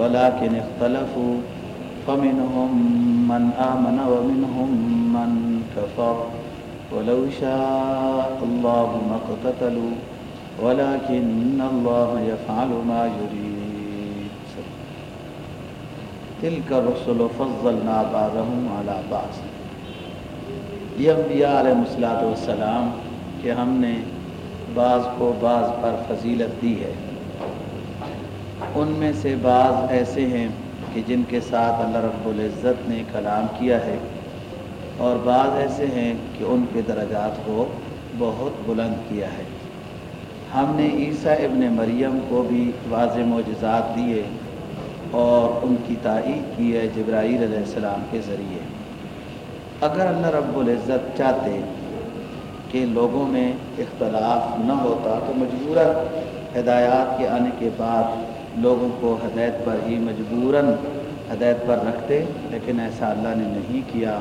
ولكن اختلفوا فمنهم من آمن ومنهم من كفر. ولو شاء الله ما اقتتلوا، ولكن الله يفعل ما يريد. تلك الرسل فضلنا بعضهم على بعض. یہ انبیاء علیہ الصلاۃ والسلام کہ ہم نے بعض کو بعض پر فضیلت دی ہے۔ ان میں سے بعض ایسے ہیں کہ جن کے ساتھ اللہ رب العزت نے کلام کیا ہے، اور بعض ایسے ہیں کہ ان کے درجات کو بہت بلند کیا ہے۔ ہم نے عیسیٰ ابن مریم کو بھی واضح معجزات دیے اور ان کی تائید کی ہے جبرائیل علیہ السلام کے ذریعے۔ اگر اللہ رب العزت چاہتے کہ لوگوں میں اختلاف نہ ہوتا تو مجبوراً ہدایات کے آنے کے بعد لوگوں کو ہدایت پر ہی مجبوراً ہدایت پر رکھتے، لیکن ایسا اللہ نے نہیں کیا۔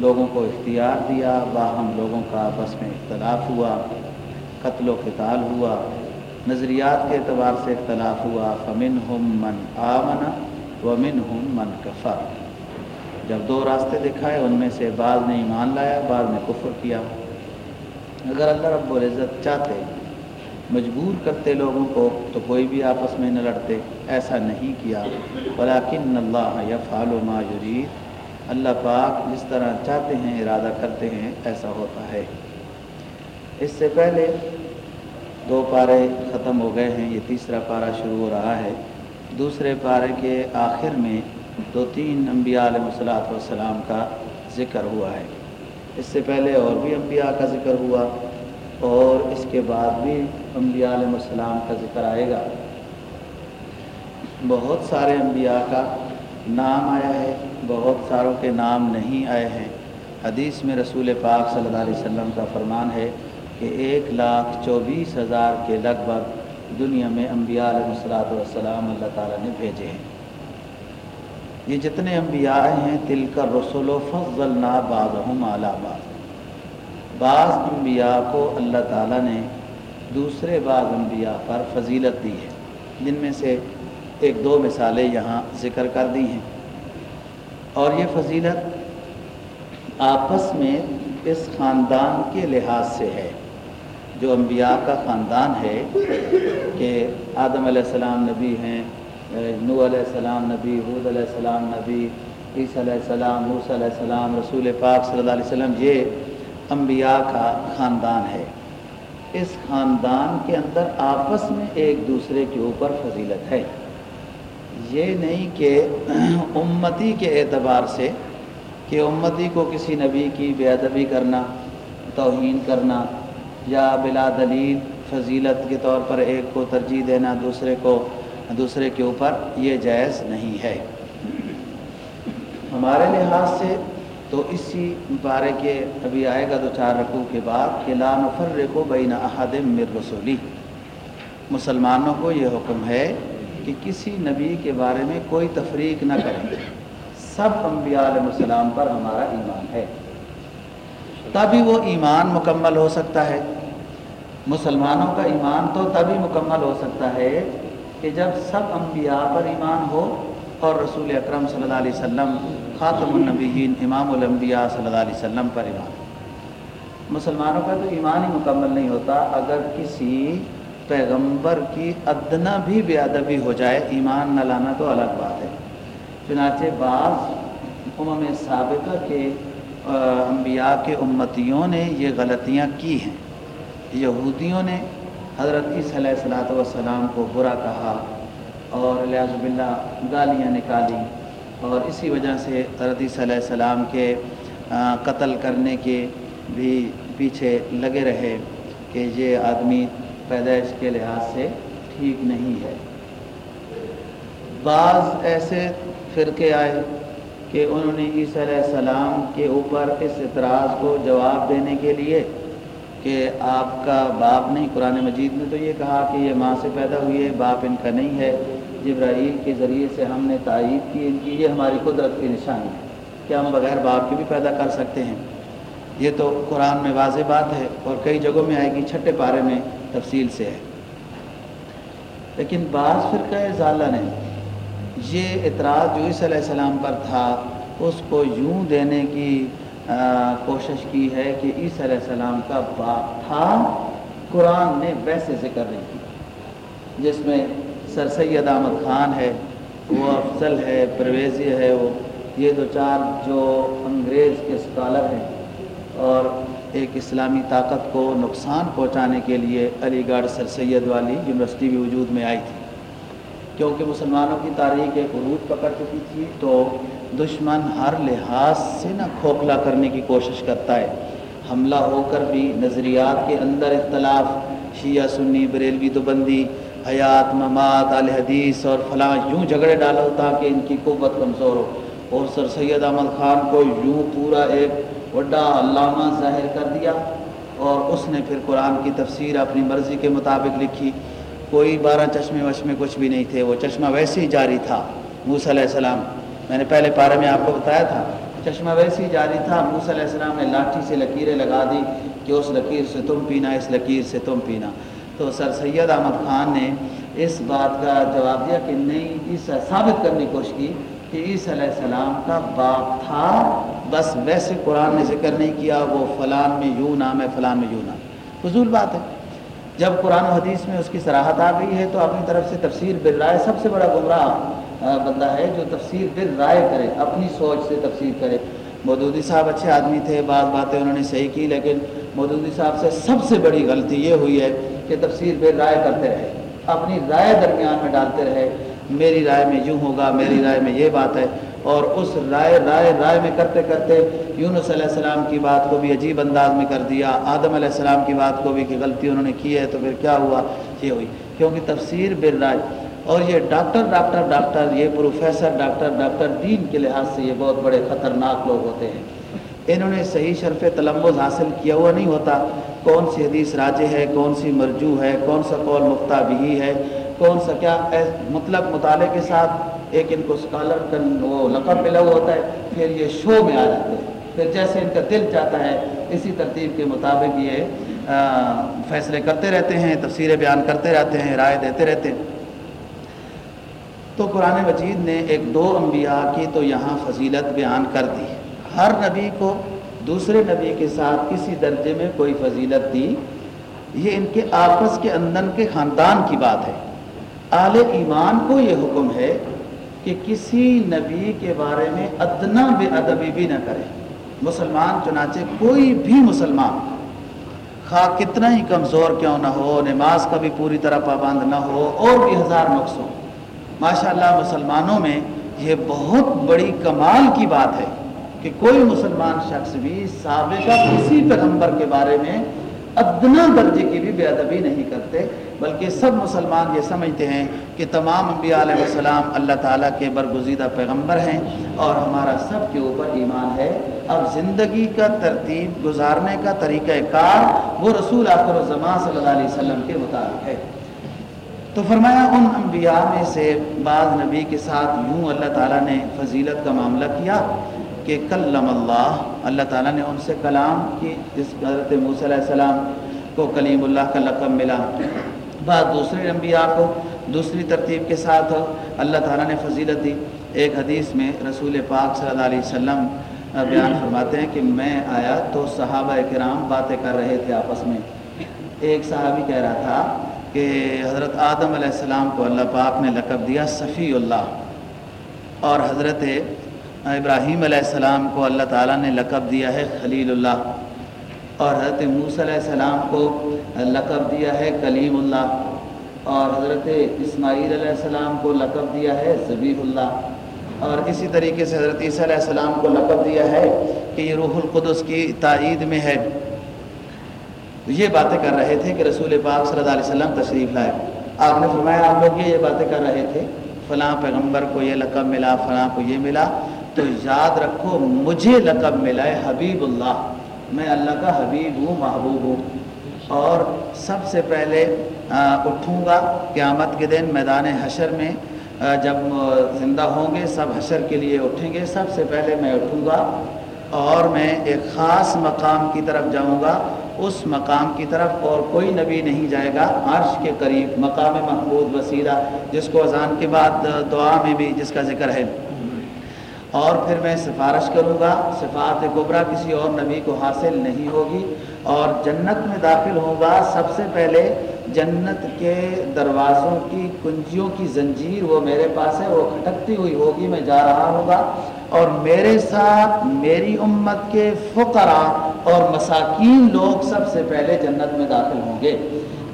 لوگوں کو اختیار دیا، باہم لوگوں کا آپس میں اختلاف ہوا، قتل و قتال ہوا، نظریات کے اعتبار سے اختلاف ہوا۔ فمن ہم من آمن ومن ہم من کفر جب دو راستے دکھائے، ان میں سے بعض نے ایمان لایا، بعض نے کفر کیا۔ اگر اللہ رب العزت چاہتے مجبور کرتے لوگوں کو تو کوئی بھی آپس میں نہ لڑتے، ایسا نہیں کیا۔ بلاکن اللہ یا فعال و یرید اللہ پاک جس طرح چاہتے ہیں، ارادہ کرتے ہیں، ایسا ہوتا ہے۔ اس سے پہلے دو پارے ختم ہو گئے ہیں، یہ تیسرا پارہ شروع ہو رہا ہے۔ دوسرے پارے کے آخر میں دو تین انبیاء علیہ السلاۃ والسلام کا ذکر ہوا ہے۔ اس سے پہلے اور بھی انبیاء کا ذکر ہوا اور اس کے بعد بھی انبیاء علیہ السلام کا ذکر آئے گا۔ بہت سارے انبیاء کا نام آیا ہے، بہت ساروں کے نام نہیں آئے ہیں۔ حدیث میں رسول پاک صلی اللہ علیہ وسلم کا فرمان ہے کہ ایک لاکھ چوبیس ہزار کے لگ بھگ دنیا میں انبیاء علیہ السلاۃ والسلام اللہ تعالیٰ نے بھیجے ہیں۔ یہ جتنے انبیاء آئے ہیں تل کر رسول و فضل نا بعض بعض۔ بعض انبیاء کو اللہ تعالیٰ نے دوسرے بعض انبیاء پر فضیلت دی ہے۔ جن میں سے ایک دو مثالیں یہاں ذکر کر دی ہیں۔ اور یہ فضیلت آپس میں اس خاندان کے لحاظ سے ہے۔ جو انبیاء کا خاندان ہے کہ آدم علیہ السلام نبی ہیں نو علیہ السلام نبی حود علیہ السلام نبی، عیسی علیہ السلام موس علیہ السلام، رسول پاک صلی اللہ علیہ وسلم، یہ انبیاء کا خاندان ہے۔ اس خاندان کے اندر آپس میں ایک دوسرے کے اوپر فضیلت ہے۔ یہ نہیں کہ امتی کے اعتبار سے کہ امتی کو کسی نبی کی بے ادبی کرنا، توہین کرنا یا بلا دلیل فضیلت کے طور پر ایک کو ترجیح دینا دوسرے کو، دوسرے کے اوپر یہ جائز نہیں ہے۔ ہمارے لحاظ سے تو اسی بارے کے ابھی آئے گا دو چار رقو کے بعد کہ لا نفرق بین احد مر رسولی۔ مسلمانوں کو یہ حکم ہے کہ کسی نبی کے بارے میں کوئی تفریق نہ کریں۔ سب انبیاء علیہ السلام پر ہمارا ایمان ہے۔ تبھی وہ ایمان مکمل ہو سکتا ہے۔ مسلمانوں کا ایمان تو تبھی مکمل ہو سکتا ہے کہ جب سب انبیاء پر ایمان ہو اور رسول اکرم صلی اللہ علیہ وسلم خاتم النبیین امام الانبیاء صلی اللہ علیہ وسلم پر ایمان۔ مسلمانوں کا تو ایمان ہی مکمل نہیں ہوتا اگر کسی پیغمبر کی ادنا بھی بے ادبی ہو جائے، ایمان نہ لانا تو الگ بات ہے۔ چنانچہ بعض امم سابقہ کے انبیاء کے امتیوں نے یہ غلطیاں کی ہیں۔ یہودیوں نے حضرت عیسی علیہ السلاۃ والسلام کو برا کہا اور لہٰذ باللہ گالیاں نکالی۔ اور اسی وجہ سے حضرت عیسی علیہ السلام کے قتل کرنے کے بھی پیچھے لگے رہے کہ یہ آدمی پیدائش کے لحاظ سے ٹھیک نہیں ہے۔ بعض ایسے فرقے آئے کہ انہوں نے عیسیٰ علیہ السلام کے اوپر اس اعتراض کو جواب دینے کے لیے کہ آپ کا باپ نہیں، قرآن مجید نے تو یہ کہا کہ یہ ماں سے پیدا ہوئی ہے، باپ ان کا نہیں ہے۔ جبرائیل کے ذریعے سے ہم نے تائید کی ان کی، یہ ہماری قدرت کی نشانی ہے کہ ہم بغیر باپ کے بھی پیدا کر سکتے ہیں۔ یہ تو قرآن میں واضح بات ہے اور کئی جگہوں میں آئے گی، چھٹے پارے میں تفصیل سے ہے۔ لیکن بعض فرقہ ضالہ نے یہ اعتراض جو عیسیٰ علیہ السلام پر تھا، اس کو یوں دینے کی کوشش کی ہے کہ عیسیٰ علیہ السلام کا باپ تھا۔ قرآن نے ویسے ذکر نہیں کی جس میں سر سید احمد خان ہے، وہ افضل ہے، پرویزی ہے وہ۔ یہ دو چار جو انگریز کے اسکالر ہیں اور ایک اسلامی طاقت کو نقصان پہنچانے کے لیے علی گڑھ سر سید والی یونیورسٹی بھی وجود میں آئی تھی۔ کیونکہ مسلمانوں کی تاریخ ایک عروج پکڑ چکی تھی، تو دشمن ہر لحاظ سے نہ کھوکھلا کرنے کی کوشش کرتا ہے۔ حملہ ہو کر بھی نظریات کے اندر اختلاف، شیعہ، سنی، بریلوی تو بندی حیات مماد الحدیث اور فلاں یوں جھگڑے ڈالو تاکہ ان کی قوت کمزور ہو۔ اور سر سید احمد خان کو یوں پورا ایک وڈا علامہ ظاہر کر دیا اور اس نے پھر قرآن کی تفسیر اپنی مرضی کے مطابق لکھی۔ کوئی بارہ چشمے وشمے کچھ بھی نہیں تھے، وہ چشمہ ویسے ہی جاری تھا۔ موس علیہ السلام، میں نے پہلے پارے میں آپ کو بتایا تھا، چشمہ ویسے ہی جاری تھا۔ موس علیہ السلام نے لاٹھی سے لکیریں لگا دی کہ اس لکیر سے تم پینا، اس لکیر سے تم پینا۔ تو سر سید احمد خان نے اس بات کا جواب دیا کہ نہیں اس ثابت کرنے کی کوشش کی کہ عیسی علیہ السلام کا باپ تھا۔ بس ویسے قرآن نے ذکر نہیں کیا، وہ فلان میں یوں نام ہے، فلان میں یوں نام۔ فضول بات ہے۔ جب قرآن و حدیث میں اس کی سراحت آ گئی ہے تو اپنی طرف سے تفسیر بر رائے، سب سے بڑا گمراہ بندہ ہے جو تفسیر بر رائے کرے، اپنی سوچ سے تفسیر کرے۔ مودودی صاحب اچھے آدمی تھے، بعض باتیں انہوں نے صحیح کی، لیکن مودودی صاحب سے سب سے بڑی غلطی یہ ہوئی ہے کہ تفسیر بر رائے کرتے رہے۔ اپنی رائے درمیان میں ڈالتے رہے۔ میری رائے میں یوں ہوگا، میری رائے میں یہ بات ہے۔ اور اس رائے رائے رائے میں کرتے کرتے یونس علیہ السلام کی بات کو بھی عجیب انداز میں کر دیا۔ آدم علیہ السلام کی بات کو بھی کہ غلطی انہوں نے کی ہے تو پھر کیا ہوا؟ یہ ہوئی۔ کیونکہ تفسیر بر رائے۔ اور یہ ڈاکٹر ڈاکٹر ڈاکٹر، یہ پروفیسر، ڈاکٹر ڈاکٹر دین کے لحاظ سے یہ بہت بڑے خطرناک لوگ ہوتے ہیں۔ انہوں نے صحیح شرف تلمز حاصل کیا ہوا نہیں ہوتا۔ کون سی حدیث راجے ہے، کون سی مرجو ہے، کون سا قول مختہ بھی ہے، کون سا کیا مطلب مطالعے کے ساتھ ایک ان کو اسکالر کا وہ لقب ملا ہوا ہوتا ہے، پھر یہ شو میں آ جاتے ہیں۔ پھر جیسے ان کا دل چاہتا ہے، اسی ترتیب کے مطابق یہ فیصلے کرتے رہتے ہیں، تفسیریں بیان کرتے رہتے ہیں، رائے دیتے رہتے ہیں۔ تو قرآن مجید نے ایک دو انبیاء کی تو یہاں فضیلت بیان کر دی۔ ہر نبی کو دوسرے نبی کے ساتھ کسی درجے میں کوئی فضیلت دی؟ یہ ان کے آپس کے اندر کے خاندان کی بات ہے۔ اعلی ایمان کو یہ حکم ہے کہ کسی نبی کے بارے میں ادنا بے ادبی بھی نہ کرے۔ مسلمان چنانچہ کوئی بھی مسلمان خواہ کتنا ہی کمزور کیوں نہ ہو، نماز کا بھی پوری طرح پابند نہ ہو، اور بھی ہزار نقص ہو ماشاء اللہ مسلمانوں میں یہ بہت بڑی کمال کی بات ہے۔ کہ کوئی مسلمان شخص بھی سابقہ کسی پیغمبر کے بارے میں ادنا درجے کی بھی بے ادبی نہیں کرتے، بلکہ سب مسلمان یہ سمجھتے ہیں کہ تمام انبیاء علیہ السلام اللہ تعالیٰ کے برگزیدہ پیغمبر ہیں اور ہمارا سب کے اوپر ایمان ہے۔ اب زندگی کا ترتیب، گزارنے کا طریقہ کار وہ رسول آخر الزمان صلی اللہ علیہ وسلم کے مطابق ہے۔ تو فرمایا، ان انبیاء میں سے بعض نبی کے ساتھ یوں اللہ تعالیٰ نے فضیلت کا معاملہ کیا۔ کہ کلم اللہ اللہ تعالیٰ نے ان سے کلام کی، جس حضرت موسیٰ علیہ السلام کو کلیم اللہ کا لقب ملا۔ بعد دوسرے انبیاء کو دوسری ترتیب کے ساتھ اللہ تعالیٰ نے فضیلت دی۔ ایک حدیث میں رسول پاک صلی اللہ علیہ وسلم بیان فرماتے ہیں کہ میں آیا تو صحابہ کرام باتیں کر رہے تھے آپس میں۔ ایک صحابی کہہ رہا تھا کہ حضرت آدم علیہ السلام کو اللہ پاک نے لقب دیا، صفی اللہ۔ اور حضرت ابراہیم علیہ السلام کو اللہ تعالیٰ نے لقب دیا ہے خلیل اللہ اور حضرت موس علیہ السلام کو لقب دیا ہے کلیم اللہ اور حضرت اسماعیل علیہ السلام کو لقب دیا ہے ضبیح اللہ اور اسی طریقے سے حضرت عیسیٰ علیہ السلام کو لقب دیا ہے کہ یہ روح القدس کی تائید میں ہے۔ یہ باتیں کر رہے تھے کہ رسول پاک صلی اللہ علیہ وسلم تشریف لائے۔ آپ نے فرمایا آپ لوگ یہ باتیں کر رہے تھے، فلاں پیغمبر کو یہ لقب ملا، فلاں کو یہ ملا۔ تو یاد رکھو، مجھے لقب ملا ہے حبیب اللہ۔ میں اللہ کا حبیب ہوں، محبوب ہوں۔ اور سب سے پہلے اٹھوں گا قیامت کے دن میدان حشر میں۔ جب زندہ ہوں گے، سب حشر کے لیے اٹھیں گے۔ سب سے پہلے میں اٹھوں گا اور میں ایک خاص مقام کی طرف جاؤں گا۔ اس مقام کی طرف اور کوئی نبی نہیں جائے گا۔ عرش کے قریب، مقام محمود وسیلہ، جس کو اذان کے بعد دعا میں بھی، جس کا ذکر ہے۔ اور پھر میں سفارش کروں گا، صفات گبرا کسی اور نبی کو حاصل نہیں ہوگی اور جنت میں داخل ہوں گا۔ سب سے پہلے جنت کے دروازوں کی کنجیوں کی زنجیر وہ میرے پاس ہے، وہ کھٹکتی ہوئی ہوگی، میں جا رہا ہوگا اور میرے ساتھ میری امت کے فقراء اور مساکین لوگ سب سے پہلے جنت میں داخل ہوں گے۔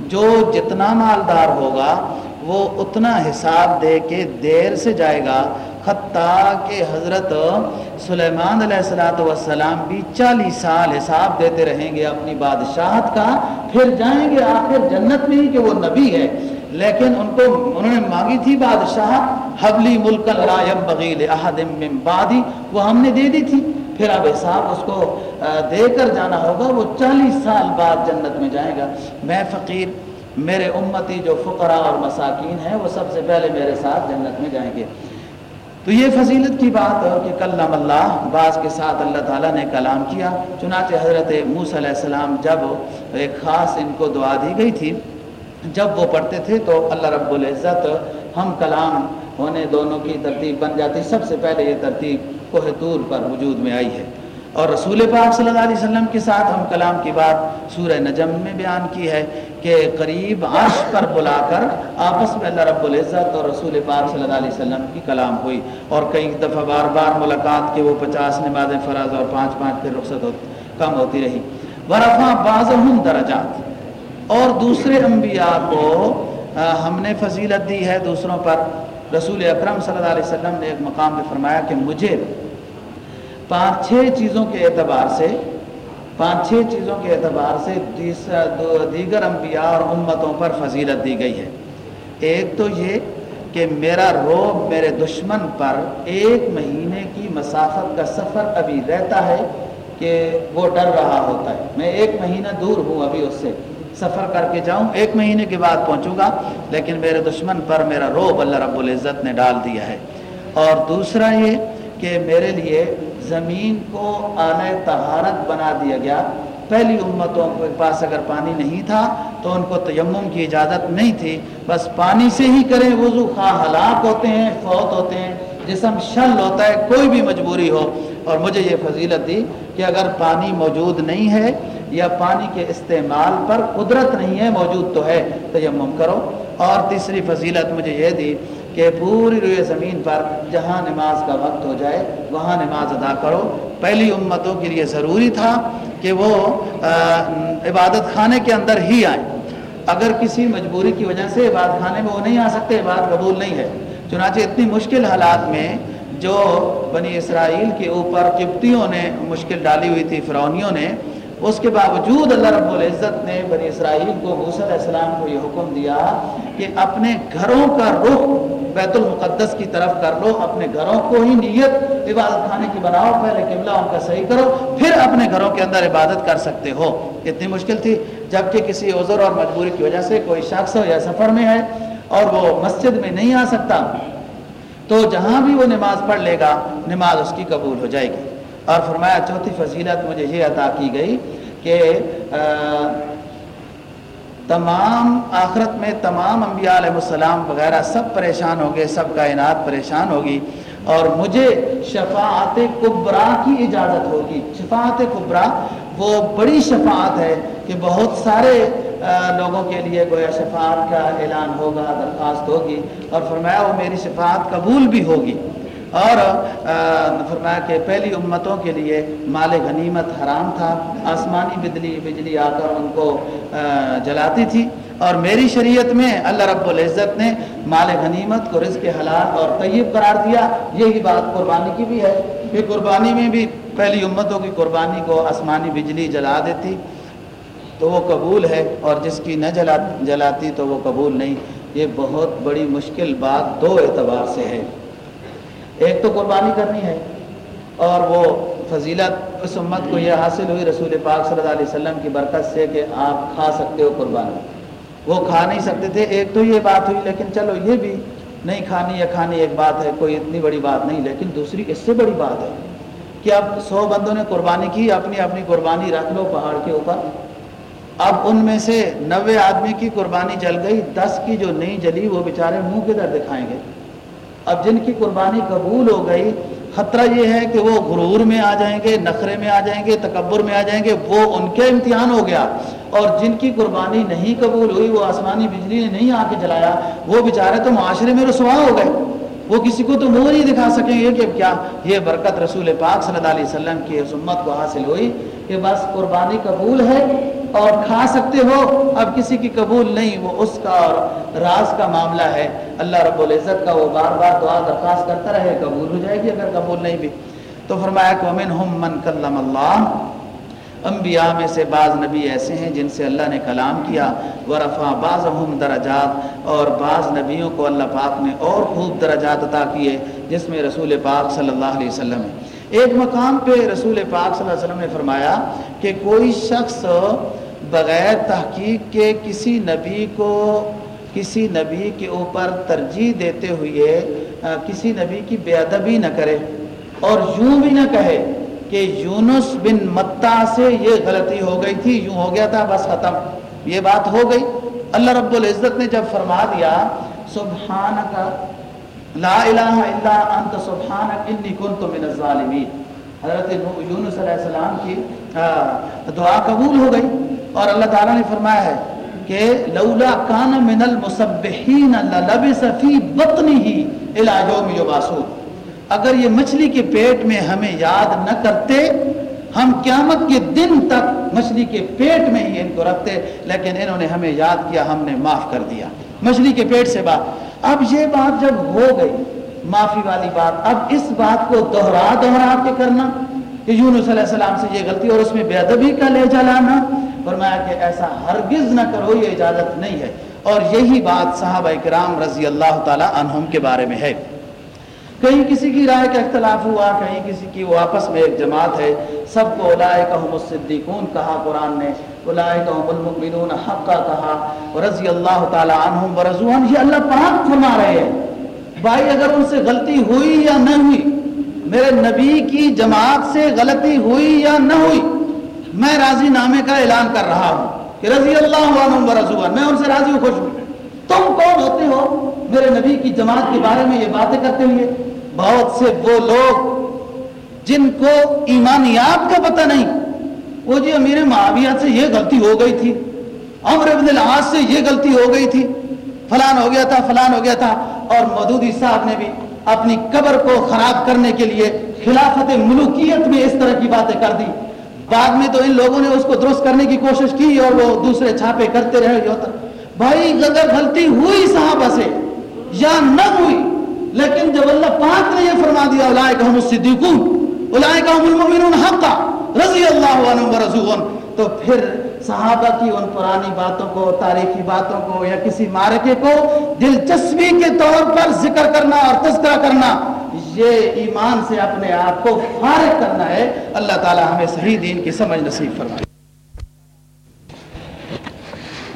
جو جتنا مالدار ہوگا، وہ اتنا حساب دے کے دیر سے جائے گا حتیٰ کہ حضرت سلیمان علیہ السلاۃ والسلام بھی چالیس سال حساب دیتے رہیں گے اپنی بادشاہت کا، پھر جائیں گے آخر جنت میں ہی کہ وہ نبی ہے۔ لیکن ان کو انہوں نے مانگی تھی بادشاہ، حبلی ملک بغیل من بعدی، وہ ہم نے دے دی تھی۔ پھر اب حساب اس کو دے کر جانا ہوگا، وہ چالیس سال بعد جنت میں جائے گا۔ میں فقیر، میرے امتی جو فقراء اور مساکین ہیں، وہ سب سے پہلے میرے ساتھ جنت میں جائیں گے۔ تو یہ فضیلت کی بات ہے کہ کلم اللہ، بعض کے ساتھ اللہ تعالیٰ نے کلام کیا، چنانچہ حضرت موس علیہ السلام جب ایک خاص ان کو دعا دی گئی تھی، جب وہ پڑھتے تھے تو اللہ رب العزت ہم کلام ہونے دونوں کی ترتیب بن جاتی۔ سب سے پہلے یہ ترتیب کوہ طور پر وجود میں آئی ہے۔ اور رسول پاک صلی اللہ علیہ وسلم کے ساتھ ہم کلام کی بات سورہ نجم میں بیان کی ہے کہ قریب عرش پر بلا کر آپس میں اللہ رب العزت اور رسول پاک صلی اللہ علیہ وسلم کی کلام ہوئی اور کئی دفعہ بار بار ملاقات کے وہ پچاس نمازیں فراز اور پانچ پانچ پھر رخصت ہو کم ہوتی رہی۔ ورفا باز درجات۔ اور دوسرے انبیاء کو ہم نے فضیلت دی ہے دوسروں پر۔ رسول اکرم صلی اللہ علیہ وسلم نے ایک مقام میں فرمایا کہ مجھے پانچ چھ چیزوں کے اعتبار سے، پانچ چھ چیزوں کے اعتبار سے دیگر انبیاء اور امتوں پر فضیلت دی گئی ہے۔ ایک تو یہ کہ میرا روب میرے دشمن پر ایک مہینے کی مسافت کا سفر ابھی رہتا ہے کہ وہ ڈر رہا ہوتا ہے۔ میں ایک مہینہ دور ہوں ابھی اس سے۔ سفر کر کے جاؤں، ایک مہینے کے بعد پہنچوں گا، لیکن میرے دشمن پر میرا روب اللہ رب العزت نے ڈال دیا ہے۔ اور دوسرا یہ کہ میرے لیے زمین کو آلہ تہارت بنا دیا گیا۔ پہلی امتوں کے پاس اگر پانی نہیں تھا تو ان کو تیمم کی اجازت نہیں تھی۔ بس پانی سے ہی کریں، وضو خواہ ہلاک ہوتے ہیں، فوت ہوتے ہیں۔ جسم شل ہوتا ہے، کوئی بھی مجبوری ہو۔ اور مجھے یہ فضیلت دی کہ اگر پانی موجود نہیں ہے یا پانی کے استعمال پر قدرت نہیں ہے، موجود تو ہے، تیمم کرو۔ اور تیسری فضیلت مجھے یہ دی کہ پوری روئے زمین پر جہاں نماز کا وقت ہو جائے، وہاں نماز ادا کرو۔ پہلی امتوں کے لیے ضروری تھا کہ وہ عبادت خانے کے اندر ہی آئیں۔ اگر کسی مجبوری کی وجہ سے عبادت خانے میں وہ نہیں آ سکتے، عبادت قبول نہیں ہے۔ چنانچہ اتنی مشکل حالات میں جو بنی اسرائیل کے اوپر قبطیوں نے مشکل ڈالی ہوئی تھی فرونیوں نے اس کے باوجود اللہ رب العزت نے بنی اسرائیل کو موسیٰ علیہ السلام کو یہ حکم دیا کہ اپنے گھروں کا رخ بیت المقدس کی طرف کر لو، اپنے گھروں کو ہی نیت، عبادت خانے کی بناؤ، پہلے قبلہ ان کا صحیح کرو، پھر اپنے گھروں کے اندر عبادت کر سکتے ہو۔ اتنی مشکل تھی جبکہ کسی عذر اور مجبوری کی وجہ سے کوئی شخص ہو یا سفر میں ہے اور وہ مسجد میں نہیں آ سکتا، تو جہاں بھی وہ نماز پڑھ لے گا، نماز اس کی قبول ہو جائے گی۔ اور فرمایا چوتھی فضیلت مجھے یہ عطا کی گئی کہ تمام آخرت میں تمام انبیاء علیہ السلام وغیرہ سب پریشان ہوں گے، سب کائنات پریشان ہوگی اور مجھے شفاعت قبرا کی اجازت ہوگی۔ شفاعت قبرا وہ بڑی شفاعت ہے کہ بہت سارے لوگوں کے لیے گویا شفاعت کا اعلان ہوگا، درخواست ہوگی اور فرمایا وہ میری شفاعت قبول بھی ہوگی۔ اور فرمایا کہ پہلی امتوں کے لیے مال غنیمت حرام تھا، آسمانی بجلی بجلی آ کر ان کو جلاتی تھی۔ اور میری شریعت میں اللہ رب العزت نے مال غنیمت کو رزق حلال اور طیب قرار دیا۔ یہی بات قربانی کی بھی ہے۔ کہ قربانی میں بھی پہلی امتوں کی قربانی کو آسمانی بجلی جلا دیتی۔ تو وہ قبول ہے اور جس کی نہ جلا، جلاتی تو وہ قبول نہیں۔ یہ بہت بڑی مشکل بات دو اعتبار سے ہے۔ ایک تو قربانی کرنی ہے اور وہ فضیلت اس امت کو یہ حاصل ہوئی رسول پاک صلی اللہ علیہ وسلم کی برکت سے کہ آپ کھا سکتے ہو قربانی۔ وہ کھا نہیں سکتے تھے، ایک تو یہ بات ہوئی، لیکن چلو یہ بھی نہیں کھانی یا کھانی ایک بات ہے، کوئی اتنی بڑی بات نہیں، لیکن دوسری اس سے بڑی بات ہے کہ اب سو بندوں نے قربانی کی، اپنی اپنی قربانی رکھ لو پہاڑ کے اوپر۔ اب ان میں سے نوے آدمی کی قربانی جل گئی، دس کی جو نہیں جلی، وہ بیچارے منہ کے در دکھائیں گے؟ اب جن کی قربانی قبول ہو گئی، خطرہ یہ ہے کہ وہ غرور میں آ جائیں گے، نخرے میں آ جائیں گے، تکبر میں آ جائیں گے، وہ ان کے امتحان ہو گیا۔ اور جن کی قربانی نہیں قبول ہوئی، وہ آسمانی بجلی نے نہیں آ کے جلایا، وہ بیچارے تو معاشرے میں رسوا ہو گئے۔ وہ کسی کو تو منہ نہیں دکھا سکیں گے کہ کیا یہ برکت رسول پاک صلی اللہ علیہ وسلم کی عظمت کو حاصل ہوئی۔ کہ بس قربانی قبول ہے اور کھا سکتے ہو، اب کسی کی قبول نہیں، وہ اس کا اور راز کا معاملہ ہے۔ اللہ رب العزت کا وہ بار بار دعا درخواست کرتا رہے، قبول ہو جائے گی اگر قبول نہیں بھی۔ تو فرمایا کہ امن ہم من کلم اللہ۔ انبیاء میں سے بعض نبی ایسے ہیں جن سے اللہ نے کلام کیا۔ ورفا بعض ہم درجات۔ اور بعض نبیوں کو اللہ پاک نے اور خوب درجات عطا کیے، جس میں رسول پاک صلی اللہ علیہ وسلم ہے ایک مقام پہ رسول پاک صلی اللہ علیہ وسلم نے فرمایا کہ کوئی شخص بغیر تحقیق کے کسی نبی کو کسی نبی کے اوپر ترجیح دیتے ہوئے کسی نبی کی بے ادبی نہ کرے اور یوں بھی نہ کہے کہ یونس بن متا سے یہ غلطی ہو گئی تھی، یوں ہو گیا تھا، بس ختم۔ یہ بات ہو گئی۔ اللہ رب العزت نے جب فرما دیا، سبحانک لا الہ الا انت سبحانک انی کنت من الظالمین حضرت یونس علیہ السلام کی دعا قبول ہو گئی اور اللہ تعالیٰ نے فرمایا ہے کہ لولا کان من المسبحین للبس فی بطنه الى یوم یبعثون. اگر یہ مچھلی کے پیٹ میں ہمیں یاد نہ کرتے، ہم قیامت کے دن تک مچھلی کے پیٹ میں ہی ان کو رکھتے، لیکن انہوں نے ہمیں یاد کیا، ہم نے معاف کر دیا۔ مچھلی کے پیٹ سے بات۔ اب یہ بات جب ہو گئی، معافی والی بات، اب اس بات کو دوہرا دوہرا کے کرنا کہ یونس علیہ السلام سے یہ غلطی اور اس میں بے ادبی کا لے جلانا فرمایا کہ ایسا ہرگز نہ کرو، یہ اجازت نہیں ہے۔ اور یہی بات صحابہ کرام رضی اللہ تعالی عنہم کے بارے میں ہے۔ کہیں کسی کی رائے کا اختلاف ہوا، کہیں کسی کی وہ آپس میں ایک جماعت ہے، سب کو اولائے الصدیقون کہا قرآن نے اولائے کہم المؤمنون حقا کہا رضی اللہ تعالی عنہم ورضوان، یہ اللہ پاک فرما رہے ہیں۔ بھائی، اگر ان سے غلطی ہوئی یا نہ ہوئی، میرے نبی کی جماعت سے غلطی ہوئی یا نہ ہوئی، میں راضی نامے کا اعلان کر رہا ہوں کہ رضی اللہ عنہم ورضوان، میں ان سے راضی ہوں خوش ہوں۔ تم کون ہوتے ہو میرے نبی کی جماعت کے بارے میں یہ باتیں کرتے ہوئے؟ بہت سے وہ لوگ جن کو ایمانیات کا پتہ نہیں وہ جی امیر معاویہ سے یہ غلطی ہو گئی تھی عمر ابن العاص سے یہ غلطی ہو گئی تھی، فلان ہو گیا تھا، فلان ہو گیا تھا، اور مدودی صاحب نے بھی اپنی قبر کو خراب کرنے کے لیے خلافت ملوکیت میں اس طرح کی باتیں کر دی۔ بعد میں تو ان لوگوں نے اس کو درست کرنے کی کوشش کی اور وہ دوسرے چھاپے کرتے رہے۔ بھائی اگر غلطی ہوئی صحابہ سے یا نہ ہوئی، لیکن جب اللہ پاک نے یہ فرما دیا اولائکہم الصدیقون اولائکہم المؤمنون حقا، رضی اللہ عنہ ورضوان۔ تو پھر صحابہ کی ان پرانی باتوں کو، تاریخی باتوں کو یا کسی مارکے کو دلچسپی کے طور پر ذکر کرنا اور تذکرہ کرنا، یہ ایمان سے اپنے آپ کو فارغ کرنا ہے۔ اللہ تعالی ہمیں صحیح دین کی سمجھ نصیب فرمائے۔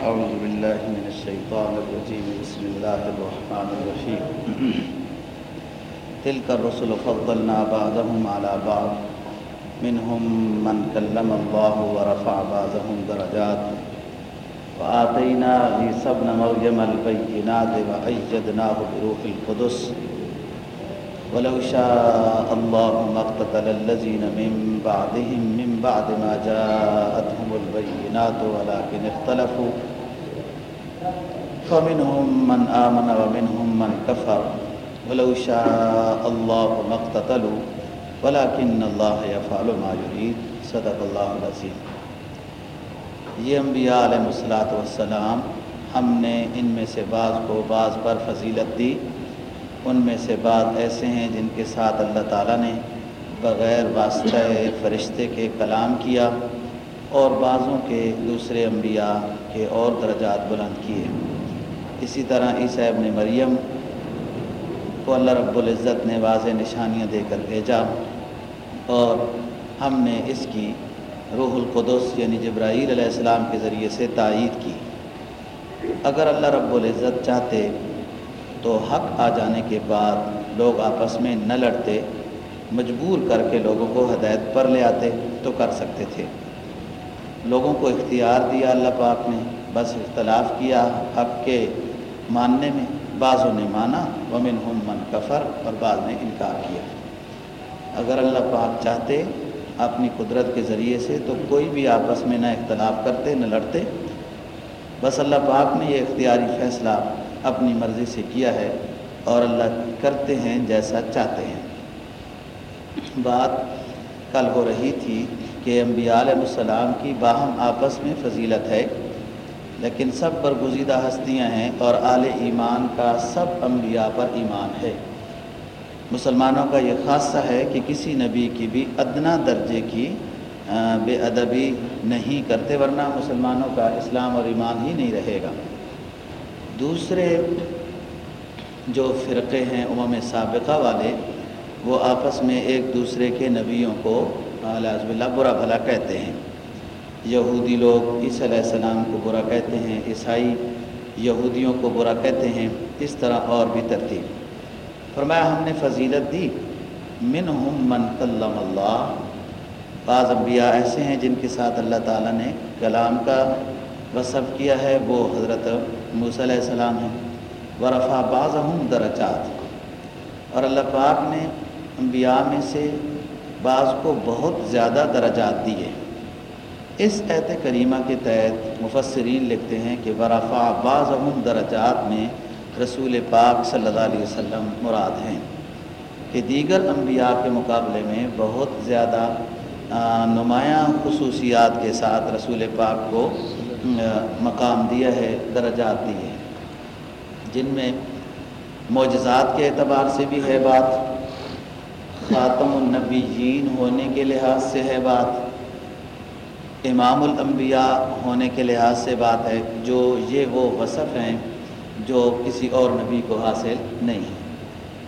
اعوذ باللہ من الشیطان الرجیم۔ بسم اللہ الرحمن الرحیم۔ تلك الرسل فضلنا بعضهم على بعض. منهم من كلم الله ورفع بعضهم درجات. وآتينا عيسى ابن مريم البينات وأيدناه بروح القدس. ولو شاء الله ما اقتتل الذين من بعدهم من بعد ما جاءتهم البينات ولكن اختلفوا. فمنهم من آمن ومنهم من كفر. ولو شاء الله ما اقتتلوا، ولكن الله يفعل ما يريد. صدق الله العظیم یہ انبیاء علیہ الصلوۃ والسلام ہم نے ان میں سے بعض کو بعض پر فضیلت دی، ان میں سے بعض ایسے ہیں جن کے ساتھ اللہ تعالیٰ نے بغیر واسطہ فرشتے کے کلام کیا اور بعضوں کے دوسرے انبیاء کے اور درجات بلند کیے۔ اسی طرح عیسیٰ ابن مریم کو اللہ رب العزت نے واضح نشانیاں دے کر بھیجا اور ہم نے اس کی روح القدس یعنی جبرائیل علیہ السلام کے ذریعے سے تائید کی۔ اگر اللہ رب العزت چاہتے تو حق آ جانے کے بعد لوگ آپس میں نہ لڑتے، مجبور کر کے لوگوں کو ہدایت پر لے آتے تو کر سکتے تھے۔ لوگوں کو اختیار دیا اللہ پاک نے، بس اختلاف کیا حق کے ماننے میں۔ بعضوں نے مانا ومن ہم من کفر اور بعض نے انکار کیا۔ اگر اللہ پاک چاہتے اپنی قدرت کے ذریعے سے تو کوئی بھی آپس میں نہ اختلاف کرتے، نہ لڑتے۔ بس اللہ پاک نے یہ اختیاری فیصلہ اپنی مرضی سے کیا ہے اور اللہ کرتے ہیں جیسا چاہتے ہیں۔ بات کل ہو رہی تھی کہ انبیاء علیہ السلام کی باہم آپس میں فضیلت ہے۔ لیکن سب برگزیدہ ہستیاں ہیں اور اعلی ایمان کا سب انبیاء پر ایمان ہے۔ مسلمانوں کا یہ خاصہ ہے کہ کسی نبی کی بھی ادنا درجے کی بے ادبی نہیں کرتے، ورنہ مسلمانوں کا اسلام اور ایمان ہی نہیں رہے گا۔ دوسرے جو فرقے ہیں امم سابقہ والے، وہ آپس میں ایک دوسرے کے نبیوں کو اللہ برا بھلا کہتے ہیں۔ یہودی لوگ عیسی علیہ السلام کو برا کہتے ہیں، عیسائی یہودیوں کو برا کہتے ہیں، اس طرح اور بھی ترتیب۔ فرمایا، ہم نے فضیلت دی من ہم من کلم اللہ۔ بعض انبیاء ایسے ہیں جن کے ساتھ اللہ تعالیٰ نے کلام کا وصف کیا ہے، وہ حضرت موسیٰ علیہ السلام ہیں۔ ورفا بعض ہم درجات۔ اور اللہ پاک نے انبیاء میں سے بعض کو بہت زیادہ درجات دیے۔ اس ایت کریمہ کے تحت مفسرین لکھتے ہیں کہ ورفا بعض درجات میں رسول پاک صلی اللہ علیہ وسلم مراد ہیں کہ دیگر انبیاء کے مقابلے میں بہت زیادہ نمایاں خصوصیات کے ساتھ رسول پاک کو مقام دیا ہے، درجات دیے ہیں۔ جن میں معجزات کے اعتبار سے بھی ہے بات، خاتم النبیین ہونے کے لحاظ سے ہے بات۔ امام الانبیاء ہونے کے لحاظ سے بات ہے جو یہ وہ وصف ہیں جو کسی اور نبی کو حاصل نہیں ہے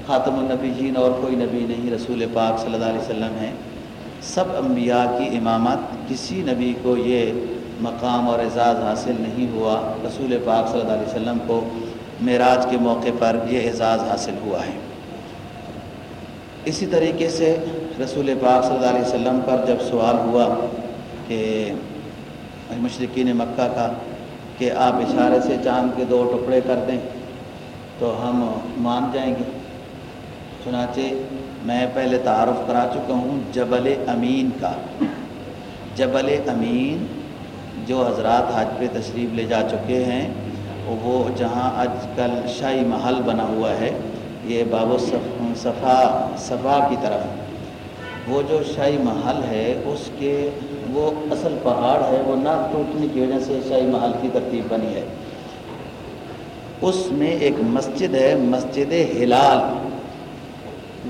خاتم النبی جین اور کوئی نبی نہیں، رسول پاک صلی اللہ علیہ وسلم ہیں۔ سب انبیاء کی امامت، کسی نبی کو یہ مقام اور اعزاز حاصل نہیں ہوا۔ رسول پاک صلی اللہ علیہ وسلم کو معراج کے موقع پر یہ اعزاز حاصل ہوا ہے۔ اسی طریقے سے رسول پاک صلی اللہ علیہ وسلم پر جب سوال ہوا کہ مشرقین مکہ کا کہ آپ اشارے سے چاند کے دو ٹکڑے کر دیں تو ہم مان جائیں گے۔ چنانچہ میں پہلے تعارف کرا چکا ہوں جبل امین کا۔ جبل امین جو حضرات حج پہ تشریف لے جا چکے ہیں، وہ جہاں آج کل شاہی محل بنا ہوا ہے، یہ باب صفا صفا کی طرف۔ وہ جو شاہی محل ہے، اس کے وہ اصل پہاڑ ہے، وہ نہ ٹوٹنے کی وجہ سے شاہی محل کی ترتیب بنی ہے۔ اس میں ایک مسجد ہے، مسجد ہلال۔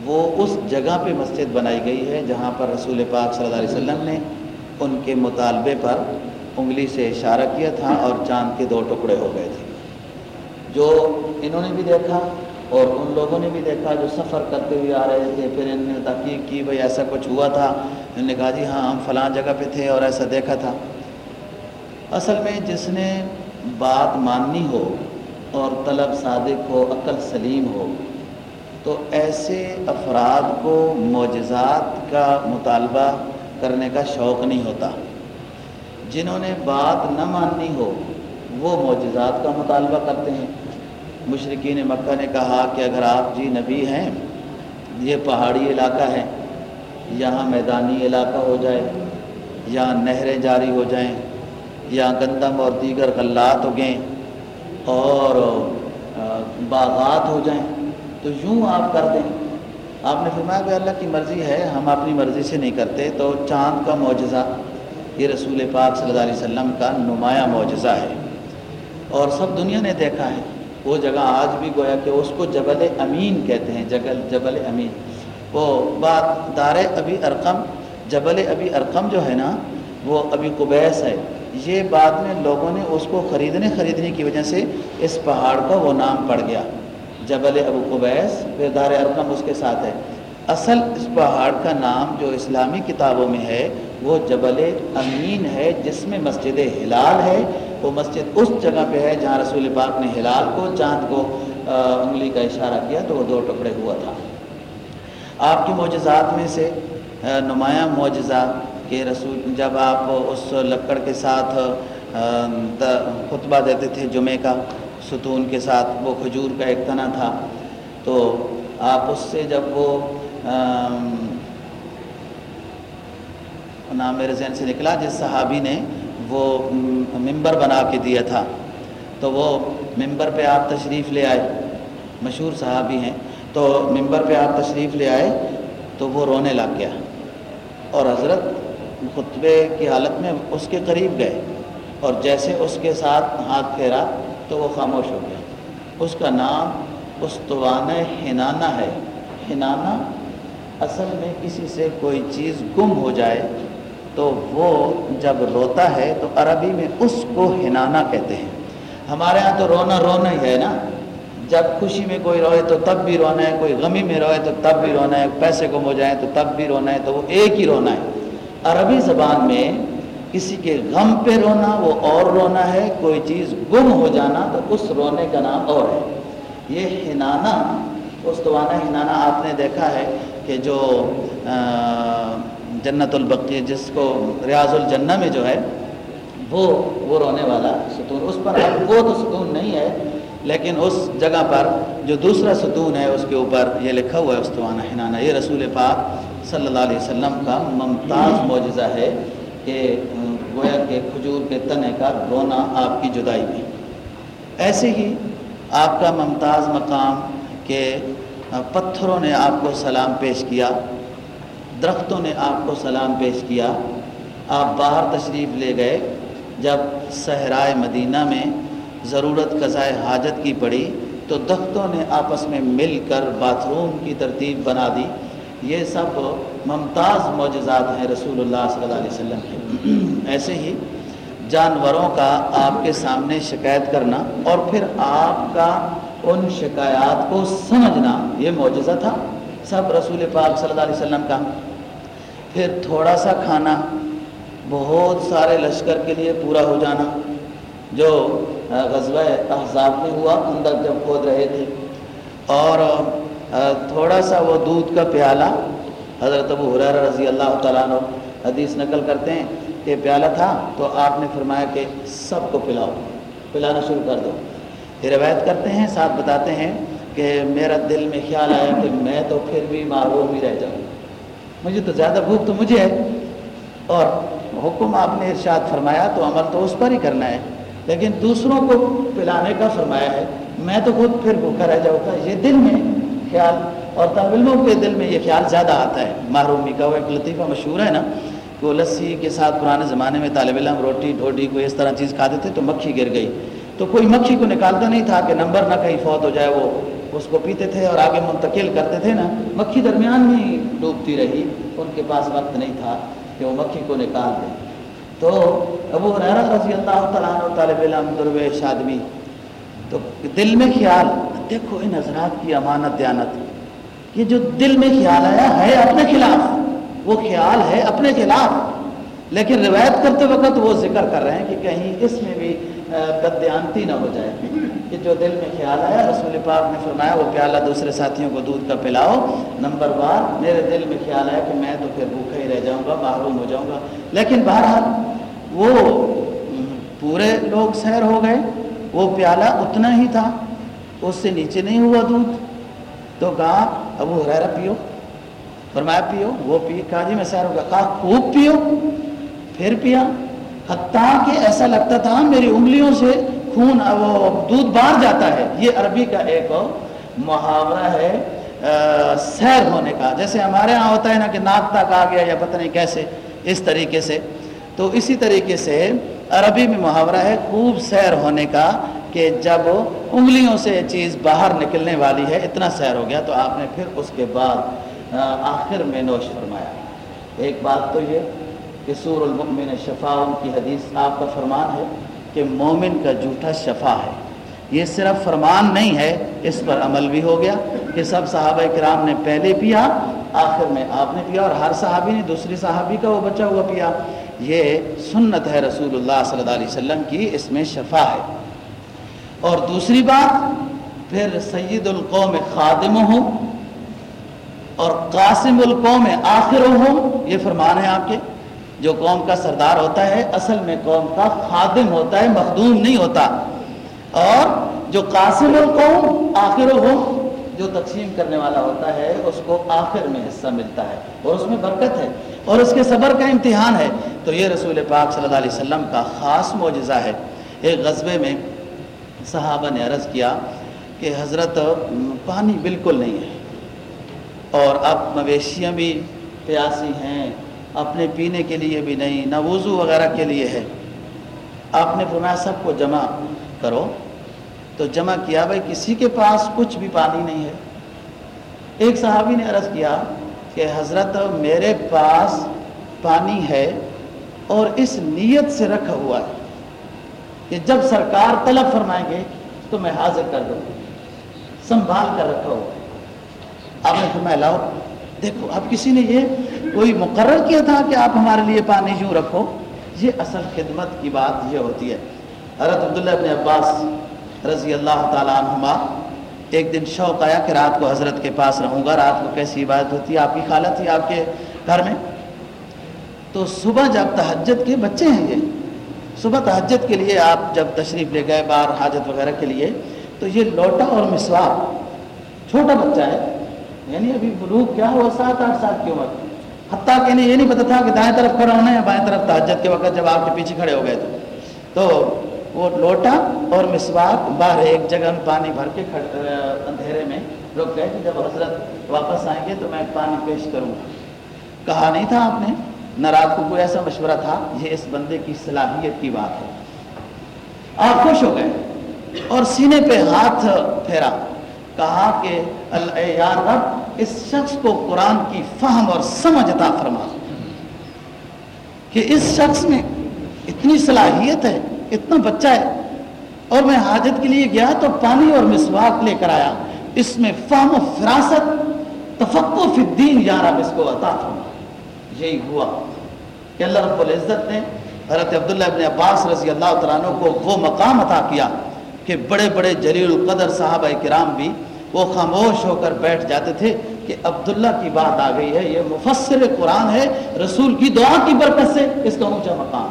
وہ اس جگہ پہ مسجد بنائی گئی ہے جہاں پر رسول پاک صلی اللہ علیہ وسلم نے ان کے مطالبے پر انگلی سے اشارہ کیا تھا اور چاند کے دو ٹکڑے ہو گئے تھے۔ جو انہوں نے بھی دیکھا اور ان لوگوں نے بھی دیکھا جو سفر کرتے ہوئے آ رہے تھے، پھر انہوں نے تحقیق کی بھائی ایسا کچھ ہوا تھا؟ انہوں نے کہا جی ہاں ہم فلاں جگہ پہ تھے اور ایسا دیکھا تھا۔ اصل میں جس نے بات ماننی ہو اور طلب صادق ہو، عقل سلیم ہو، تو ایسے افراد کو معجزات کا مطالبہ کرنے کا شوق نہیں ہوتا۔ جنہوں نے بات نہ ماننی ہو، وہ معجزات کا مطالبہ کرتے ہیں۔ مشرقین مکہ نے کہا کہ اگر آپ جی نبی ہیں، یہ پہاڑی علاقہ ہے، یہاں میدانی علاقہ ہو جائے یا نہریں جاری ہو جائیں یا گندم اور دیگر غلات اگیں اور باغات ہو جائیں، تو یوں آپ کر دیں۔ آپ نے فرمایا کہ اللہ کی مرضی ہے، ہم اپنی مرضی سے نہیں کرتے، تو چاند کا معجزہ، یہ رسول پاک صلی اللہ علیہ وسلم کا نمایاں معجزہ ہے۔ اور سب دنیا نے دیکھا ہے۔ وہ جگہ آج بھی گویا کہ اس کو جبل امین کہتے ہیں، جگل، جبل امین۔ وہ بات دار ابھی ارقم، جبل ابھی ارقم جو ہے نا، وہ ابھی قبیس ہے۔ یہ بعد میں لوگوں نے اس کو خریدنے خریدنے کی وجہ سے اس پہاڑ کا وہ نام پڑ گیا۔ جبل ابو قبیس، پھر دار ارقم اس کے ساتھ ہے۔ اصل اس پہاڑ کا نام جو اسلامی کتابوں میں ہے، وہ جبل امین ہے، جس میں مسجد ہلال ہے۔ وہ مسجد اس جگہ پہ ہے جہاں رسول پاک نے ہلال کو، چاند کو انگلی کا اشارہ کیا تو وہ دو ٹکڑے ہوا تھا۔ آپ کی معجزات میں سے نمایاں معجزہ کہ رسول، جب آپ اس لکڑ کے ساتھ خطبہ دیتے تھے جمعہ کا، ستون کے ساتھ، وہ کھجور کا ایک تنا تھا، تو آپ اس سے جب وہ نام میرے ذہن سے نکلا، جس صحابی نے وہ ممبر بنا کے دیا تھا۔ تو وہ ممبر پہ آپ تشریف لے آئے۔ مشہور صحابی ہیں۔ تو ممبر پہ آپ تشریف لے آئے تو وہ رونے لگ گیا۔ اور حضرت خطبے کی حالت میں اس کے قریب گئے۔ اور جیسے اس کے ساتھ ہاتھ پھیرا تو وہ خاموش ہو گیا۔ اس کا نام استوان ہنانا ہے۔ ہنانا اصل میں کسی سے کوئی چیز گم ہو جائے تو وہ جب روتا ہے تو عربی میں اس کو ہنانا کہتے ہیں۔ ہمارے ہاں تو رونا رونا ہی ہے نا۔ جب خوشی میں کوئی روئے تو تب بھی رونا ہے، کوئی غمی میں روئے تو تب بھی رونا ہے، پیسے گم ہو جائیں تو تب بھی رونا ہے، تو وہ ایک ہی رونا ہے۔ عربی زبان میں کسی کے غم پہ رونا، وہ اور رونا ہے، کوئی چیز گم ہو جانا تو اس رونے کا نام اور ہے۔ یہ ہنانا استوانہ ہنانا آپ نے دیکھا ہے کہ جو جنت البقی جس کو ریاض الجنہ میں جو ہے، وہ وہ رونے والا ستون۔ اس پر وہ تو ستون نہیں ہے، لیکن اس جگہ پر جو دوسرا ستون ہے، اس کے اوپر یہ لکھا ہوا ہے استوانہ ہنانا یہ رسول پاک صلی اللہ علیہ وسلم کا ممتاز معجزہ ہے کہ، گویا کے کھجور کے تنے کا رونا آپ کی جدائی میں۔ ایسے ہی آپ کا ممتاز مقام کہ پتھروں نے آپ کو سلام پیش کیا۔ درختوں نے آپ کو سلام پیش کیا، آپ باہر تشریف لے گئے، جب صحرائے مدینہ میں ضرورت قضائے حاجت کی پڑی تو درختوں نے آپس میں مل کر باتھ روم کی ترتیب بنا دی۔ یہ سب ممتاز معجزات ہیں رسول اللہ صلی اللہ علیہ وسلم کے۔ ایسے ہی جانوروں کا آپ کے سامنے شکایت کرنا اور پھر آپ کا ان شکایات کو سمجھنا، یہ معجزہ تھا۔ سب رسول پاک صلی اللہ علیہ وسلم کا۔ پھر تھوڑا سا کھانا، بہت سارے لشکر کے لیے پورا ہو جانا، جو غزوہ احزاب میں ہوا، اندر جب کھود رہے تھے۔ اور تھوڑا سا وہ دودھ کا پیالہ، حضرت ابو حریر رضی اللہ تعالیٰ عنہ حدیث نقل کرتے ہیں کہ پیالہ تھا تو آپ نے فرمایا کہ سب کو پلاؤ، پلانا شروع کر دو۔ پھر روایت کرتے ہیں، ساتھ بتاتے ہیں کہ میرا دل میں خیال آیا کہ میں تو پھر بھی معروم ہی رہ جاؤں۔ مجھے تو زیادہ بھوک تو مجھے ہے۔ اور حکم آپ نے ارشاد فرمایا تو عمل تو اس پر ہی کرنا ہے۔ لیکن دوسروں کو پلانے کا فرمایا ہے۔ میں تو خود پھر بھوکا رہ جاؤں گا۔ یہ دل میں خیال اور طالب علموں کے دل میں یہ خیال زیادہ آتا ہے۔ محرومی کا وہ ایک لطیفہ مشہور ہے نا، کہ وہ لسی کے ساتھ پرانے زمانے میں طالب علم روٹی ڈھوٹی کوئی اس طرح چیز کھاتے تھے تو مکھی گر گئی۔ تو کوئی مکھی کو نکالتا نہیں تھا کہ نمبر نہ کہیں فوت ہو جائے وہ اس کو پیتے تھے اور آگے منتقل کرتے تھے نا، مکھی درمیان میں ڈوبتی رہی۔ ان کے پاس وقت نہیں تھا کہ وہ مکھی کو نکال دیں۔ تو ابو حریرہ رضی اللہ تعالیٰ عنہ، طالب علم، درویش آدمی۔ تو دل میں خیال، دیکھو ان حضرات کی امانت دیانت۔ یہ جو دل میں خیال آیا ہے اپنے خلاف، وہ خیال ہے اپنے خلاف۔ لیکن روایت کرتے وقت وہ ذکر کر رہے ہیں کہ کہیں اس میں بھی بدیانتی نہ ہو جائے۔ جو دل میں خیال آیا، رسول پاک نے فرمایا، وہ پیالہ دوسرے ساتھیوں کو دودھ کا پلاؤ۔ نمبر بار میرے دل میں خیال آیا کہ میں تو پھر بھوکا ہی رہ جاؤں گا، محروم ہو جاؤں گا۔ لیکن بہرحال، وہ پورے لوگ سیر ہو گئے۔ وہ پیالہ اتنا ہی تھا، اس سے نیچے نہیں ہوا دودھ۔ تو کہا، ابو حریرہ پیو۔ فرمایا، پیو، وہ پی، کہا جی میں سیر ہو گیا۔ کہا، خوب پیو۔ پھر پیا۔ حتیٰ کہ ایسا لگتا تھا، میری انگلیوں سے خون وہ دودھ باہر جاتا ہے۔ یہ عربی کا ایک محاورہ ہے سیر ہونے کا۔ جیسے ہمارے ہاں ہوتا ہے نا کہ ناک تک آ گیا یا پتہ نہیں کیسے، اس طریقے سے۔ تو اسی طریقے سے عربی میں محاورہ ہے خوب سیر ہونے کا کہ جب انگلیوں سے چیز باہر نکلنے والی ہے، اتنا سیر ہو گیا۔ تو آپ نے پھر اس کے بعد آخر میں نوش فرمایا۔ ایک بات تو یہ کہ سور المؤمن شفا ان کی حدیث آپ کا فرمان ہے۔ کہ مومن کا جھوٹا شفا ہے۔ یہ صرف فرمان نہیں ہے، اس پر عمل بھی ہو گیا کہ سب صحابہ کرام نے پہلے پیا، آخر میں آپ نے پیا اور ہر صحابی نے دوسری صحابی کا وہ بچا ہوا پیا۔ یہ سنت ہے رسول اللہ صلی اللہ علیہ وسلم کی، اس میں شفا ہے۔ اور دوسری بات، پھر سید القوم خادم ہوں اور قاسم القوم آخر ہوں، یہ فرمان ہے آپ کے۔ جو قوم کا سردار ہوتا ہے، اصل میں قوم کا خادم ہوتا ہے، مخدوم نہیں ہوتا۔ اور جو قاسم القوم، آخر ہوں جو تقسیم کرنے والا ہوتا ہے، اس کو آخر میں حصہ ملتا ہے۔ اور اس میں برکت ہے۔ اور اس کے صبر کا امتحان ہے۔ تو یہ رسول پاک صلی اللہ علیہ وسلم کا خاص معجزہ ہے۔ ایک غزبے میں صحابہ نے عرض کیا کہ حضرت پانی بالکل نہیں ہے۔ اور اب مویشیاں بھی پیاسی ہیں۔ اپنے پینے کے لیے بھی نہیں، نہ وضو وغیرہ کے لیے ہے۔ آپ نے فرمایا سب کو جمع کرو۔ تو جمع کیا بھائی؟ کسی کے پاس کچھ بھی پانی نہیں ہے۔ ایک صحابی نے عرض کیا کہ حضرت میرے پاس پانی ہے اور اس نیت سے رکھا ہوا ہے کہ جب سرکار طلب فرمائیں گے تو میں حاضر کر دوں۔ سنبھال کر رکھا ہوا۔ آپ نے فرمایا لاؤ۔ دیکھو، اب کسی نے یہ کوئی مقرر کیا تھا کہ آپ ہمارے لیے پانی یوں رکھو؟ یہ اصل خدمت کی بات یہ ہوتی ہے۔ حضرت عبداللہ ابن عباس رضی اللہ تعالیٰ عنہما ایک دن شوق آیا کہ رات کو حضرت کے پاس رہوں گا۔ رات کو کیسی عبادت ہوتی ہے؟ آپ کی خالہ تھی آپ کے گھر میں؟ تو صبح جب تہجد کے بچے ہیں یہ، صبح تہجد کے لیے آپ جب تشریف لے گئے، باہر حاجت وغیرہ کے لیے، تو یہ لوٹا اور مسوار چھوٹا بچہ ہے۔ یعنی ابھی بلوغ کیا ہوا؟ سات آٹھ سال کی عمر۔ حتیٰ کہ انہیں یہ نہیں پتا تھا کہ دائیں طرف کھڑا ہونا ہے بائیں طرف تہجد کے وقت جب آپ کے پیچھے کھڑے ہو گئے تھے۔ تو وہ لوٹا اور مسواک باہر ایک جگہ میں پانی بھر کے اندھیرے میں رک گئے کہ جب حضرت واپس آئیں گے تو میں پانی پیش کروں گا۔ کہا نہیں تھا آپ نے؟ نہ رات کو کوئی ایسا مشورہ تھا؟ یہ اس بندے کی صلاحیت کی بات ہے۔ آپ خوش ہو گئے اور سینے پہ ہاتھ پھیرا۔ کہا کہ یا رب، اس شخص کو قرآن کی فہم اور سمجھ عطا فرما۔ کہ اس شخص میں اتنی صلاحیت ہے، اتنا بچہ ہے۔ اور میں حاجت کے لیے گیا تو پانی اور مسواک لے کر آیا۔ اس میں فہم و فراست تفقو فی الدین، یا رب، اس کو عطا فرما۔ یہی ہوا۔ کہ اللہ رب العزت نے حضرت عبداللہ ابن عباس رضی اللہ تعالیٰ عنہ کو وہ مقام عطا کیا کہ بڑے بڑے جلیل القدر صحابہ کرام بھی وہ خاموش ہو کر بیٹھ جاتے تھے کہ عبداللہ کی بات آ گئی ہے، یہ مفسر قرآن ہے، رسول کی دعا کی برکت سے اس کا اونچا مقام۔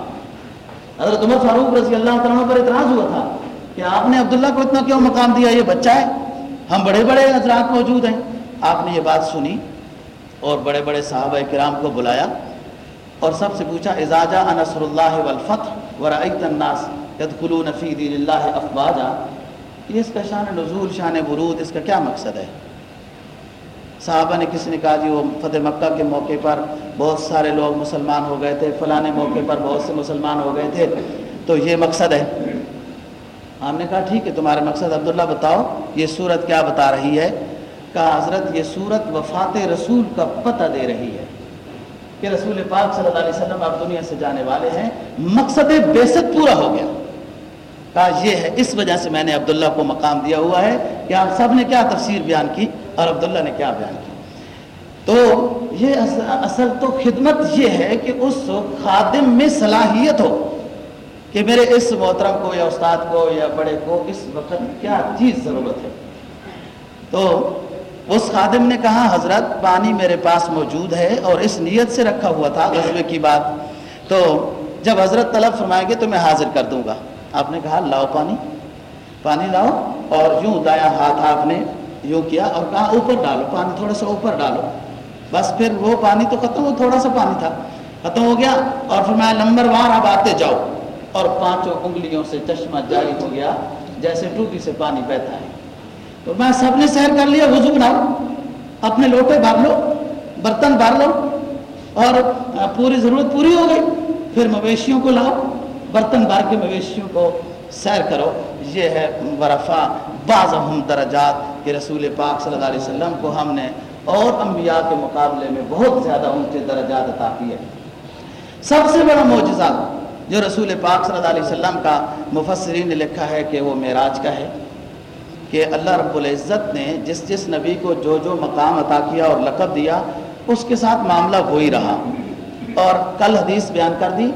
حضرت عمر فاروق رضی اللہ تعالیٰ پر اعتراض ہوا تھا کہ آپ نے عبداللہ کو اتنا کیوں مقام دیا؟ یہ بچہ ہے، ہم بڑے بڑے حضرات موجود ہیں۔ آپ نے یہ بات سنی اور بڑے بڑے صحابہ کرام کو بلایا اور سب سے پوچھا اعزاجہ انصر اللہ والفتح ورائت الناس یدخلون فی دین اللہ افواجا؟ اس کا شان نزول، شان ورود، اس کا کیا مقصد ہے؟ صحابہ نے کسی نے کہا جی وہ فتح مکہ کے موقع پر بہت سارے لوگ مسلمان ہو گئے تھے، فلاں موقع پر بہت سے مسلمان ہو گئے تھے، تو یہ مقصد ہے۔ ہم نے کہا ٹھیک ہے تمہارے مقصد عبداللہ بتاؤ، یہ صورت کیا بتا رہی ہے؟ کہا حضرت، یہ صورت وفات رسول کا پتہ دے رہی ہے کہ رسول پاک صلی اللہ علیہ وسلم آپ دنیا سے جانے والے ہیں۔ مقصد بیست پورا ہو گیا۔ کہا یہ ہے، اس وجہ سے میں نے عبداللہ کو مقام دیا ہوا ہے کہ آپ سب نے کیا تفسیر بیان کی اور عبداللہ نے کیا بیان کی۔ تو یہ اصل تو خدمت یہ ہے کہ اس خادم میں صلاحیت ہو کہ میرے اس محترم کو یا استاد کو یا بڑے کو اس وقت کیا چیز ضرورت ہے۔ تو اس خادم نے کہا، حضرت پانی میرے پاس موجود ہے اور اس نیت سے رکھا ہوا تھا غزبے کی بات۔ تو جب حضرت طلب فرمائیں گے تو میں حاضر کر دوں گا۔ آپ نے کہا، لاؤ پانی پانی لاؤ اور یوں دایا ہاتھ آپ نے یوں کیا اور کہا، اوپر ڈالو، پانی تھوڑا سا اوپر ڈالو. بس پھر وہ پانی تو ختم ہو، تھوڑا سا پانی تھا، ختم ہو گیا اور پھر میں نمبر وار اب آتے جاؤ. اور پانچوں انگلیوں سے چشمہ جاری ہو گیا، جیسے ٹوٹی سے پانی بہتا ہے۔ تو میں سب نے سیر کر لیا، وضو بناؤ، اپنے لوٹے بھر لو، برتن بھر لو اور پوری ضرورت پوری ہو گئی، پھر مویشیوں کو لاؤ برتن بھر کے مویشیوں کو سیر کرو۔ یہ ہے ورفا۔ بعض ہم درجات کہ رسول پاک صلی اللہ علیہ وسلم کو ہم نے اور انبیاء کے مقابلے میں بہت زیادہ اونچے درجات عطا کیے۔ سب سے بڑا معجزہ جو رسول پاک صلی اللہ علیہ وسلم کا مفسرین نے لکھا ہے کہ وہ معراج کا ہے۔ کہ اللہ رب العزت نے جس جس نبی کو جو جو مقام عطا کیا اور لقب دیا، اس کے ساتھ معاملہ وہی رہا۔ اور کل حدیث بیان کر دی۔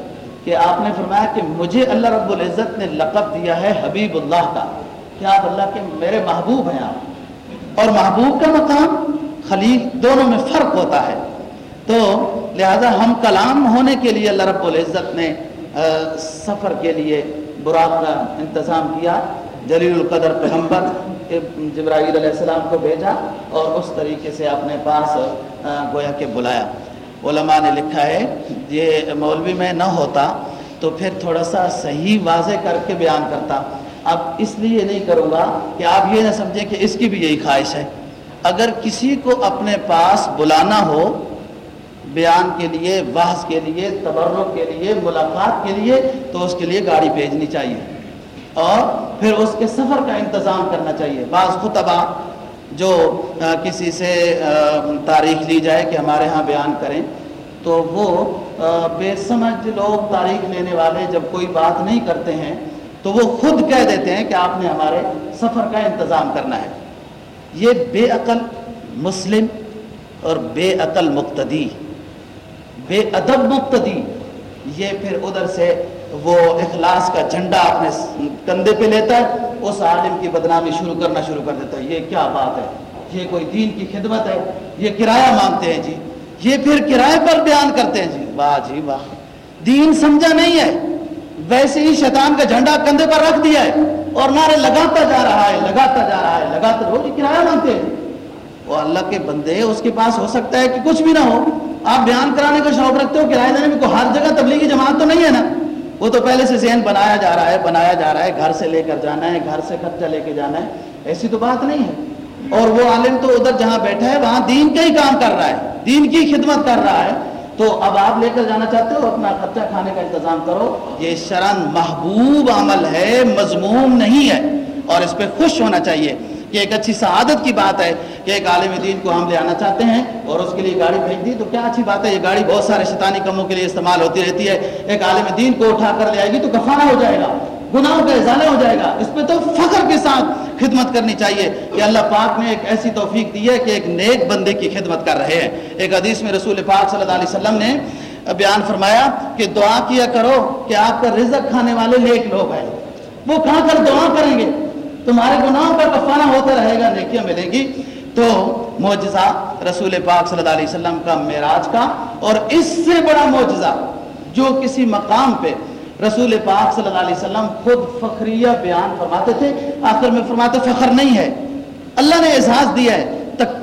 کہ آپ نے فرمایا کہ مجھے اللہ رب العزت نے لقب دیا ہے حبیب اللہ کا۔ کہ آپ اللہ کے میرے محبوب ہیں آپ؟ اور محبوب کا مقام خلیل دونوں میں فرق ہوتا ہے۔ تو لہذا ہم کلام ہونے کے لیے اللہ رب العزت نے سفر کے لیے براق کا انتظام کیا۔ جلیل القدر پیغمبر جبرائیل علیہ السلام کو بھیجا اور اس طریقے سے اپنے پاس گویا کہ بلایا۔ علماء نے لکھا ہے، یہ مولوی میں نہ ہوتا تو پھر تھوڑا سا صحیح واضح کر کے بیان کرتا۔ اب اس لیے نہیں کروں گا کہ آپ یہ نہ سمجھیں کہ اس کی بھی یہی خواہش ہے۔ اگر کسی کو اپنے پاس بلانا ہو بیان کے لیے، بحث کے لیے، تبرک کے لیے، ملاقات کے لیے، تو اس کے لیے گاڑی بھیجنی چاہیے۔ اور پھر اس کے سفر کا انتظام کرنا چاہیے۔ بعض خطبہ جو کسی سے تاریخ لی جائے کہ ہمارے ہاں بیان کریں، تو وہ بے سمجھ لوگ تاریخ لینے والے جب کوئی بات نہیں کرتے ہیں، تو وہ خود کہہ دیتے ہیں کہ آپ نے ہمارے سفر کا انتظام کرنا ہے۔ یہ بے عقل مسلم اور بے عقل مقتدی، بے ادب مقتدی، یہ پھر ادھر سے وہ اخلاص کا جھنڈا اپنے کندھے پہ لیتا ہے، اس عالم کی بدنامی شروع کرنا شروع کر دیتا ہے۔ یہ کیا بات ہے؟ یہ کوئی دین کی خدمت ہے؟ یہ کرایہ مانگتے ہیں جی۔ یہ پھر کرائے پر بیان کرتے ہیں جی۔ واہ جی واہ۔ دین سمجھا نہیں ہے۔ ویسے ہی شیطان کا جھنڈا کندھے پر رکھ دیا ہے اور نعرے لگاتا جا رہا ہے، لگاتا جا رہا ہے، لگاتا وہ کرایہ مانگتے ہیں۔ وہ اللہ کے بندے، اس کے پاس ہو سکتا ہے کہ کچھ بھی نہ ہو۔ آپ بیان کرانے کا شوق رکھتے ہو، کرایہ دینے میں کوئی ہر جگہ تبلیغی جماعت تو نہیں ہے نا؟ وہ تو پہلے سے ذہن بنایا جا رہا ہے، بنایا جا رہا ہے، گھر سے لے کر جانا ہے، گھر سے خرچہ لے کے جانا ہے۔ ایسی تو بات نہیں ہے۔ اور وہ عالم تو ادھر جہاں بیٹھا ہے، وہاں دین کا ہی کام کر رہا ہے، دین کی خدمت کر رہا ہے۔ تو اب آپ لے کر جانا چاہتے ہو، اپنا خرچہ کھانے کا انتظام کرو۔ یہ شرن محبوب عمل ہے، مضموم نہیں ہے۔ اور اس پہ خوش ہونا چاہیے۔ کہ ایک اچھی سعادت کی بات ہے کہ ایک عالم دین کو ہم لے آنا چاہتے ہیں اور اس کے لیے گاڑی بھیج دی، تو کیا اچھی بات ہے؟ یہ گاڑی بہت سارے شیطانی کموں کے لیے استعمال ہوتی رہتی ہے۔ ایک عالم دین کو اٹھا کر لے آئے گی تو کفانہ ہو جائے گا، گناہوں کا ازالہ ہو جائے گا۔ اس پہ تو فخر کے ساتھ خدمت کرنی چاہیے کہ اللہ پاک نے ایک ایسی توفیق دی ہے کہ ایک نیک بندے کی خدمت کر رہے ہیں۔ ایک حدیث میں رسول پاک صلی اللہ علیہ وسلم نے بیان فرمایا کہ دعا کیا کرو کہ آپ کا رزق کھانے والے نیک لوگ ہیں۔ وہ کھا کر دعا کریں گے۔ تمہارے گناہوں کا کفانہ ہوتا رہے گا، نیکیاں ملے گی۔ تو معجزہ رسول پاک صلی اللہ علیہ وسلم کا معراج کا، اور اس سے بڑا معجزہ جو کسی مقام پہ رسول پاک صلی اللہ علیہ وسلم خود فخریہ بیان فرماتے تھے، آخر میں فرماتے فخر نہیں ہے۔ اللہ نے احساس دیا ہے۔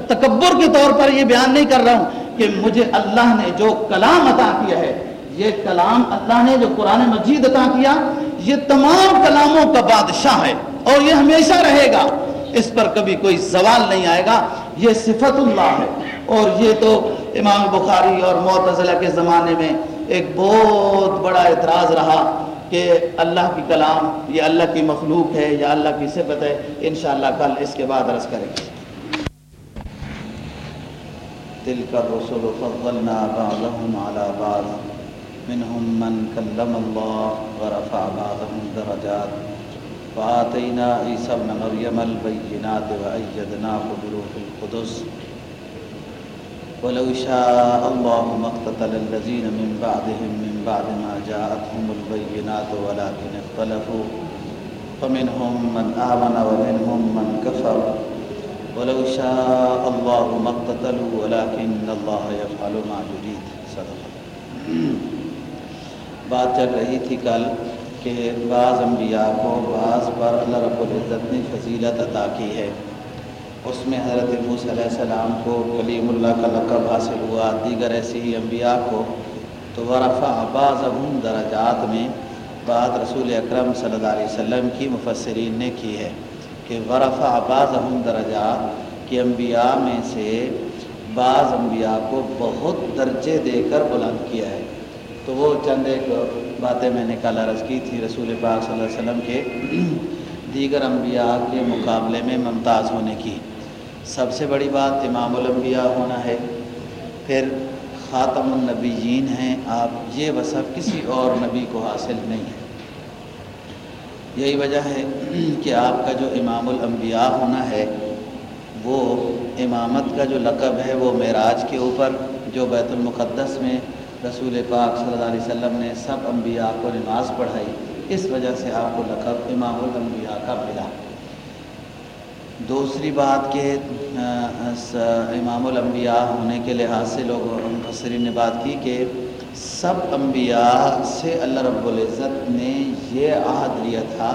تکبر کے طور پر یہ بیان نہیں کر رہا ہوں کہ مجھے اللہ نے جو کلام عطا کیا ہے، یہ کلام اللہ نے جو قرآن مجید عطا کیا، یہ تمام کلاموں کا بادشاہ ہے۔ اور یہ ہمیشہ رہے گا۔ اس پر کبھی کوئی زوال نہیں آئے گا۔ یہ صفت اللہ ہے۔ اور یہ تو امام بخاری اور معتزلہ کے زمانے میں ایک بہت بڑا اعتراض رہا کہ اللہ کی کلام یہ اللہ کی مخلوق ہے یا اللہ کی صفت ہے۔ انشاءاللہ کل اس کے بعد عرض کریں گے۔ دل کا رسول فضلنا بعضهم على بعض۔ منهم من كلم الله ورفع بعضهم درجات۔ فآتينا عيسى ابن مريم البينات وأيدناه بروح القدس ولو شاء الله ما اقتتل الذين من بعدهم من بعد ما جاءتهم البينات ولكن اختلفوا فمنهم من آمن ومنهم من كفر ولو شاء الله ما اقتتلوا ولكن الله يفعل ما يريد صدق بات چل رہی تھی کل کہ بعض انبیاء کو بعض پر اللہ رب العزت نے فضیلت عطا کی ہے۔ اس میں حضرت موسیٰ علیہ السلام کو کلیم اللہ کا لقب حاصل ہوا، دیگر ایسی ہی انبیاء کو۔ تو ورفع بعض درجات میں بعد رسول اکرم صلی اللہ علیہ وسلم کی مفسرین نے کی ہے کہ ورفع بعض درجات کہ انبیاء میں سے بعض انبیاء کو بہت درجے دے کر بلند کیا ہے۔ تو وہ چند ایک باتیں میں نے کل عرض کی تھی رسول پاک صلی اللہ علیہ وسلم کے دیگر انبیاء کے مقابلے میں ممتاز ہونے کی۔ سب سے بڑی بات امام الانبیاء ہونا ہے۔ پھر خاتم النبیین ہیں۔ آپ یہ وصف کسی اور نبی کو حاصل نہیں ہے۔ یہی وجہ ہے کہ آپ کا جو امام الانبیاء ہونا ہے، وہ امامت کا جو لقب ہے، وہ معراج کے اوپر جو بیت المقدس میں رسول پاک صلی اللہ علیہ وسلم نے سب انبیاء کو نماز پڑھائی، اس وجہ سے آپ کو لقب امام الانبیاء کا ملا۔ دوسری بات کہ امام الانبیاء ہونے کے لحاظ سے لوگ مفسرین نے بات کی کہ سب انبیاء سے اللہ رب العزت نے یہ عہد لیا تھا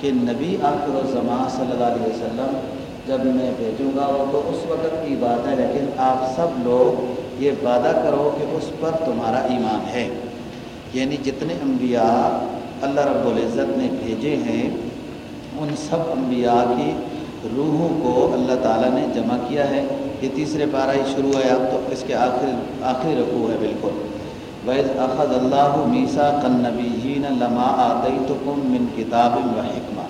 کہ نبی آخر الزماں صلی اللہ علیہ وسلم جب میں بھیجوں گا، وہ تو اس وقت کی بات ہے، لیکن آپ سب لوگ یہ وعدہ کرو کہ اس پر تمہارا ایمان ہے۔ یعنی جتنے انبیاء اللہ رب العزت نے بھیجے ہیں، ان سب انبیاء کی روحوں کو اللہ تعالیٰ نے جمع کیا ہے۔ یہ تیسرے پارہ ہی شروع ہے، اب تو اس کے آخر، آخری رقو ہے بالکل۔ ویز اخذ اللہ میسا کن نبی لما آدئی تو کم من کتاب و حکمہ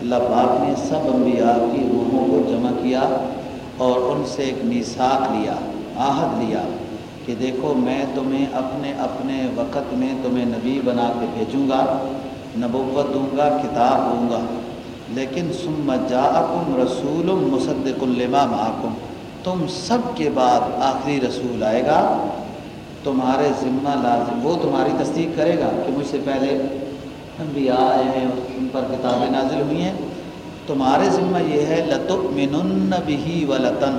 اللہ پاک نے سب انبیاء کی روحوں کو جمع کیا اور ان سے ایک میساک لیا۔ آہد لیا کہ دیکھو میں تمہیں اپنے اپنے وقت میں تمہیں نبی بنا کے بھیجوں گا، نبوت دوں گا، کتاب دوں گا۔ لیکن سم جاءکم رسول مصدق الما محکم تم سب کے بعد آخری رسول آئے گا۔ تمہارے ذمہ لازم، وہ تمہاری تصدیق کرے گا کہ مجھ سے پہلے انبیاء آئے ہیں ان پر کتابیں نازل ہوئی ہیں۔ تمہارے ذمہ یہ ہے، لتؤمنن بھی و لطن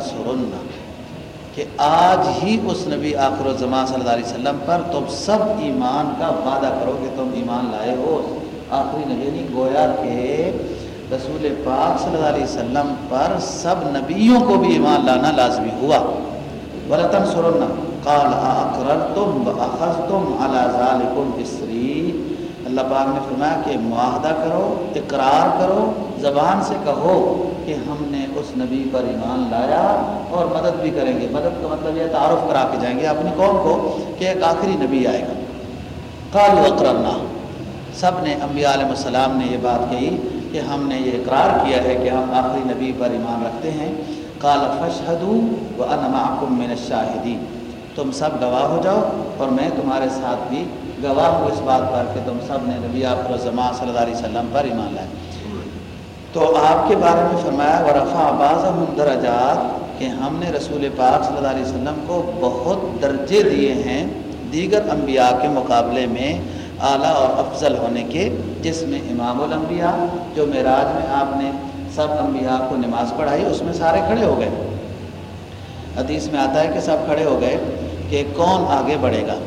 کہ آج ہی اس نبی آخر الزمان صلی اللہ علیہ وسلم پر تم سب ایمان کا وعدہ کرو کہ تم ایمان لائے ہو۔ آخری نبی نہیں، گویا کہ رسول پاک صلی اللہ علیہ وسلم پر سب نبیوں کو بھی ایمان لانا لازمی ہوا۔ ولطن سرن قال اقررتم واخذتم على ذلكم اسری اللہ پاک نے فرمایا کہ معاہدہ کرو، اقرار کرو۔ زبان سے کہو کہ ہم نے اس نبی پر ایمان لایا اور مدد بھی کریں گے۔ مدد کا مطلب یہ تعارف کرا کے جائیں گے۔ اپنی قوم کو کہ ایک آخری نبی آئے گا۔ قال اقررنا۔ سب نے انبیاء علیہ السلام نے یہ بات کہی کہ ہم نے یہ اقرار کیا ہے کہ ہم آخری نبی پر ایمان رکھتے ہیں۔ قال فشہدو و معکم من الشاہدین۔ تم سب گواہ ہو جاؤ اور میں تمہارے ساتھ بھی گواہ ہو اس بات پر کہ تم سب نے نبی آپ صلی اللہ علیہ وسلم پر ایمان لائے۔ تو آپ کے بارے میں فرمایا و رفا آباز درجات، کہ ہم نے رسول پاک صلی اللہ علیہ وسلم کو بہت درجے دیے ہیں دیگر انبیاء کے مقابلے میں اعلیٰ اور افضل ہونے کے، جس میں امام الانبیاء، جو معراج میں آپ نے سب انبیاء کو نماز پڑھائی، اس میں سارے کھڑے ہو گئے۔ حدیث میں آتا ہے کہ سب کھڑے ہو گئے کہ کون آگے بڑھے گا۔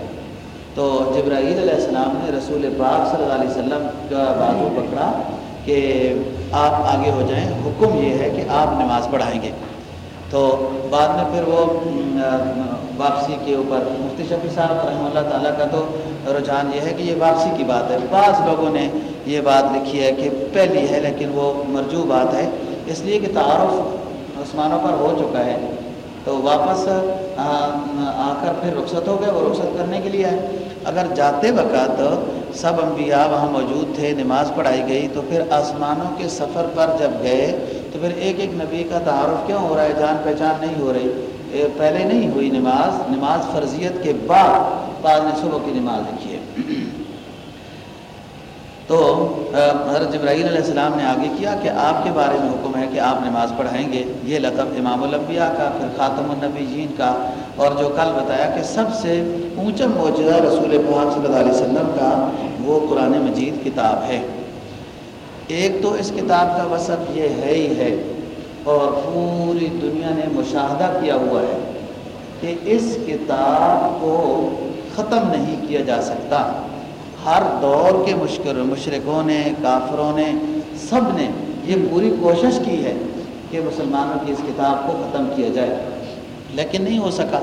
تو جبرائیل علیہ السلام نے رسول پاک صلی اللہ علیہ وسلم کا بازو پکڑا کہ آپ آگے ہو جائیں۔ حکم یہ ہے کہ آپ نماز پڑھائیں گے۔ تو بعد میں پھر وہ واپسی کے اوپر مفتی شفیع صاحب رحمہ اللہ تعالیٰ کا تو رجحان یہ ہے کہ یہ واپسی کی بات ہے۔ بعض لوگوں نے یہ بات لکھی ہے کہ پہلی ہے، لیکن وہ مرجو بات ہے۔ اس لیے کہ تعارف عثمانوں پر ہو چکا ہے۔ تو واپس آ کر پھر رخصت ہو گئے۔ وہ رخصت کرنے کے لیے آئے۔ اگر جاتے وقت سب انبیاء وہاں موجود تھے، نماز پڑھائی گئی، تو پھر آسمانوں کے سفر پر جب گئے، تو پھر ایک ایک نبی کا تعارف کیوں ہو رہا ہے؟ جان پہچان نہیں ہو رہی۔ پہلے نہیں ہوئی نماز نماز فرضیت کے بعد بعد نے صبح کی نماز لکھی ہے۔ تو حضرت جبرائیل علیہ السلام نے آگے کیا کہ آپ کے بارے میں حکم ہے کہ آپ نماز پڑھائیں گے۔ یہ لقب امام الانبیاء کا، پھر خاتم النبی جین کا۔ اور جو کل بتایا کہ سب سے اونچا موجودہ رسول پاک صلی اللہ علیہ وسلم کا وہ قرآن مجید کتاب ہے۔ ایک تو اس کتاب کا وصف یہ ہے ہی ہے اور پوری دنیا نے مشاہدہ کیا ہوا ہے کہ اس کتاب کو ختم نہیں کیا جا سکتا۔ ہر دور کے مشکل مشرقوں نے، کافروں نے، سب نے یہ پوری کوشش کی ہے کہ مسلمانوں کی اس کتاب کو ختم کیا جائے۔ لیکن نہیں ہو سکا۔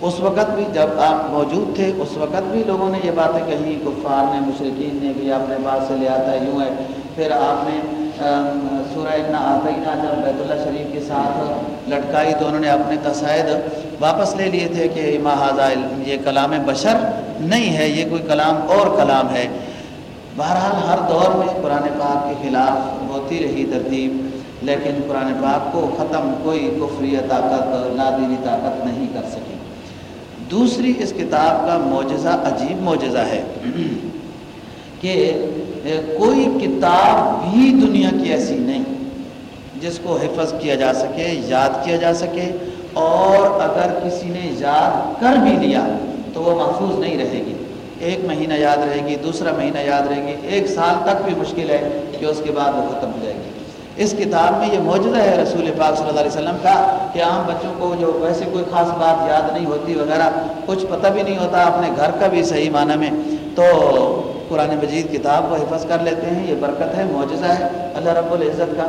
اس وقت بھی جب آپ موجود تھے، اس وقت بھی لوگوں نے یہ باتیں کہیں کفار نے مشرقین نے بھی اپنے بات سے لے آتا ہے، یوں ہے۔ پھر آپ نے سورہ اتنا آتینہ جب بیت اللہ شریف کے ساتھ لٹکائی تو انہوں نے اپنے قصائد واپس لے لیے تھے کہ حاضہ یہ کلام بشر نہیں ہے، یہ کوئی کلام اور کلام ہے۔ بہرحال ہر دور میں قرآن پاک کے خلاف ہوتی رہی ترتیب۔ لیکن قرآن پاک کو ختم کوئی کفری طاقت نادینی طاقت نہیں کر سکی۔ دوسری اس کتاب کا معجزہ، عجیب معجزہ ہے کہ کوئی کتاب بھی دنیا کی ایسی نہیں جس کو حفظ کیا جا سکے، یاد کیا جا سکے، اور اگر کسی نے یاد کر بھی لیا تو وہ محفوظ نہیں رہے گی۔ ایک مہینہ یاد رہے گی، دوسرا مہینہ یاد رہے گی، ایک سال تک بھی مشکل ہے کہ اس کے بعد وہ ختم ہو جائے گی۔ اس کتاب میں یہ موجودہ ہے رسول پاک صلی اللہ علیہ وسلم کا کہ عام بچوں کو جو ویسے کوئی خاص بات یاد نہیں ہوتی وغیرہ، کچھ پتہ بھی نہیں ہوتا اپنے گھر کا بھی صحیح معنی میں، تو قرآن مجید کتاب کو حفظ کر لیتے ہیں، یہ برکت ہے، معجزہ ہے، اللہ رب العزت کا۔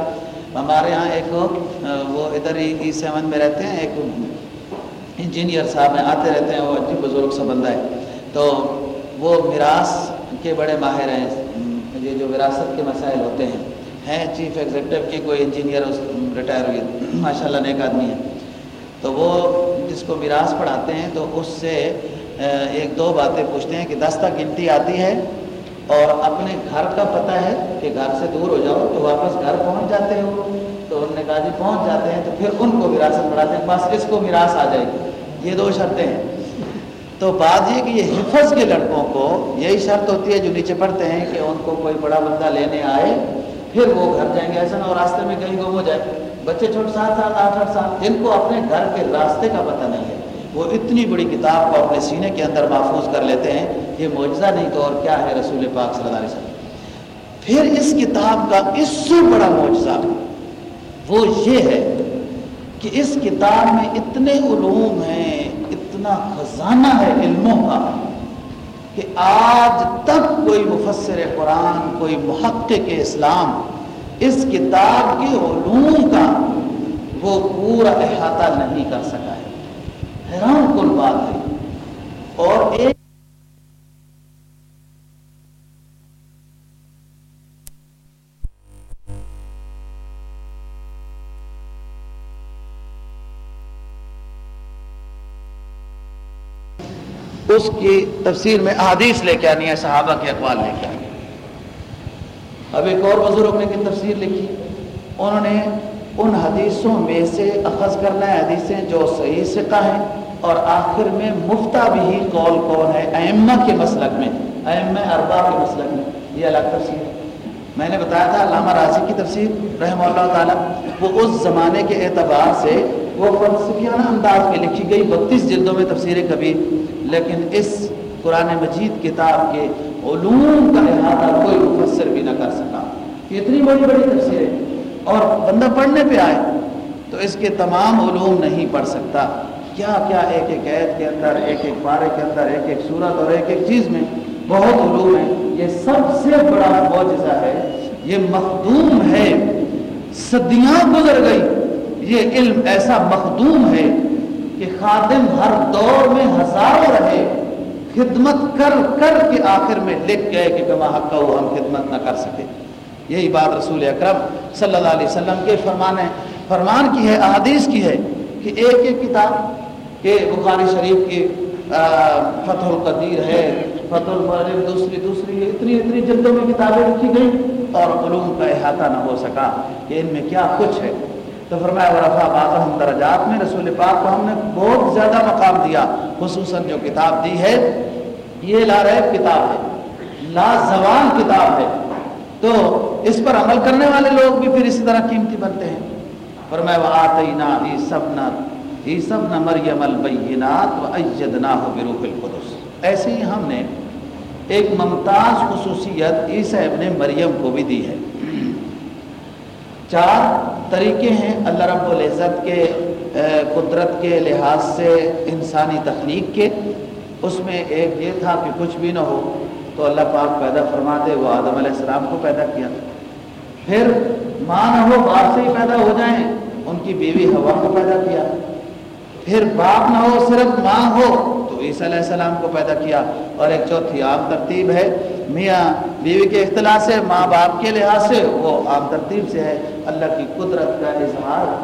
ہمارے یہاں ایک، وہ ادھر ہی ای سیون میں رہتے ہیں، ایک انجینئر صاحب ہیں، آتے رہتے ہیں، وہ اچھی بزرگ سا بندہ ہے۔ تو وہ میراث کے بڑے ماہر ہیں، یہ جو وراثت کے مسائل ہوتے ہیں۔ ہیں چیف ایگزیکٹو کی، کوئی انجینئر ریٹائر ہوئی ماشاء اللہ نیک آدمی ہے۔ تو وہ جس کو میراث پڑھاتے ہیں تو اس سے ایک دو باتیں پوچھتے ہیں کہ دس تک گنتی آتی ہے اور اپنے گھر کا پتہ ہے کہ گھر سے دور ہو جاؤ تو واپس گھر پہنچ جاتے ہو۔ تو انہوں نے کہا جی پہنچ جاتے ہیں تو پھر ان کو وراثت پڑھاتے ہیں، بس اس کو میراث آ جائے گی۔ یہ دو شرطیں ہیں۔ تو بات یہ کہ یہ حفظ کے لڑکوں کو یہی شرط ہوتی ہے جو نیچے پڑھتے ہیں کہ ان کو کوئی بڑا بندہ لینے آئے۔ پھر وہ گھر جائیں گے، ایسا نہ اور راستے میں کہیں گم ہو جائے۔ بچے چھوٹے سات سات آٹھ آٹھ سال جن کو اپنے گھر کے راستے کا پتہ نہیں ہے۔ وہ اتنی بڑی کتاب کو اپنے سینے کے اندر محفوظ کر لیتے ہیں یہ معجزہ نہیں تو اور کیا ہے رسول پاک صلی اللہ علیہ وسلم۔ پھر اس کتاب کا اس سے بڑا معجزہ وہ یہ ہے کہ اس کتاب میں اتنے علوم ہیں، اتنا خزانہ ہے علموں کا۔ کہ آج تک کوئی مفسر قرآن، کوئی محقق اسلام اس کتاب کے علوم کا وہ پورا احاطہ نہیں کر سکا ہے۔ حیران کن بات ہے۔ اور ایک اس کی تفسیر میں احادیث لے کے آنی ہے، صحابہ کے اقوال لے کے آنی اب ایک اور بزرگ نے کی تفسیر لکھی۔ انہوں نے ان حدیثوں میں سے اخذ کرنا ہے حدیثیں جو صحیح سکا ہیں اور آخر میں مفتا بھی قول کون ہے؟ ائمہ کے مسلک میں، ائمہ اربا کے مسلک میں۔ یہ الگ تفسیر ہے۔ میں نے بتایا تھا علامہ راضی کی تفسیر رحمہ اللہ تعالیٰ، وہ اس زمانے کے اعتبار سے وہ فلسفیانہ انداز میں لکھی گئی بتیس جلدوں میں تفسیر کبیر، لیکن اس قرآن مجید کتاب کے علوم کا احاطہ کوئی مفسر بھی نہ کر سکا۔ اتنی بڑی بڑی تفسیریں۔ اور بندہ پڑھنے پہ آئے تو اس کے تمام علوم نہیں پڑھ سکتا۔ کیا کیا ایک ایک عید کے اندر، ایک ایک بارے کے اندر، ایک ایک صورت اور ایک ایک چیز میں بہت علوم ہے یہ سب سے بڑا معجزہ ہے۔ یہ مخدوم ہے۔ صدیاں گزر گئی۔ یہ علم ایسا مخدوم ہے کہ خادم ہر دور میں ہزاروں رہے۔ خدمت کر کر کے آخر میں لکھ گئے کہ کما حق ہو ہم خدمت نہ کر سکے۔ یہی بات رسول اکرم صلی اللہ علیہ وسلم کے فرمان ہے فرمان کی ہے، احادیث کی ہے کہ ایک ایک کتاب کہ بخاری شریف کی فتح القدیر ہے۔ فتح المغرب دوسری دوسری اتنی اتنی جلدوں میں کتابیں لکھی گئیں اور علوم کا احاطہ نہ ہو سکا کہ ان میں کیا کچھ ہے۔ تو فرمایا، ورفا بعض ہم درجات میں رسول پاک کو ہم نے بہت زیادہ مقام دیا، خصوصاً جو کتاب دی ہے۔ یہ لا رہے کتاب ہے، لا زوال کتاب ہے۔ تو اس پر عمل کرنے والے لوگ بھی پھر اسی طرح قیمتی بنتے ہیں۔ فرمایا وہ آتینا ہی سب نہ ہی سب نہ مریم البینات و ایدنا ہو بروح القدس۔ ایسے ہی ہم نے ایک ممتاز خصوصیت عیسی ابن مریم کو بھی دی ہے۔ چار طریقے ہیں اللہ رب العزت کے قدرت کے لحاظ سے انسانی تخلیق کے۔ اس میں ایک یہ تھا کہ کچھ بھی نہ ہو تو اللہ پاک پیدا فرما دے وہ آدم علیہ السلام کو پیدا کیا۔ پھر ماں نہ ہو، باپ سے ہی پیدا ہو جائیں، ان کی بیوی ہوا کو پیدا کیا۔ پھر باپ نہ ہو، صرف ماں ہو عیسی علیہ السلام کو پیدا کیا اور ایک چوتھی عام ترتیب ہے۔ میاں بیوی کے اختلاف سے، ماں باپ کے لحاظ سے وہ عام ترتیب سے ہے۔ اللہ کی قدرت کا اظہار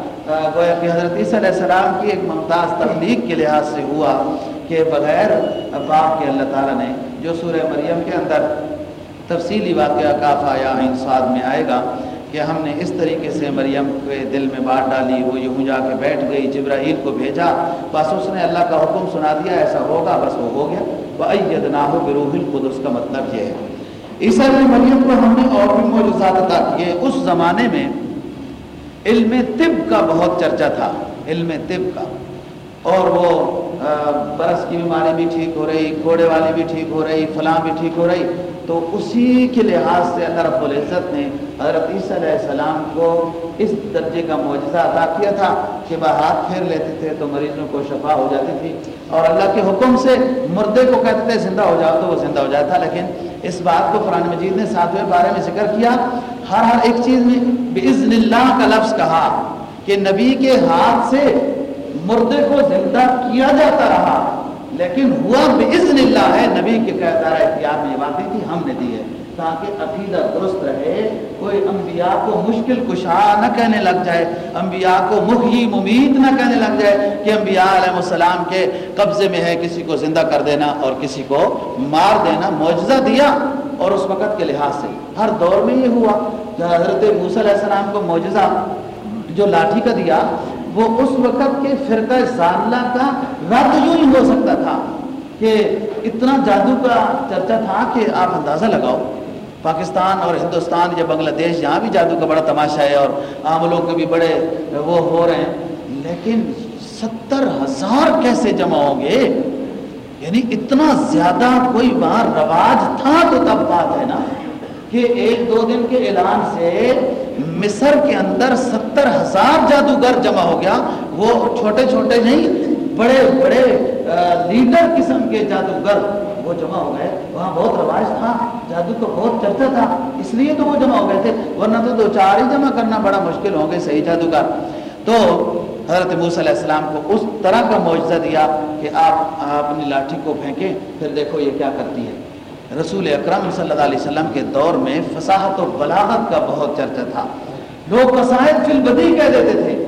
گویا کہ حضرت عیسیٰ علیہ السلام کی ایک ممتاز تخلیق کے لحاظ سے ہوا کہ بغیر باپ کے اللہ تعالیٰ نے جو سورہ مریم کے اندر تفصیلی واقعہ کافا یا انساد میں آئے گا کہ ہم نے اس طریقے سے مریم کے دل میں بات ڈالی، وہ یوں جا کے بیٹھ گئی، جبرائیل کو بھیجا، بس اس نے اللہ کا حکم سنا دیا، ایسا ہوگا، بس وہ ہو گیا۔ وہ عید نہ ہو بروح القدس کا مطلب یہ ہے۔ عیسیٰ ابن مریم کو ہم نے اور بھی معجزات عطا کیے۔ اس زمانے میں علم طب کا بہت چرچا تھا، علم طب کا۔ اور وہ برس کی بیماری بھی ٹھیک ہو رہی، گھوڑے والی بھی ٹھیک ہو رہی، فلاں بھی ٹھیک ہو رہی، تو اسی کے لحاظ سے اللہ رب العزت نے حضرت عیسیٰ علیہ السلام کو اس درجے کا معجزہ عطا کیا تھا کہ وہ ہاتھ پھیر لیتے تھے تو مریضوں کو شفا ہو جاتی تھی اور اللہ کے حکم سے مردے کو کہتے تھے، زندہ ہو جاؤ تو وہ زندہ ہو جاتا لیکن اس بات کو قرآن مجید نے ساتویں بارے میں ذکر کیا، ہر ہر ایک چیز میں بزن اللہ کا لفظ کہا کہ نبی کے ہاتھ سے مردے کو زندہ کیا جاتا رہا۔ لیکن ہوا بزن اللہ ہے، نبی کے کہتا اختیار میں یہ بات تھی ہم نے دی ہے تاکہ عقیدہ درست رہے، کوئی انبیاء کو مشکل کشا نہ کہنے لگ جائے، انبیاء کو محی ممید نہ کہنے لگ جائے کہ انبیاء علیہ السلام کے قبضے میں ہے کسی کو زندہ کر دینا اور کسی کو مار دینا، معجزہ دیا۔ اور اس وقت کے لحاظ سے ہر دور میں یہ ہوا۔ حضرت موسیٰ علیہ السلام کو معجزہ جو لاٹھی کا دیا وہ اس وقت کے فرقہ ضالہ کا رد یوں ہی ہو سکتا تھا کہ اتنا جادو کا چرچا تھا کہ آپ اندازہ لگاؤ۔ پاکستان اور ہندوستان یا بنگلہ دیش یہاں بھی جادو کا بڑا تماشا ہے اور عام لوگ کے بھی بڑے وہ ہو رہے ہیں۔ لیکن ستر ہزار کیسے جمع ہوں گے؟ یعنی اتنا زیادہ کوئی وہاں رواج تھا تو تب بات ہے نا۔ کہ ایک دو دن کے اعلان سے مصر کے اندر ستر ہزار جادوگر جمع ہو گیا۔ وہ چھوٹے چھوٹے نہیں، بڑے بڑے لیڈر قسم کے جادوگر وہ جمع ہو گئے۔ وہاں بہت رواج تھا، جادو کا بہت چرچا تھا، اس لیے تو وہ جمع ہو گئے تھے، ورنہ تو دو چار ہی جمع کرنا بڑا مشکل ہو گئے صحیح جادوگر۔ تو حضرت موسیٰ علیہ السلام کو اس طرح کا معجزہ دیا کہ آپ اپنی لاٹھی کو پھینکیں، پھر دیکھو یہ کیا کرتی ہے۔ رسول اکرم صلی اللہ علیہ وسلم کے دور میں فصاحت و بلاغت کا بہت چرچا تھا۔ لوگ قصائد فی البدی کہہ دیتے تھے۔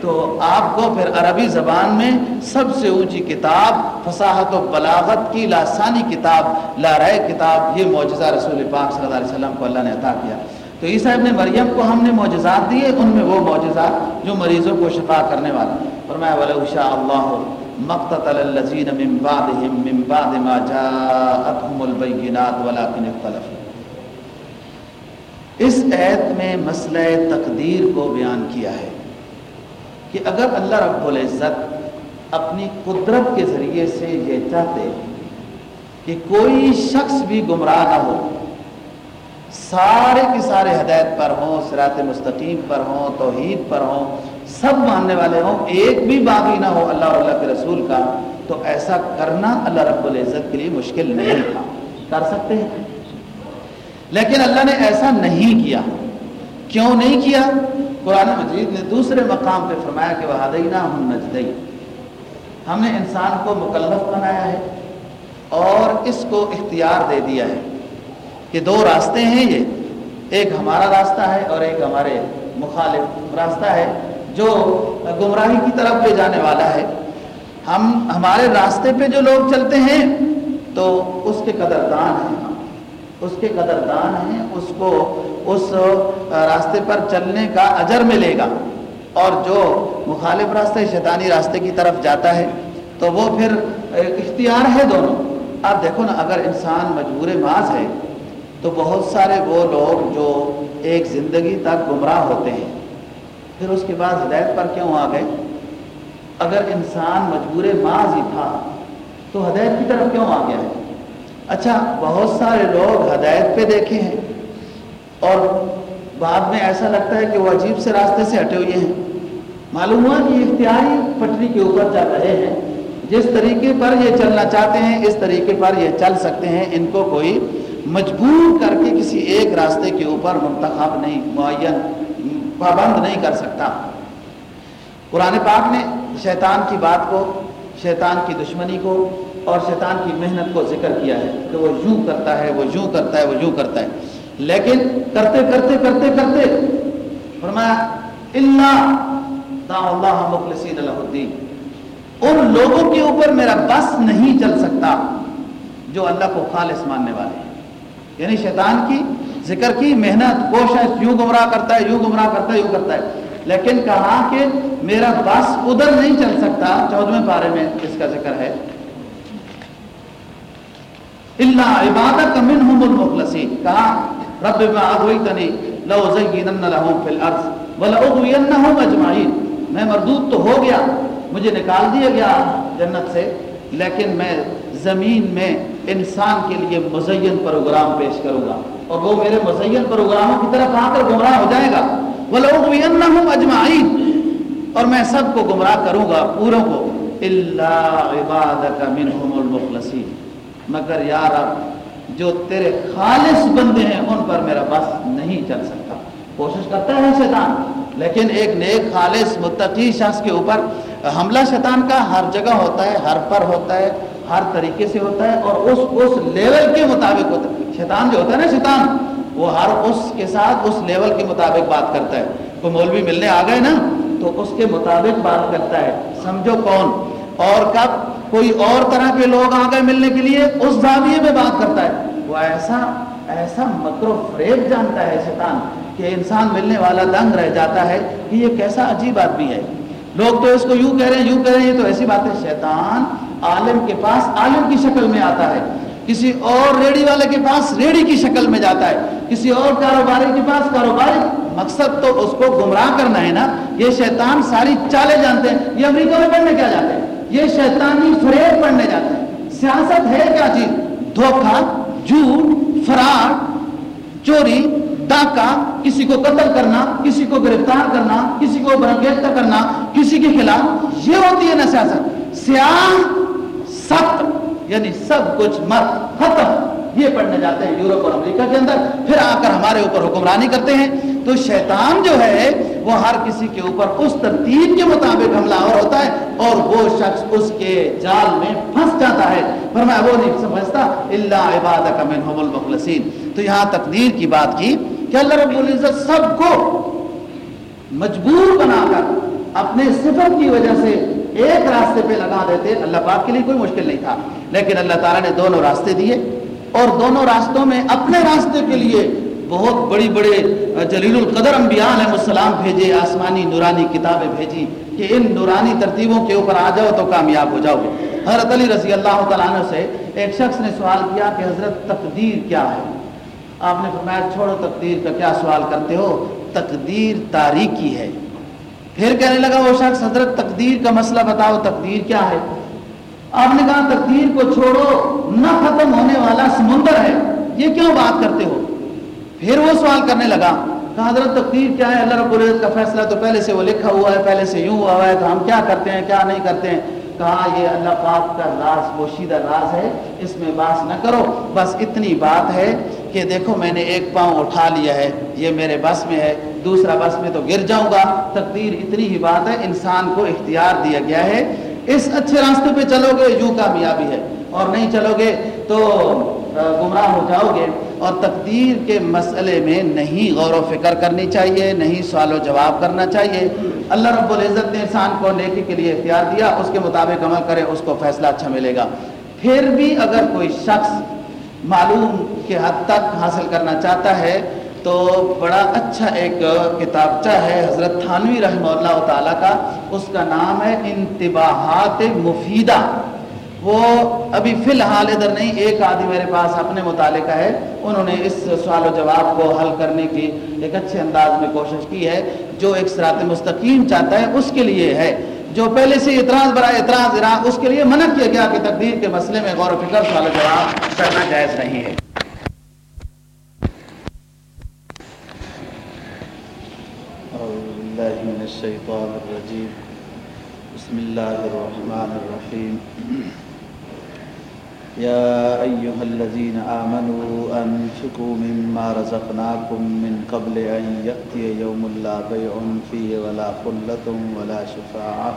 تو آپ کو پھر عربی زبان میں سب سے اونچی کتاب فصاحت و بلاغت کی لاسانی کتاب لارائے کتاب، یہ معجزہ رسول پاک صلی اللہ علیہ وسلم کو اللہ نے عطا کیا۔ تو عیسیٰ ابن مریم کو ہم نے معجزات دیے، ان میں وہ معجزات جو مریضوں کو شفا کرنے والا۔ فرمایا، وَلَوْ شَاءَ اللَّهُ مقتل الذين من بعدهم من بعد ما جاءتهم البينات ولكن اختلفوا۔ اس ایت میں مسئلہ تقدیر کو بیان کیا ہے کہ اگر اللہ رب العزت اپنی قدرت کے ذریعے سے یہ چاہتے کہ کوئی شخص بھی گمراہ نہ ہو، سارے کے سارے ہدایت پر ہوں سرات مستقیم پر ہوں، توحید پر ہوں سب ماننے والے ہوں، ایک بھی باغی نہ ہو اللہ اور اللہ کے رسول کا، تو ایسا کرنا اللہ رب العزت کے لیے مشکل نہیں تھا۔ کر سکتے ہیں؟ لیکن اللہ نے ایسا نہیں کیا۔ کیوں نہیں کیا؟ قرآن مجید نے دوسرے مقام پہ فرمایا کہ وہ ہدینہ ہم نجدئی ہم نے انسان کو مکلف بنایا ہے اور اس کو اختیار دے دیا ہے کہ دو راستے ہیں یہ۔ ایک ہمارا راستہ ہے اور ایک ہمارے مخالف راستہ ہے۔ جو گمراہی کی طرف لے جانے والا ہے۔ ہم ہمارے راستے پہ جو لوگ چلتے ہیں تو اس کے قدردان ہیں۔ اس کے قدردان ہیں، اس کو اس راستے پر چلنے کا اجر ملے گا۔ اور جو مخالف راستے شیطانی راستے کی طرف جاتا ہے، تو وہ پھر اختیار ہے دونوں۔ آپ دیکھو نا، اگر انسان مجبور ماض ہے، تو بہت سارے وہ لوگ جو ایک زندگی تک گمراہ ہوتے ہیں۔ پھر اس کے بعد ہدایت پر کیوں آ گئے؟ اگر انسان مجبور ماض ہی تھا، تو ہدایت کی طرف کیوں آ گیا ہے؟ اچھا بہت سارے لوگ ہدایت پہ دیکھے ہیں اور بعد میں ایسا لگتا ہے کہ وہ عجیب سے راستے سے ہٹے ہوئے ہیں۔ معلوم ہوا کہ اختیاری پٹری کے اوپر چل رہے ہیں۔ جس طریقے پر یہ چلنا چاہتے ہیں، اس طریقے پر یہ چل سکتے ہیں۔ ان کو کوئی مجبور کر کے کسی ایک راستے کے اوپر منتخب نہیں، معین۔ پابند نہیں کر سکتا۔ قرآن پاک نے شیطان کی بات کو، شیطان کی دشمنی کو اور شیطان کی محنت کو ذکر کیا ہے کہ وہ یوں کرتا ہے، وہ یوں کرتا ہے، وہ یوں کرتا ہے۔ لیکن کرتے کرتے کرتے کرتے فرمایا اللہ اللہ مخلصین الدین ان لوگوں کے اوپر میرا بس نہیں چل سکتا جو اللہ کو خالص ماننے والے ہیں۔ یعنی شیطان کی ذکر کی، محنت، کوشش، یوں گمراہ کرتا ہے، یوں گمراہ کرتا ہے، یوں کرتا ہے۔ لیکن کہا کہ میرا بس ادھر نہیں چل سکتا چودویں پارے میں اس کا ذکر ہے۔ اللہ عبادت منہم المخلصین کہا، رب ما اغویتنی لو زینن لہم فی الارض ولأغوینہم اجمعین میں مردود تو ہو گیا، مجھے نکال دیا گیا جنت سے، لیکن میں زمین میں انسان کے لیے مزین پروگرام پیش کروں گا۔ اور وہ میرے مزین پروگراموں کی طرف آ کر گمراہ ہو جائے گا۔ وَلَأُغْوِيَنَّهُمْ أَجْمَعِينَ اور میں سب کو گمراہ کروں گا، پوروں کو۔ إِلَّا عِبَادَكَ مِنْهُمُ الْمُخْلَصِينَ مگر یا رب جو تیرے خالص بندے ہیں، ان پر میرا بس نہیں چل سکتا۔ کوشش کرتا ہے شیطان، لیکن ایک نیک، خالص، متقی شخص کے اوپر حملہ شیطان کا ہر جگہ ہوتا ہے، ہر پر ہوتا ہے۔ ہر طریقے سے ہوتا ہے اور اس اس لیول کے مطابق ہوتا ہے۔ شیطان جو ہوتا ہے نا شیطان، وہ ہر اس کے ساتھ اس لیول کے مطابق بات کرتا ہے۔ کوئی مولوی ملنے آ گئے نا، تو اس کے مطابق بات کرتا ہے۔ سمجھو کون؟ اور کب؟ کوئی اور طرح کے لوگ آ گئے ملنے کے لیے، اس زاویے میں بات کرتا ہے۔ وہ ایسا ایسا مکر و فریب جانتا ہے شیطان کہ انسان ملنے والا دنگ رہ جاتا ہے کہ یہ کیسا عجیب آدمی ہے۔ لوگ تو اس کو یوں کہہ رہے ہیں، یوں کہہ رہے ہیں، یہ تو ایسی بات ہے۔ شیطان عالم کے پاس عالم کی شکل میں آتا ہے، کسی اور ریڑی والے کے پاس ریڑی کی شکل میں جاتا ہے، کسی اور کاروباری کے پاس کاروباری مقصد تو اس کو گمراہ کرنا ہے نا۔ یہ شیطان ساری چالیں جانتے ہیں، یہ امریکہ میں پڑھنے کیا جاتے ہیں یہ شیطانی فریب پڑھنے جاتے ہیں۔ سیاست ہے کیا چیز؟ دھوکہ، جھوٹ، فرار، چوری، ڈاکہ، کسی کو قتل کرنا، کسی کو گرفتار کرنا، کسی کو برگیتا کرنا، کسی کے خلاف، یہ ہوتی ہے نا سیاست۔ سیاہ ست یعنی سب کچھ مت، ختم۔ یہ پڑھنے جاتے ہیں یورپ اور امریکہ کے اندر۔ پھر آ کر ہمارے اوپر حکمرانی کرتے ہیں۔ تو شیطان جو ہے، وہ ہر کسی کے اوپر اس ترتیب کے مطابق حملہ اور ہوتا ہے اور وہ شخص اس کے جال میں پھنس جاتا ہے۔ فرمایا، وہ نہیں سمجھتا اللہ عبادک منہم المخلصین تو یہاں تقدیر کی بات کی کہ اللہ رب العزت سب کو مجبور بنا کر، اپنے صفت کی وجہ سے ایک راستے پہ لگا دیتے، اللہ پاک کے لیے کوئی مشکل نہیں تھا۔ لیکن اللہ تعالیٰ نے دونوں راستے دیے اور دونوں راستوں میں اپنے راستے کے لیے بہت بڑی بڑے جلیل القدر انبیاء علیہ السلام بھیجے، آسمانی نورانی کتابیں بھیجی کہ ان نورانی ترتیبوں کے اوپر آ جاؤ تو کامیاب ہو جاؤ گے۔ حضرت علی رضی اللہ تعالیٰ عنہ سے ایک شخص نے سوال کیا کہ حضرت تقدیر کیا ہے؟ آپ نے فرمایا، چھوڑو تقدیر کا کیا سوال کرتے ہو؟ تقدیر تاریخی ہے۔ پھر کہنے لگا وہ شخص حضرت تقدیر کا مسئلہ بتاؤ، تقدیر کیا ہے؟ آپ نے کہا تقدیر کو چھوڑو، نہ ختم ہونے والا سمندر ہے۔ یہ کیوں بات کرتے ہو؟ پھر وہ سوال کرنے لگا، کہا حضرت تقدیر کیا ہے؟ اللہ رب العزت کا فیصلہ تو پہلے سے وہ لکھا ہوا ہے، پہلے سے یوں ہوا ہوا ہے تو ہم کیا کرتے ہیں، کیا نہیں کرتے ہیں؟ کہا، یہ اللہ پاک کا راز، پوشیدہ راز ہے، اس میں باس نہ کرو۔ بس اتنی بات ہے کہ دیکھو، میں نے ایک پاؤں اٹھا لیا ہے، یہ میرے بس میں ہے۔ دوسرا بس میں تو گر جاؤں گا۔ تقدیر اتنی ہی بات ہے، انسان کو اختیار دیا گیا ہے۔ اس اچھے راستے پہ چلو گے، یوں کامیابی ہے۔ اور نہیں چلو گے تو گمراہ ہو جاؤ گے۔ اور تقدیر کے مسئلے میں نہیں غور و فکر کرنی چاہیے، نہیں سوال و جواب کرنا چاہیے۔ اللہ رب العزت نے انسان کو نیکی کے لیے اختیار دیا، اس کے مطابق عمل کرے، اس کو فیصلہ اچھا ملے گا۔ پھر بھی اگر کوئی شخص معلوم کے حد تک حاصل کرنا چاہتا ہے تو بڑا اچھا ایک کتابچہ ہے، حضرت تھانوی رحمہ اللہ تعالیٰ کا۔ اس کا نام ہے انتباہات مفیدہ۔ وہ ابھی فی الحال ادھر نہیں، ایک آدھی میرے پاس اپنے مطالعے کا ہے۔ انہوں نے اس سوال و جواب کو حل کرنے کی ایک اچھے انداز میں کوشش کی ہے۔ جو ایک سرات مستقیم چاہتا ہے، اس کے لیے ہے۔ جو پہلے سے اعتراض برائے اعتراض اس کے لیے منع کیا گیا کہ تقدیر کے مسئلے میں غور و فکر، سوال و جواب کرنا جائز نہیں ہے۔ الشیطان الرجیم بسم اللہ الرحمن الرحیم يا أيها الذين آمنوا أنفقوا مما رزقناكم من قبل أن يأتي يوم لا بيع فيه ولا خلة ولا شفاعة.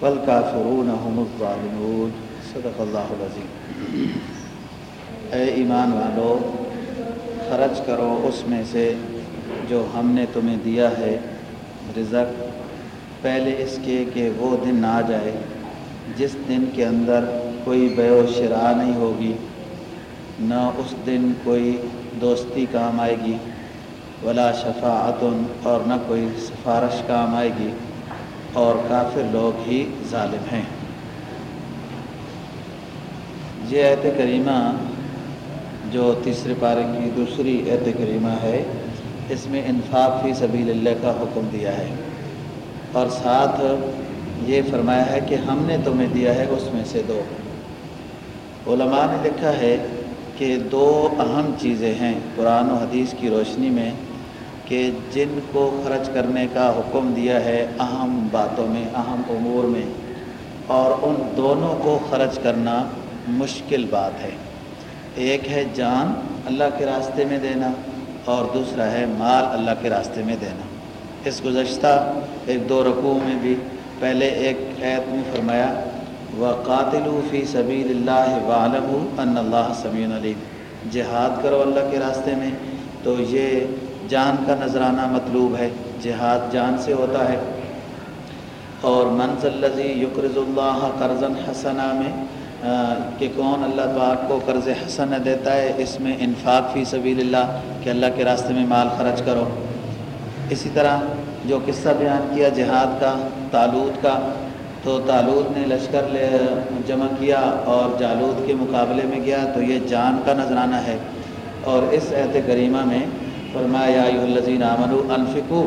والكافرون هم الظالمون. صدق اللہ العظیم اے ایمان والو، خرچ کرو اس میں سے جو ہم نے تمہیں دیا ہے، رزق، پہلے اس کے کہ وہ دن آ جائے، جس دن کے اندر کوئی بے و شرا نہیں ہوگی، نہ اس دن کوئی دوستی کام آئے گی، ولا شفاعت اور نہ کوئی سفارش کام آئے گی، اور کافر لوگ ہی ظالم ہیں۔ یہ ایت کریمہ جو تیسرے پارے کی دوسری ایت کریمہ ہے اس میں انفاق فی سبیل اللہ کا حکم دیا ہے۔ اور ساتھ یہ فرمایا ہے کہ ہم نے تمہیں دیا ہے اس میں سے دو۔ علماء نے لکھا ہے کہ دو اہم چیزیں ہیں قرآن و حدیث کی روشنی میں کہ جن کو خرچ کرنے کا حکم دیا ہے اہم باتوں میں، اہم امور میں، اور ان دونوں کو خرچ کرنا مشکل بات ہے۔ ایک ہے جان، اللہ کے راستے میں دینا۔ اور دوسرا ہے مال اللہ کے راستے میں دینا۔ اس گزشتہ ایک دو رقوع میں بھی پہلے ایک عید میں فرمایا و قاتل فی سبیل اللہ عالم ان اللہ سمین علیم جہاد کرو اللہ کے راستے میں۔ تو یہ جان کا نذرانہ مطلوب ہے۔ جہاد جان سے ہوتا ہے۔ اور منزل لذی یقرض اللہ قرض حسنہ میں کہ کون اللہ پاک کو قرض حسن دیتا ہے، اس میں انفاق فی سبیل اللہ، کہ اللہ کے راستے میں مال خرچ کرو۔ اسی طرح جو قصہ بیان کیا جہاد کا تالود کا، تو تالود نے لشکر لے، جمع کیا اور جالود کے مقابلے میں گیا، تو یہ جان کا نذرانہ ہے۔ اور اس عہد کریمہ میں فرمایا الزین عمل انفکو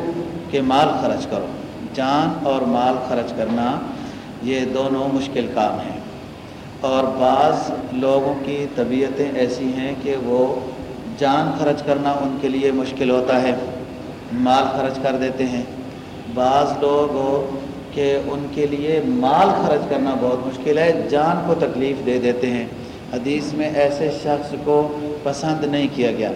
کہ مال خرچ کرو۔ جان اور مال خرچ کرنا، یہ دونوں مشکل کام ہیں۔ اور بعض لوگوں کی طبیعتیں ایسی ہیں کہ وہ جان خرچ کرنا ان کے لیے مشکل ہوتا ہے، مال خرچ کر دیتے ہیں۔ بعض لوگ کہ ان کے لیے مال خرچ کرنا بہت مشکل ہے، جان کو تکلیف دے دیتے ہیں۔ حدیث میں ایسے شخص کو پسند نہیں کیا گیا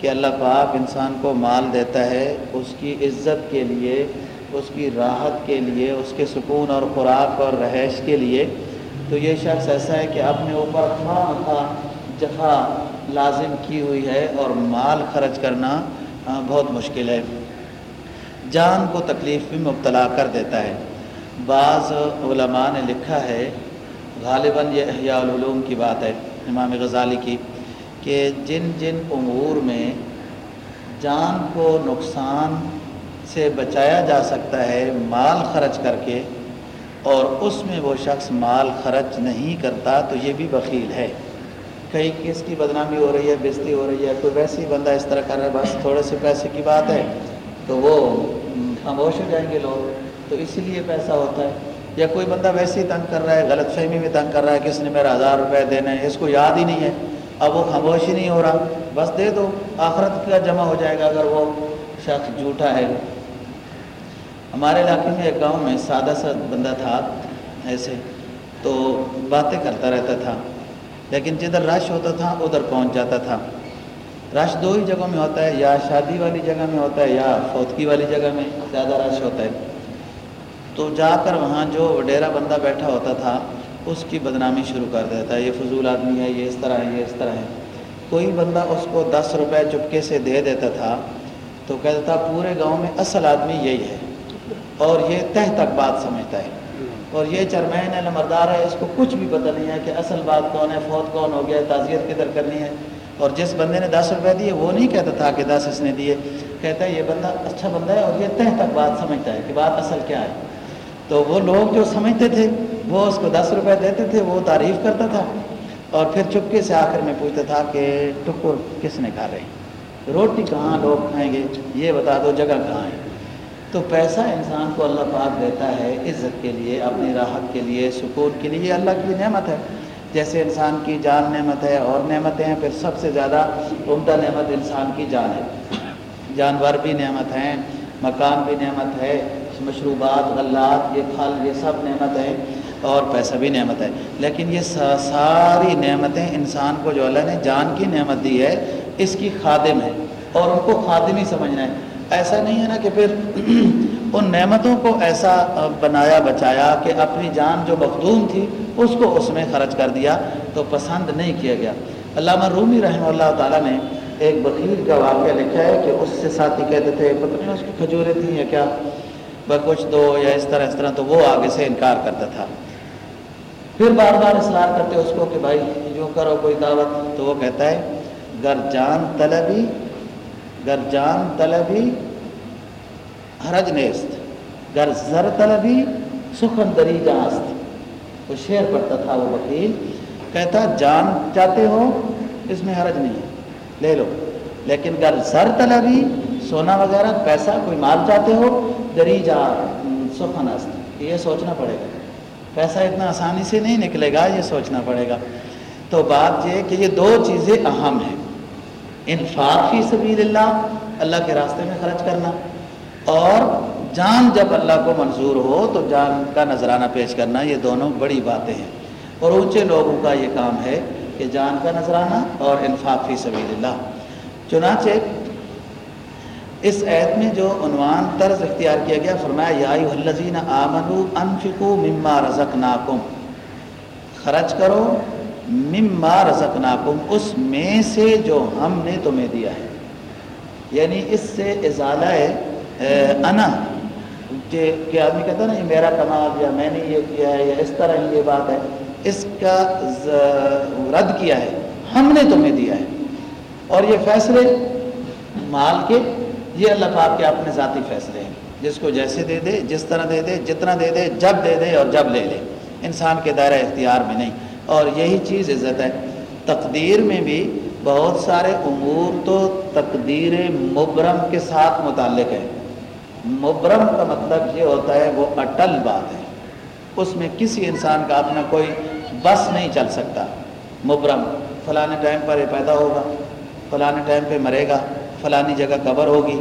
کہ اللہ پاک انسان کو مال دیتا ہے، اس کی عزت کے لیے، اس کی راحت کے لیے، اس کے سکون اور خوراک اور رہائش کے لیے۔ تو یہ شخص ایسا ہے کہ اپنے اوپر خواہ خواہ جفا لازم کی ہوئی ہے اور مال خرچ کرنا بہت مشکل ہے۔ جان کو تکلیف میں مبتلا کر دیتا ہے۔ بعض علماء نے لکھا ہے، غالباً یہ احیاء العلوم کی بات ہے، امام غزالی کی، کہ جن جن امور میں جان کو نقصان سے بچایا جا سکتا ہے، مال خرچ کر کے اور اس میں وہ شخص مال خرچ نہیں کرتا تو یہ بھی بخیل ہے۔ کئی کس کی بدنامی ہو رہی ہے بےزتی ہو رہی ہے، کوئی ویسے ہی بندہ اس طرح کر رہا ہے، بس تھوڑے سے پیسے کی بات ہے تو وہ خاموش ہو جائیں گے لوگ۔ تو اسی لیے پیسہ ہوتا ہے۔ یا کوئی بندہ ویسے ہی تنگ کر رہا ہے، غلط فہمی میں تنگ کر رہا ہے، کس نے میرا ہزار روپے دینا ہے اس کو یاد ہی نہیں ہے۔ اب وہ خاموش ہی نہیں ہو رہا۔ بس دے دو، آخرت کا جمع ہو جائے گا اگر وہ شخص جھوٹا ہے۔ ہمارے علاقے میں ایک گاؤں میں سادہ سا بندہ تھا ایسے، تو باتیں کرتا رہتا تھا، لیکن جدھر رش ہوتا تھا ادھر پہنچ جاتا تھا۔ رش دو ہی جگہوں میں ہوتا ہے، یا شادی والی جگہ میں ہوتا ہے، یا فوتکی والی جگہ میں زیادہ رش ہوتا ہے۔ تو جا کر وہاں جو وڈیرا بندہ بیٹھا ہوتا تھا، اس کی بدنامی شروع کر دیتا ہے، یہ فضول آدمی ہے، یہ اس طرح ہے، یہ اس طرح ہے۔ کوئی بندہ اس کو دس روپے چپکے سے دے دیتا تھا، تو کہتا تھا پورے گاؤں میں اصل آدمی یہی ہے۔ اور یہ تہ تک بات سمجھتا ہے۔ اور یہ چرمین ہے نمبردار ہے، اس کو کچھ بھی پتہ نہیں ہے کہ اصل بات کون ہے، فوت کون ہو گیا ہے تعزیت کدھر کرنی ہے۔ اور جس بندے نے دس روپے دیے، وہ نہیں کہتا تھا کہ دس اس نے دیے۔ کہتا ہے یہ بندہ اچھا بندہ ہے اور یہ تہ تک بات سمجھتا ہے کہ بات اصل کیا ہے۔ تو وہ لوگ جو سمجھتے تھے، وہ اس کو دس روپے دیتے تھے، وہ تعریف کرتا تھا۔ اور پھر چپکے سے آخر میں پوچھتا تھا کہ ٹکر کس نے کھا رہے ہیں؟ روٹی کہاں لوگ کھائیں گے؟ یہ بتا دو جگہ کہاں ہے۔ تو پیسہ انسان کو اللہ پاک دیتا ہے عزت کے لیے، اپنی راحت کے لیے، سکون کے لیے، یہ اللہ کی نعمت ہے۔ جیسے انسان کی جان نعمت ہے، اور نعمتیں ہیں، پھر سب سے زیادہ عمدہ نعمت انسان کی جان ہے۔ جانور بھی نعمت ہیں، مکان بھی نعمت ہے، مشروبات، غلات، یہ پھل، یہ سب نعمت ہے اور پیسہ بھی نعمت ہے۔ لیکن یہ ساری نعمتیں انسان کو جو اللہ نے جان کی نعمت دی ہے، اس کی خادم ہے، اور ان کو خادم ہی سمجھنا ہے۔ ایسا نہیں ہے نا کہ پھر ان نعمتوں کو ایسا بنایا، بچایا کہ اپنی جان جو مخدوم تھی، اس کو اس میں خرچ کر دیا تو پسند نہیں کیا گیا۔ علامہ رومی رحمہ اللہ تعالیٰ نے ایک بخیر کا واقعہ لکھا ہے کہ اس سے ساتھی کہتے تھے، پتہ نہیں اس کی کھجوریں تھیں یا کیا؟ بس کچھ دو یا اس طرح اس طرح تو وہ آگے سے انکار کرتا تھا۔ پھر بار بار اصرار کرتے اس کو کہ بھائی جو کرو، کوئی دعوت تو وہ کہتا ہے، گر جان طلبی گر جان طلبی حرج نیست، گر زر طلبی سخن دری جاست۔ وہ شعر پڑھتا تھا وہ وکیل، کہتا، جان چاہتے ہو؟ اس میں حرج نہیں۔ ہے لے لو۔ لیکن گر زر طلبی سونا وغیرہ، پیسہ کوئی مال چاہتے ہو؟ دری جا، سخن است۔ یہ سوچنا پڑے گا۔ پیسہ اتنا آسانی سے نہیں نکلے گا، یہ سوچنا پڑے گا۔ تو بات یہ کہ یہ دو چیزیں اہم ہیں۔ انفاق فی سبیل اللہ اللہ کے راستے میں خرچ کرنا۔ اور جان جب اللہ کو منظور ہو تو جان کا نذرانہ پیش کرنا، یہ دونوں بڑی باتیں ہیں۔ اور اونچے لوگوں کا یہ کام ہے کہ جان کا نذرانہ اور انفاق فی سبیل اللہ چنانچہ اس عید میں جو عنوان طرز اختیار کیا گیا، فرمایا، یا الذین آمنو انفقو مما رزقناکم۔ خرچ کرو مما رزقناکم، اس میں سے جو ہم نے تمہیں دیا ہے۔ یعنی اس سے ازالہ انا، کہ آدمی کہتا ہے نا، یہ میرا کمال، یا میں نے یہ کیا ہے، یا اس طرح یہ بات ہے۔ اس کا رد کیا ہے، ہم نے تمہیں دیا ہے۔ اور یہ فیصلے مال کے، یہ اللہ پاک کے اپنے ذاتی فیصلے ہیں۔ جس کو جیسے دے دے، جس طرح دے دے، جتنا دے دے، جب دے دے اور جب لے لے۔ انسان کے دائرہ اختیار میں نہیں۔ اور یہی چیز عزت ہے۔ تقدیر میں بھی بہت سارے امور تو تقدیر مبرم کے ساتھ متعلق ہے مبرم کا مطلب یہ ہوتا ہے وہ اٹل بات ہے۔ اس میں کسی انسان کا اپنا کوئی بس نہیں چل سکتا۔ مبرم فلاں ٹائم پر یہ پیدا ہوگا فلاں ٹائم پہ مرے گا، فلانی جگہ قبر ہوگی،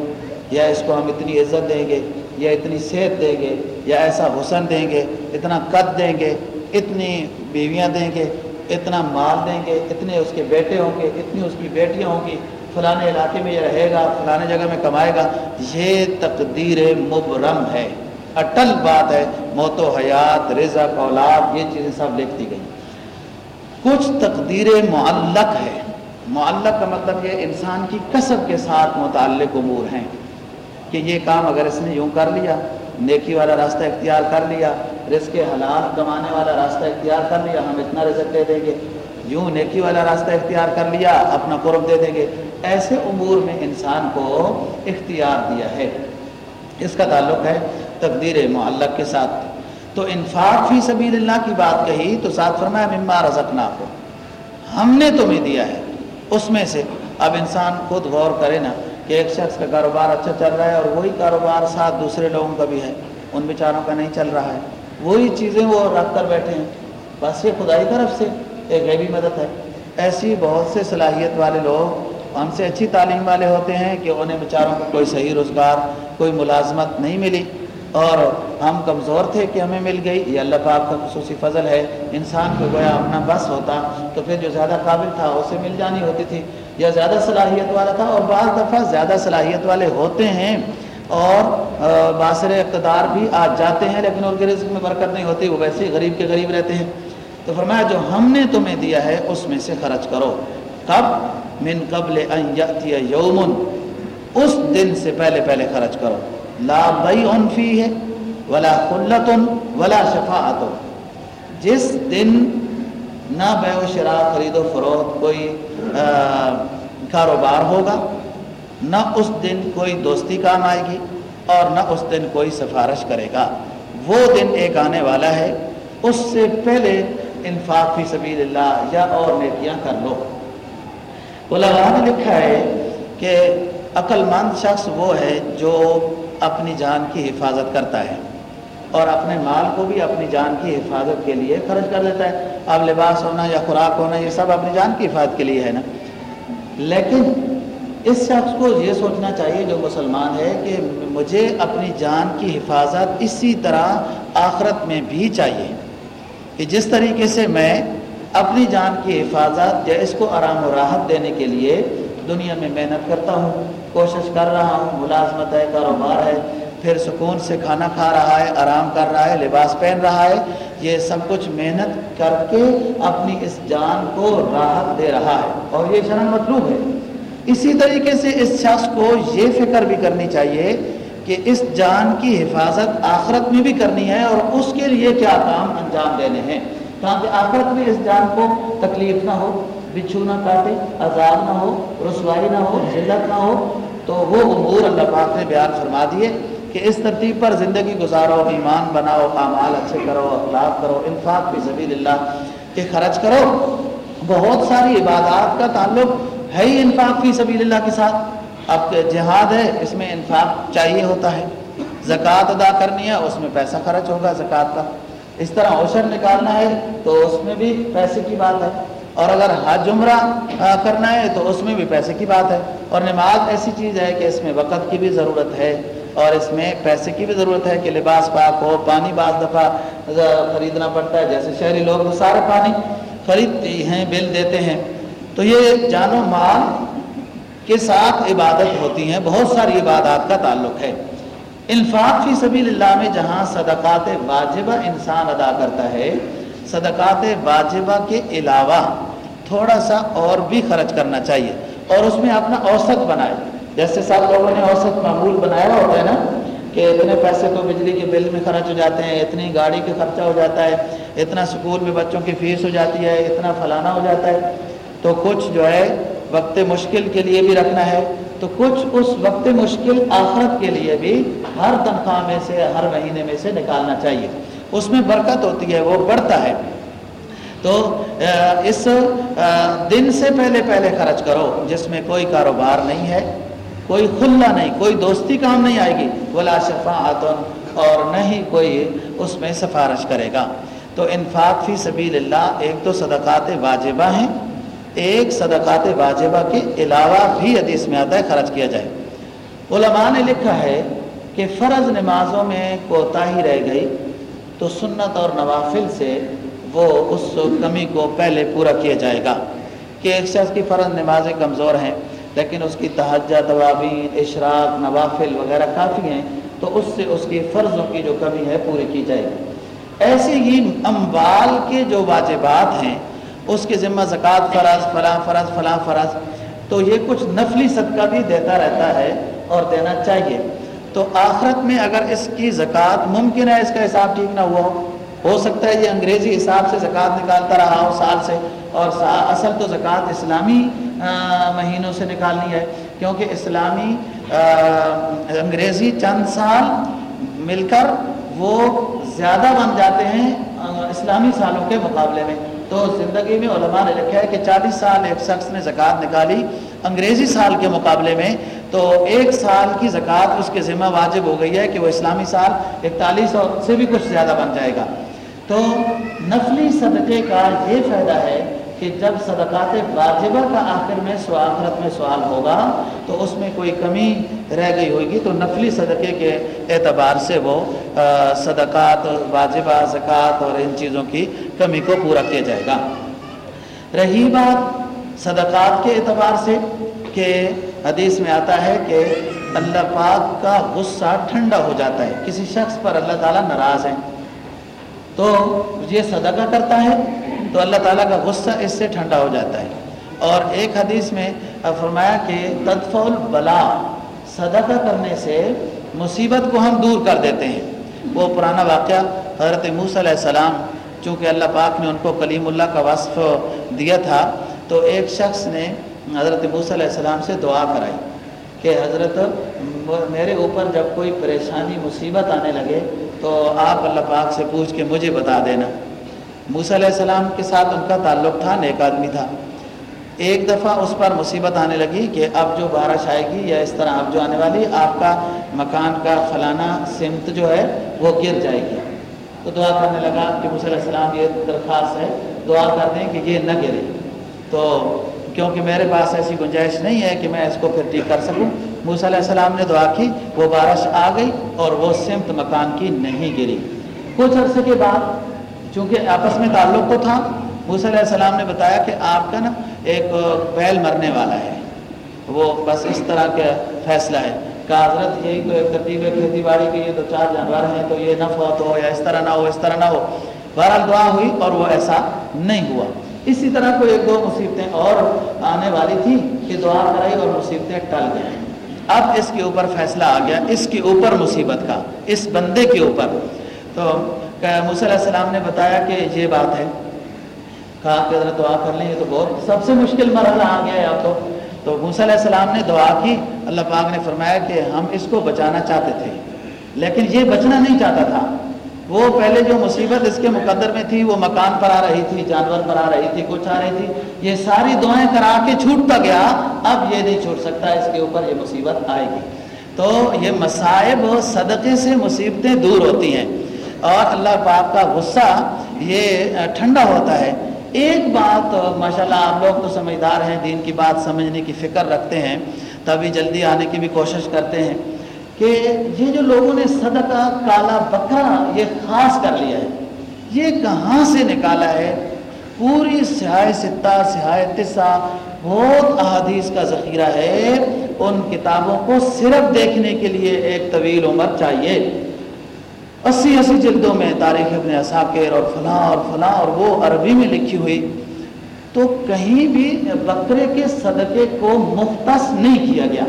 یا اس کو ہم اتنی عزت دیں گے، یا اتنی صحت دیں گے، یا ایسا حسن دیں گے، اتنا قد دیں گے۔ اتنی بیویاں دیں گے، اتنا مال دیں گے، اتنے اس کے بیٹے ہوں گے، اتنی اس کی بیٹیاں ہوں گی، فلانے علاقے میں یہ رہے گا، فلانے جگہ میں کمائے گا۔ یہ تقدیر مبرم ہے۔ اٹل بات ہے، موت و حیات، رزق، اولاد، یہ چیزیں سب لکھتی گئی۔ کچھ تقدیر معلق ہے۔ معلق کا مطلب یہ انسان کی کسب کے ساتھ متعلق امور ہیں۔ کہ یہ کام اگر اس نے یوں کر لیا، نیکی والا راستہ اختیار کر لیا رزق حلال کمانے والا راستہ اختیار کر لیا، ہم اتنا رزق دے دیں گے۔ یوں نیکی والا راستہ اختیار کر لیا، اپنا قرب دے دیں گے۔ ایسے امور میں انسان کو اختیار دیا ہے۔ اس کا تعلق ہے تقدیر معلق کے ساتھ۔ تو انفاق فی سبیل اللہ کی بات کہی تو ساتھ فرمایا، مما رزقنا کو ہم نے تمہیں دیا ہے۔ اس میں سے اب انسان خود غور کرے نا کہ ایک شخص کا کاروبار اچھا چل رہا ہے اور وہی کاروبار ساتھ دوسرے لوگوں کا بھی ہے۔ ان بیچاروں کا نہیں چل رہا ہے۔ وہی چیزیں وہ رکھ کر بیٹھے ہیں۔ بس یہ خدائی طرف سے ایک غیبی مدد ہے۔ ایسی بہت سے صلاحیت والے لوگ ہم سے اچھی تعلیم والے ہوتے ہیں کہ انہیں بیچاروں کو کوئی صحیح روزگار، کوئی ملازمت نہیں ملی۔ اور ہم کمزور تھے کہ ہمیں مل گئی۔ یہ اللہ پاک کا خصوصی فضل ہے۔ انسان کو گویا اپنا بس ہوتا تو پھر جو زیادہ قابل تھا اسے مل جانی ہوتی تھی۔ یا زیادہ صلاحیت والا تھا اور بعض دفعہ زیادہ صلاحیت والے ہوتے ہیں۔ اور باثر اقتدار بھی آ جاتے ہیں، لیکن ان کے رزق میں برکت نہیں ہوتی، وہ ویسے ہی غریب کے غریب رہتے ہیں۔ تو فرمایا، جو ہم نے تمہیں دیا ہے، اس میں سے خرچ کرو۔ کب؟ من قبل ان یاتی یومن اس دن سے پہلے پہلے خرچ کرو۔ لا بیع فی ہے ولا خلت ولا شفاعت۔ جس دن نہ بے و شرا، خرید و فروخت کوئی کاروبار ہوگا نہ اس دن کوئی دوستی کام آئے گی اور نہ اس دن کوئی سفارش کرے گا۔ وہ دن ایک آنے والا ہے۔ اس سے پہلے انفاق فی سبیل اللہ یا اور نیکیاں کر لو۔ علماء نے لکھا ہے کہ عقل مند شخص وہ ہے جو اپنی جان کی حفاظت کرتا ہے اور اپنے مال کو بھی اپنی جان کی حفاظت کے لیے خرچ کر دیتا ہے۔ اب لباس ہونا یا خوراک ہونا یہ سب اپنی جان کی حفاظت کے لیے ہے نا۔ لیکن اس شخص کو یہ سوچنا چاہیے، جو مسلمان ہے، کہ مجھے اپنی جان کی حفاظت اسی طرح آخرت میں بھی چاہیے۔ کہ جس طریقے سے میں اپنی جان کی حفاظت یا اس کو آرام و راحت دینے کے لیے دنیا میں محنت کرتا ہوں، کوشش کر رہا ہوں، ملازمت ہے، کاروبار ہے، پھر سکون سے کھانا کھا رہا ہے، آرام کر رہا ہے، لباس پہن رہا ہے، یہ سب کچھ محنت کر کے اپنی اس جان کو راحت دے رہا ہے۔ اور یہ شرم مطلوب ہے۔ اسی طریقے سے اس شخص کو یہ فکر بھی کرنی چاہیے کہ اس جان کی حفاظت آخرت میں بھی کرنی ہے اور اس کے لیے کیا کام انجام دینے ہیں۔ تاکہ آخرت میں اس جان کو تکلیف نہ ہو، بچھو نہ کاٹے عذاب نہ ہو، رسوائی نہ ہو، ذلت نہ ہو، تو وہ امور اللہ پاک نے بیان فرما دیے کہ اس ترتیب پر زندگی گزارو، ایمان بناؤ، اعمال اچھے کرو، اخلاق کرو، انفاق فی سبیل اللہ، کہ خرچ کرو۔ بہت ساری عبادات کا تعلق ہے ہی انفاق فی سبیل اللہ کے ساتھ؟ اب جہاد ہے، اس میں انفاق چاہیے ہوتا ہے۔ زکوٰۃ ادا کرنی ہے، اس میں پیسہ خرچ ہوگا زکوٰۃ کا۔ اس طرح اوشر نکالنا ہے تو اس میں بھی پیسے کی بات ہے۔ اور اگر حج عمرہ کرنا ہے تو اس میں بھی پیسے کی بات ہے۔ اور نماز ایسی چیز ہے کہ اس میں وقت کی بھی ضرورت ہے۔ اور اس میں پیسے کی بھی ضرورت ہے کہ لباس پاک ہو، پانی بعض دفعہ خریدنا پڑتا ہے۔ جیسے شہری لوگ تو سارے پانی خریدتے ہیں، بل دیتے ہیں۔ تو یہ جان و مال کے ساتھ عبادت ہوتی ہیں، بہت ساری عبادات کا تعلق ہے۔ انفاق فی سبیل اللہ میں جہاں صدقات واجبہ انسان ادا کرتا ہے، صدقات واجبہ کے علاوہ تھوڑا سا اور بھی خرچ کرنا چاہیے اور اس میں اپنا اوسط بنائے۔ جیسے سب لوگوں نے اوسط معمول بنایا ہوتا ہے نا، کہ اتنے پیسے تو بجلی کے بل میں خرچ ہو جاتے ہیں، اتنی گاڑی کا خرچہ ہو جاتا ہے، اتنا سکول میں بچوں کی فیس ہو جاتی ہے، اتنا فلانا ہو جاتا ہے۔ تو کچھ جو ہے وقت مشکل کے لیے بھی رکھنا ہے، تو کچھ اس وقت مشکل آخرت کے لیے بھی ہر تنخواہ میں سے، ہر مہینے میں سے نکالنا چاہیے۔ اس میں برکت ہوتی ہے، وہ بڑھتا ہے۔ تو اس دن سے پہلے پہلے خرچ کرو، جس میں کوئی کاروبار نہیں ہے، کوئی خلا نہیں، کوئی دوستی کام نہیں آئے گی۔ ولا شفاعت اور نہ ہی کوئی اس میں سفارش کرے گا۔ تو انفاق فی سبیل اللہ، ایک تو صدقات واجبہ ہیں۔ ایک صدقات واجبہ کے علاوہ بھی حدیث میں آتا ہے، خرچ کیا جائے۔ علماء نے لکھا ہے کہ فرض نمازوں میں کوتاہی رہ گئی تو سنت اور نوافل سے وہ اس کمی کو پہلے پورا کیا جائے گا کہ ایک شخص کی فرض نمازیں کمزور ہیں، لیکن اس کی تہجہ توابین اشراق، نوافل وغیرہ کافی ہیں تو اس سے اس کی فرضوں کی جو کمی ہے پوری کی جائے گی۔ ایسے ہی اموال کے جو واجبات ہیں اس کے ذمہ زکوٰۃ فرض فلاں فرض فلاں فرض تو یہ کچھ نفلی صدقہ بھی دیتا رہتا ہے اور دینا چاہیے۔ تو آخرت میں اگر اس کی زکوٰۃ ممکن ہے اس کا حساب ٹھیک نہ ہوا، ہو ہو سکتا ہے یہ انگریزی حساب سے زکوٰۃ نکالتا رہا ہو سال سے، اور اصل تو زکوٰۃ اسلامی مہینوں سے نکالنی ہے۔ کیونکہ اسلامی انگریزی چند سال مل کر وہ زیادہ بن جاتے ہیں اسلامی سالوں کے مقابلے میں۔ تو زندگی میں علماء نے لکھا ہے کہ چالیس سال ایک شخص نے زکوٰۃ نکالی انگریزی سال کے مقابلے میں، تو ایک سال کی زکوٰۃ اس کے ذمہ واجب ہو گئی ہے کہ وہ اسلامی سال اکتالیس اور سے بھی کچھ زیادہ بن جائے گا۔ تو نفلی صدقے کا یہ فائدہ ہے کہ جب صدقات واجبہ کا آخر میں سو آخرت میں سوال ہوگا تو اس میں کوئی کمی رہ گئی ہوگی، تو نفلی صدقے کے اعتبار سے وہ صدقات، واجبہ، زکوٰۃ اور ان چیزوں کی کمی کو پورا کیا جائے گا۔ رہی بات صدقات کے اعتبار سے کہ حدیث میں آتا ہے کہ اللہ پاک کا غصہ ٹھنڈا ہو جاتا ہے، کسی شخص پر اللہ تعالیٰ ناراض ہے تو یہ صدقہ کرتا ہے۔ تو اللہ تعالیٰ کا غصہ اس سے ٹھنڈا ہو جاتا ہے۔ اور ایک حدیث میں فرمایا کہ تدف البلا صدقہ کرنے سے مصیبت کو ہم دور کر دیتے ہیں۔ وہ پرانا واقعہ حضرت موسیٰ علیہ السلام، چونکہ اللہ پاک نے ان کو کلیم اللہ کا وصف دیا تھا، تو ایک شخص نے حضرت موسیٰ علیہ السلام سے دعا کرائی کہ حضرت، میرے اوپر جب کوئی پریشانی، مصیبت آنے لگے تو آپ اللہ پاک سے پوچھ کے مجھے بتا دینا۔ موسیٰ علیہ السلام کے ساتھ ان کا تعلق تھا، نیک آدمی تھا۔ ایک دفعہ اس پر مصیبت آنے لگی کہ اب جو بارش آئے گی یا اس طرح اب جو آنے والی، آپ کا مکان کا فلانا سمت جو ہے، وہ گر جائے گی۔ تو دعا کرنے لگا کہ موسیٰ علیہ السلام یہ درخواست ہے، دعا کر دیں کہ یہ نہ گرے۔ تو کیونکہ میرے پاس ایسی گنجائش نہیں ہے کہ میں اس کو پھر ٹھیک کر سکوں، موسیٰ علیہ السلام نے دعا کی، وہ بارش آ گئی اور وہ سمت مکان کی نہیں گری۔ کچھ عرصے کے بعد چونکہ آپس میں تعلق تو تھا، موسیٰ علیہ السلام نے بتایا کہ آپ کا نا ایک بیل مرنے والا ہے۔ وہ بس اس طرح کا فیصلہ ہے۔ کہ حضرت یہی کوئی ترتیب ہے کھیتی باڑی کے یہ دو چار جانور ہیں تو یہ نہ فوت ہو یا اس طرح نہ ہو، اس طرح نہ ہو۔ بہرحال دعا ہوئی اور وہ ایسا نہیں ہوا۔ اسی طرح کوئی ایک دو مصیبتیں اور آنے والی تھی کہ دعا کرائی اور مصیبتیں ٹل گئیں۔ اب اس کے اوپر فیصلہ آ گیا، اس کے اوپر مصیبت کا، اس بندے کے اوپر۔ تو موسیٰ علیہ السلام نے بتایا کہ یہ بات ہے۔ کہا کہ حضرت دعا کر لیں، یہ تو بہت سب سے مشکل مرحلہ آ گیا ہے آپ تو۔ تو موسیٰ علیہ السلام نے دعا کی، اللہ پاک نے فرمایا کہ ہم اس کو بچانا چاہتے تھے۔ لیکن یہ بچنا نہیں چاہتا تھا۔ وہ پہلے جو مصیبت اس کے مقدر میں تھی، وہ مکان پر آ رہی تھی، جانور پر آ رہی تھی، کچھ آ رہی تھی۔ یہ ساری دعائیں کرا کے چھوٹتا گیا۔ اب یہ نہیں چھوٹ سکتا، اس کے اوپر یہ مصیبت آئے گی۔ تو یہ مصائب صدقے سے مصیبتیں دور ہوتی ہیں۔ اور اللہ پاک کا غصہ یہ ٹھنڈا ہوتا ہے۔ ایک بات، ماشاءاللہ، آپ لوگ تو سمجھدار ہیں، دین کی بات سمجھنے کی فکر رکھتے ہیں، تبھی جلدی آنے کی بھی کوشش کرتے ہیں کہ یہ جو لوگوں نے صدقہ، کالا بکرا، یہ خاص کر لیا ہے۔ یہ کہاں سے نکالا ہے؟ پوری سیاہ ستہ، سیاہ تسا بہت احادیث کا ذخیرہ ہے۔ ان کتابوں کو صرف دیکھنے کے لیے ایک طویل عمر چاہیے۔ اسی اسی جلدوں میں تاریخ ابن اصاکر اور فلاں اور فلاں اور وہ عربی میں لکھی ہوئی۔ تو کہیں بھی بکرے کے صدقے کو مختص نہیں کیا گیا۔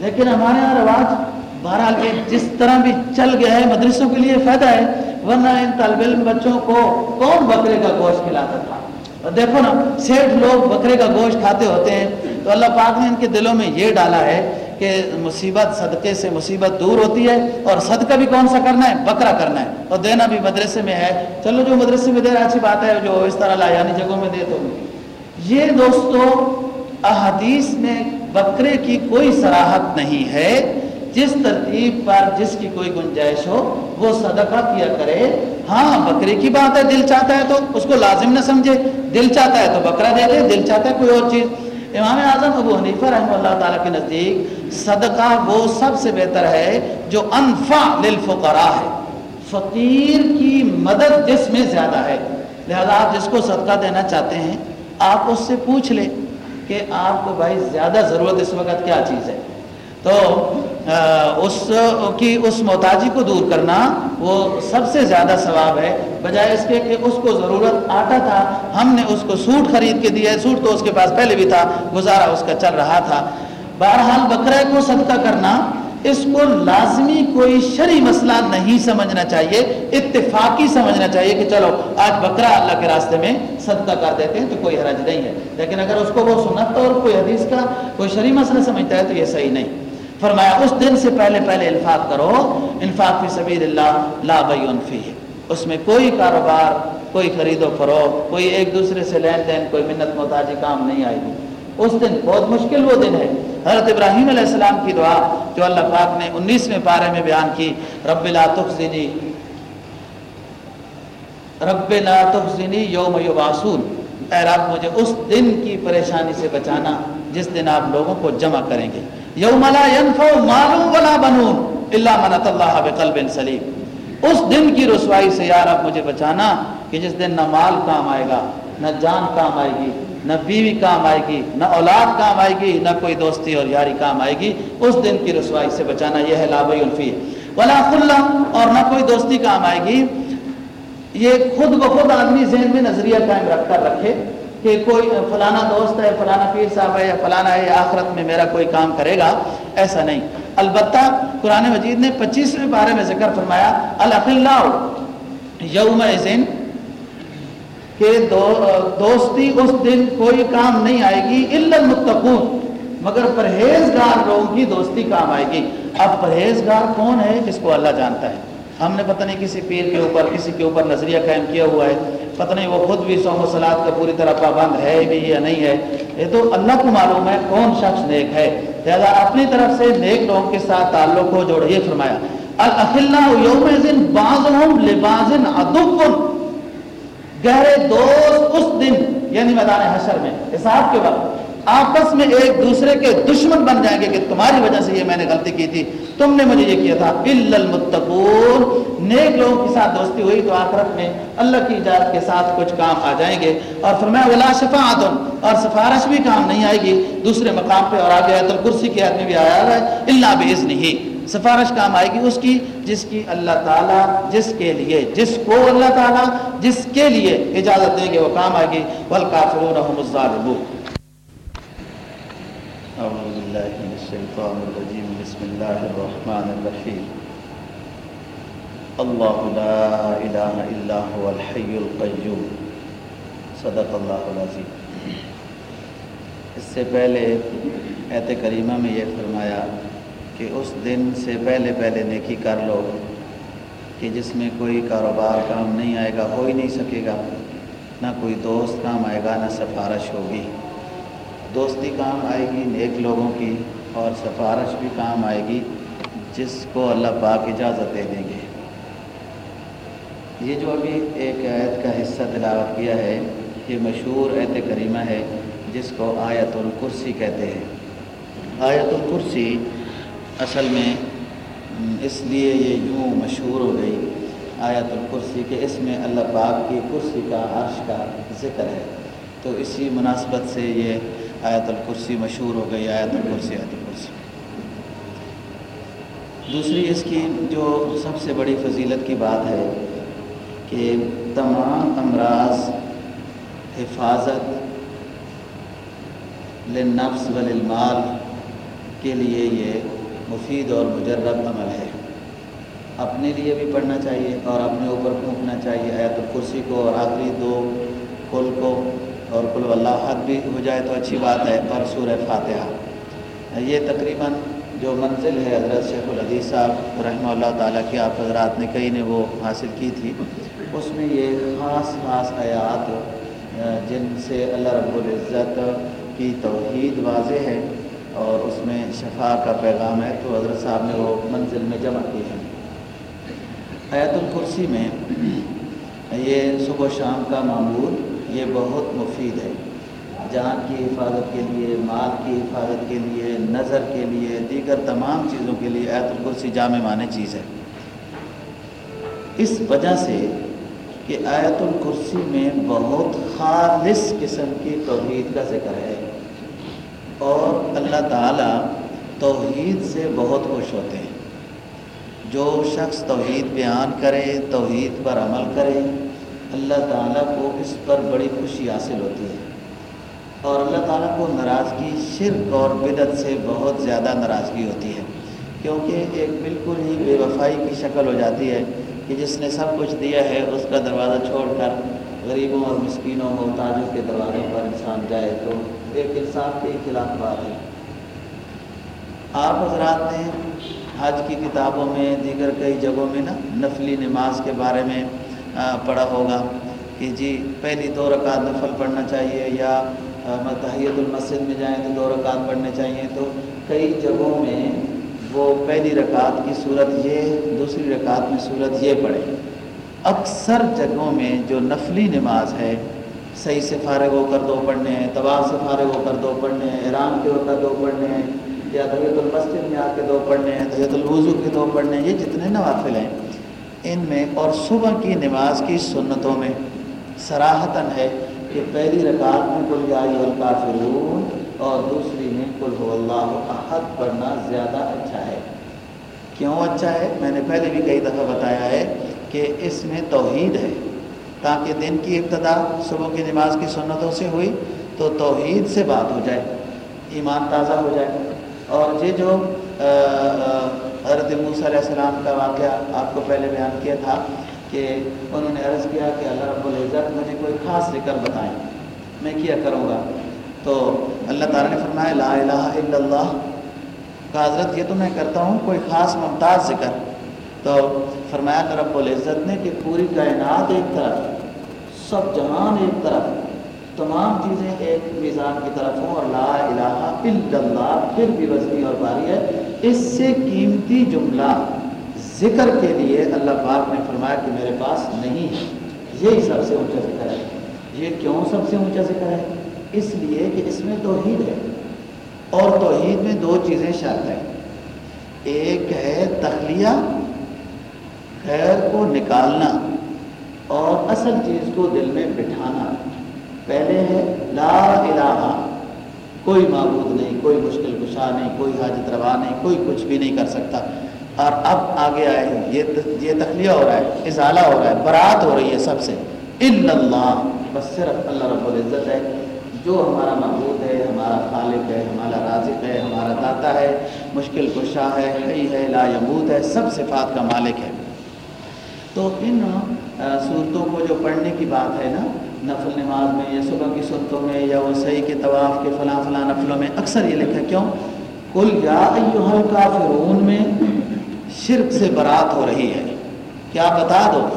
لیکن ہمارے یہاں رواج بہرحال کے جس طرح بھی چل گیا ہے، مدرسوں کے لیے فائدہ ہے، ورنہ ان طالب علم بچوں کو کون بکرے کا گوشت کھلاتا تھا؟ دیکھو نا، سیٹھ لوگ بکرے کا گوشت کھاتے ہوتے ہیں۔ تو اللہ پاک نے ان کے دلوں میں یہ ڈالا ہے کہ مصیبت، صدقے سے مصیبت دور ہوتی ہے اور صدقہ بھی کون سا کرنا ہے؟ بکرا کرنا ہے۔ اور دینا بھی مدرسے میں ہے۔ چلو جو مدرسے میں دے رہا اچھی بات ہے، جو اس طرح لا یعنی جگہوں میں دے تو۔ یہ دوستو، احادیث میں بکرے کی کوئی سراحت نہیں ہے۔ جس ترتیب پر جس کی کوئی گنجائش ہو، وہ صدقہ کیا کرے۔ ہاں بکرے کی بات ہے، دل چاہتا ہے تو اس کو لازم نہ سمجھے۔ دل چاہتا ہے تو بکرا دے دے، دل چاہتا ہے کوئی اور چیز۔ امام اعظم ابو حنیفہ رحمہ اللہ تعالیٰ کے نزدیک صدقہ وہ سب سے بہتر ہے جو انفع للفقراء ہے۔ فقیر کی مدد جس میں زیادہ ہے۔ لہذا آپ جس کو صدقہ دینا چاہتے ہیں، آپ اس سے پوچھ لیں کہ آپ کو بھائی زیادہ ضرورت اس وقت کیا چیز ہے۔ تو اس کی اس محتاجی کو دور کرنا وہ سب سے زیادہ ثواب ہے۔ بجائے اس کے کہ اس کو ضرورت آتا تھا، ہم نے اس کو سوٹ خرید کے دیا ہے۔ سوٹ تو اس کے پاس پہلے بھی تھا، گزارا اس کا چل رہا تھا۔ بہرحال بکرے کو صدقہ کرنا، اس کو لازمی کوئی شرعی مسئلہ نہیں سمجھنا چاہیے، اتفاقی سمجھنا چاہیے کہ چلو، آج بکرا اللہ کے راستے میں صدقہ کر دیتے ہیں تو کوئی حرج نہیں ہے۔ لیکن اگر اس کو وہ سنت اور کوئی حدیث کا کوئی شرعی مسئلہ سمجھتا ہے تو یہ صحیح نہیں۔ فرمایا، اس دن سے پہلے پہلے انفاق کرو، انفاق فی سبیل اللہ لا بیون فی اس میں کوئی کاروبار، کوئی خرید و فروغ کوئی ایک دوسرے سے لین دین، کوئی منت محتاجی کام نہیں آئے گی۔ اس دن بہت مشکل وہ دن ہے۔ حضرت ابراہیم علیہ السلام کی دعا جو اللہ پاک نے انیسویں پارے میں بیان کی، رب لا تخزنی، رب لا تخزنی یوم یبعثون۔ اے رب، مجھے اس دن کی پریشانی سے بچانا، جس دن آپ لوگوں کو جمع کریں گے۔ یوم لا ينفع مال ولا بنون الا من اتى الله بقلب سلیم۔ اس دن کی رسوائی سے یا رب مجھے بچانا کہ جس دن نہ مال کام آئے گا، نہ جان کام آئے گی، نہ بیوی کام آئے گی، نہ اولاد کام آئے گی، نہ کوئی دوستی اور یاری کام آئے گی۔ اس دن کی رسوائی سے بچانا یہ ہے لابئی الفی ولا خلا اور نہ کوئی دوستی کام آئے گی۔ یہ خود بخود آدمی ذہن میں نظریہ قائم رکھ کر رکھے۔ کہ کوئی فلانا دوست ہے، فلانا پیر صاحب ہے یا فلانا ہے یا آخرت میں میرا کوئی کام کرے گا، ایسا نہیں۔ البتہ قرآن مجید نے پچیسویں بارے میں ذکر فرمایا، الخلاء یوم ذن کہ دو، دوستی اس دن کوئی کام نہیں آئے گی المتقون۔ مگر پرہیزگار لوگوں کی دوستی کام آئے گی۔ اب پرہیزگار کون ہے؟ اس کو اللہ جانتا ہے۔ ہم نے پتہ نہیں کسی پیر کے اوپر، کسی کے اوپر نظریہ قائم کیا ہوا ہے۔ پتہ نہیں وہ خود بھی سوم و سلاد کا پوری طرح پابند ہے بھی یا نہیں ہے۔ یہ تو اللہ کو معلوم ہے کون شخص نیک ہے۔ لہٰذا اپنی طرف سے نیک لوگوں کے ساتھ تعلق ہو، جوڑ۔ یہ فرمایا گہرے دوست اس دن یعنی میدان حشر میں، حساب کے وقت۔ آپس میں ایک دوسرے کے دشمن بن جائیں گے کہ تمہاری وجہ سے یہ میں نے غلطی کی تھی۔ تم نے مجھے یہ کیا تھا۔ المتقون۔ نیک لوگوں کے ساتھ دوستی ہوئی تو آخرت میں اللہ کی اجازت کے ساتھ کچھ کام آ جائیں گے۔ اور فرمایا، ولا شفاعت اور سفارش بھی کام نہیں آئے گی۔ دوسرے مقام پہ اور آگے آیت الکرسی کی آدمی بھی آیا ہے اللہ باذن ہی سفارش کام آئے گی اس کی، جس کی اللہ تعالیٰ جس کے لیے، جس کو اللہ تعالیٰ جس کے لیے اجازت دیں گے، وہ کام آئے گی۔ والکافرون هم الظالمون۔ أعوذ بالله من الشيطان الرجيم. بسم الله الرحمن الرحيم. الله لا إله إلا هو الحي القيوم. صدق اللہ العظیم اس سے پہلے ایت کریمہ میں یہ فرمایا کہ اس دن سے پہلے پہلے نیکی کر لو کہ جس میں کوئی کاروبار کام نہیں آئے گا، ہو ہی نہیں سکے گا، نہ کوئی دوست کام آئے گا، نہ سفارش ہوگی۔ دوستی کام آئے گی، نیک لوگوں کی اور سفارش بھی کام آئے گی، جس کو اللہ پاک اجازت دے دیں گے۔ یہ جو ابھی ایک آیت کا حصہ تلاوت کیا ہے، یہ مشہور ایت کریمہ ہے، جس کو آیت الکرسی کہتے ہیں۔ آیت الکرسی اصل میں، اس لیے یہ یوں مشہور ہو گئی، آیت الکرسی کہ اس میں اللہ پاک کی کرسی کا عرش کا ذکر ہے۔ تو اسی مناسبت سے یہ آیت الکرسی مشہور ہو گئی، آیت الکرسی آیت الکرسی۔ دوسری اس کی جو سب سے بڑی فضیلت کی بات ہے کہ تمام امراض حفاظت لنفس وللمال کے لیے یہ مفید اور مجرب عمل ہے۔ اپنے لیے بھی پڑھنا چاہیے اور اپنے اوپر پھونکنا چاہیے آیت الکرسی کو اور آخری دو کل کو۔ اور کل اللہ حد بھی ہو جائے تو اچھی بات ہے اور سورہ فاتحہ۔ یہ تقریباً جو منزل ہے حضرت شیخ العدیث صاحب، رحمہ اللہ تعالیٰ کی، آپ حضرات نے کئی نے وہ حاصل کی تھی۔ اس میں یہ خاص خاص آیات جن سے اللہ رب العزت کی توحید واضح ہے اور اس میں شفا کا پیغام ہے، تو حضرت صاحب نے وہ منزل میں جمع کی ہے۔ آیت الکرسی میں یہ صبح و شام کا معمول یہ بہت مفید ہے۔ جان کی حفاظت کے لیے، مال کی حفاظت کے لیے، نظر کے لیے، دیگر تمام چیزوں کے لیے آیت الکرسی جامع معنی چیز ہے۔ اس وجہ سے کہ آیت الکرسی میں بہت خالص قسم کی توحید کا ذکر ہے اور اللہ تعالیٰ توحید سے بہت خوش ہوتے ہیں۔ جو شخص توحید بیان کرے، توحید پر عمل کرے اللہ تعالیٰ کو اس پر بڑی خوشی حاصل ہوتی ہے۔ اور اللہ تعالیٰ کو ناراضگی شرک اور بدت سے بہت زیادہ ناراضگی ہوتی ہے۔ کیونکہ ایک بالکل ہی بے وفائی کی شکل ہو جاتی ہے کہ جس نے سب کچھ دیا ہے، اس کا دروازہ چھوڑ کر غریبوں اور مسکینوں، محتاجوں کے دروازوں پر انسان جائے تو ایک انسان کے خلاف بات ہے۔ آپ حضرات نے حج کی کتابوں میں، دیگر کئی جگہوں میں نا، نفلی نماز کے بارے میں پڑھا ہوگا کہ جی پہلی دو رکعت نفل پڑھنا چاہیے یا مطلب تحیت المسجد میں جائیں تو دو رکعت پڑھنے چاہیے تو کئی جگہوں میں وہ پہلی رکعت کی صورت یہ، دوسری رکعت میں صورت یہ پڑھے۔ اکثر جگہوں میں جو نفلی نماز ہے، صحیح سے فارغ ہو کر دو پڑھنے ہیں طباع سے فارغ ہو کر دو پڑھنے ہیں، احرام کے وقت دو پڑھنے ہیں یا دیت المسجد میں آ کے دو پڑھنے ہیں دیت الوضو کے دو پڑھنے ہیں، یہ جتنے نوافل ہیں ان میں اور صبح کی نماز کی سنتوں میں سراہتاً ہے کہ پہلی رکعت میں کل یا الکافرون اور دوسری میں کل ہو اللہ احد پڑھنا زیادہ اچھا ہے۔ کیوں اچھا ہے؟ میں نے پہلے بھی کئی دفعہ بتایا ہے کہ اس میں توحید ہے۔ تاکہ دن کی ابتدا صبح کی نماز کی سنتوں سے ہوئی تو توحید سے بات ہو جائے، ایمان تازہ ہو جائے اور یہ جو حضرت موسیٰ علیہ السلام کا واقعہ آپ کو پہلے بیان کیا تھا کہ انہوں نے عرض کیا کہ اللہ رب العزت مجھے کوئی خاص ذکر بتائیں۔ میں کیا کروں گا؟ تو اللہ تعالیٰ نے فرمایا، لا الہ الا اللہ۔ کا حضرت، یہ تو میں کرتا ہوں، کوئی خاص ممتاز ذکر۔ تو فرمایا کہ رب العزت نے کہ پوری کائنات ایک طرف، سب جہان ایک طرف، تمام چیزیں ایک میزان کی طرف ہوں اور لا الہ الا اللہ، پھر بھی وزنی اور باری ہے۔ اس سے قیمتی جملہ ذکر کے لیے اللہ پاک نے فرمایا کہ میرے پاس نہیں ہے۔ یہی سب سے اونچا ذکر ہے۔ یہ کیوں سب سے اونچا ذکر ہے؟ اس لیے کہ اس میں توحید ہے۔ اور توحید میں دو چیزیں شرط ہیں۔ ایک ہے تخلیہ، خیر کو نکالنا، اور اصل چیز کو دل میں بٹھانا۔ پہلے ہے لا الہ کوئی معبود نہیں، کوئی مشکل کشا نہیں، کوئی حاجت روا نہیں، کوئی کچھ بھی نہیں کر سکتا۔ اور اب آگے آئے یہ تخلیہ ہو رہا ہے ازالہ ہو رہا ہے، برات ہو رہی ہے سب سے۔ اللہ، بس صرف اللہ رب العزت ہے۔ جو ہمارا معبود ہے، ہمارا خالق ہے، ہمارا رازق ہے، ہمارا داتا ہے، مشکل کشا ہے، حی ہے، لا یمود ہے، سب صفات کا مالک ہے۔ تو ان صورتوں کو جو پڑھنے کی بات ہے نا نفل نماز میں یا صبح کی سنتوں میں یا وہ صحیح کے طواف کے فلاں فلاں نفلوں میں اکثر یہ لکھا کیوں؟ کل یا ایوہ الکافرون میں شرک سے برات ہو رہی ہے۔ کیا بتا دو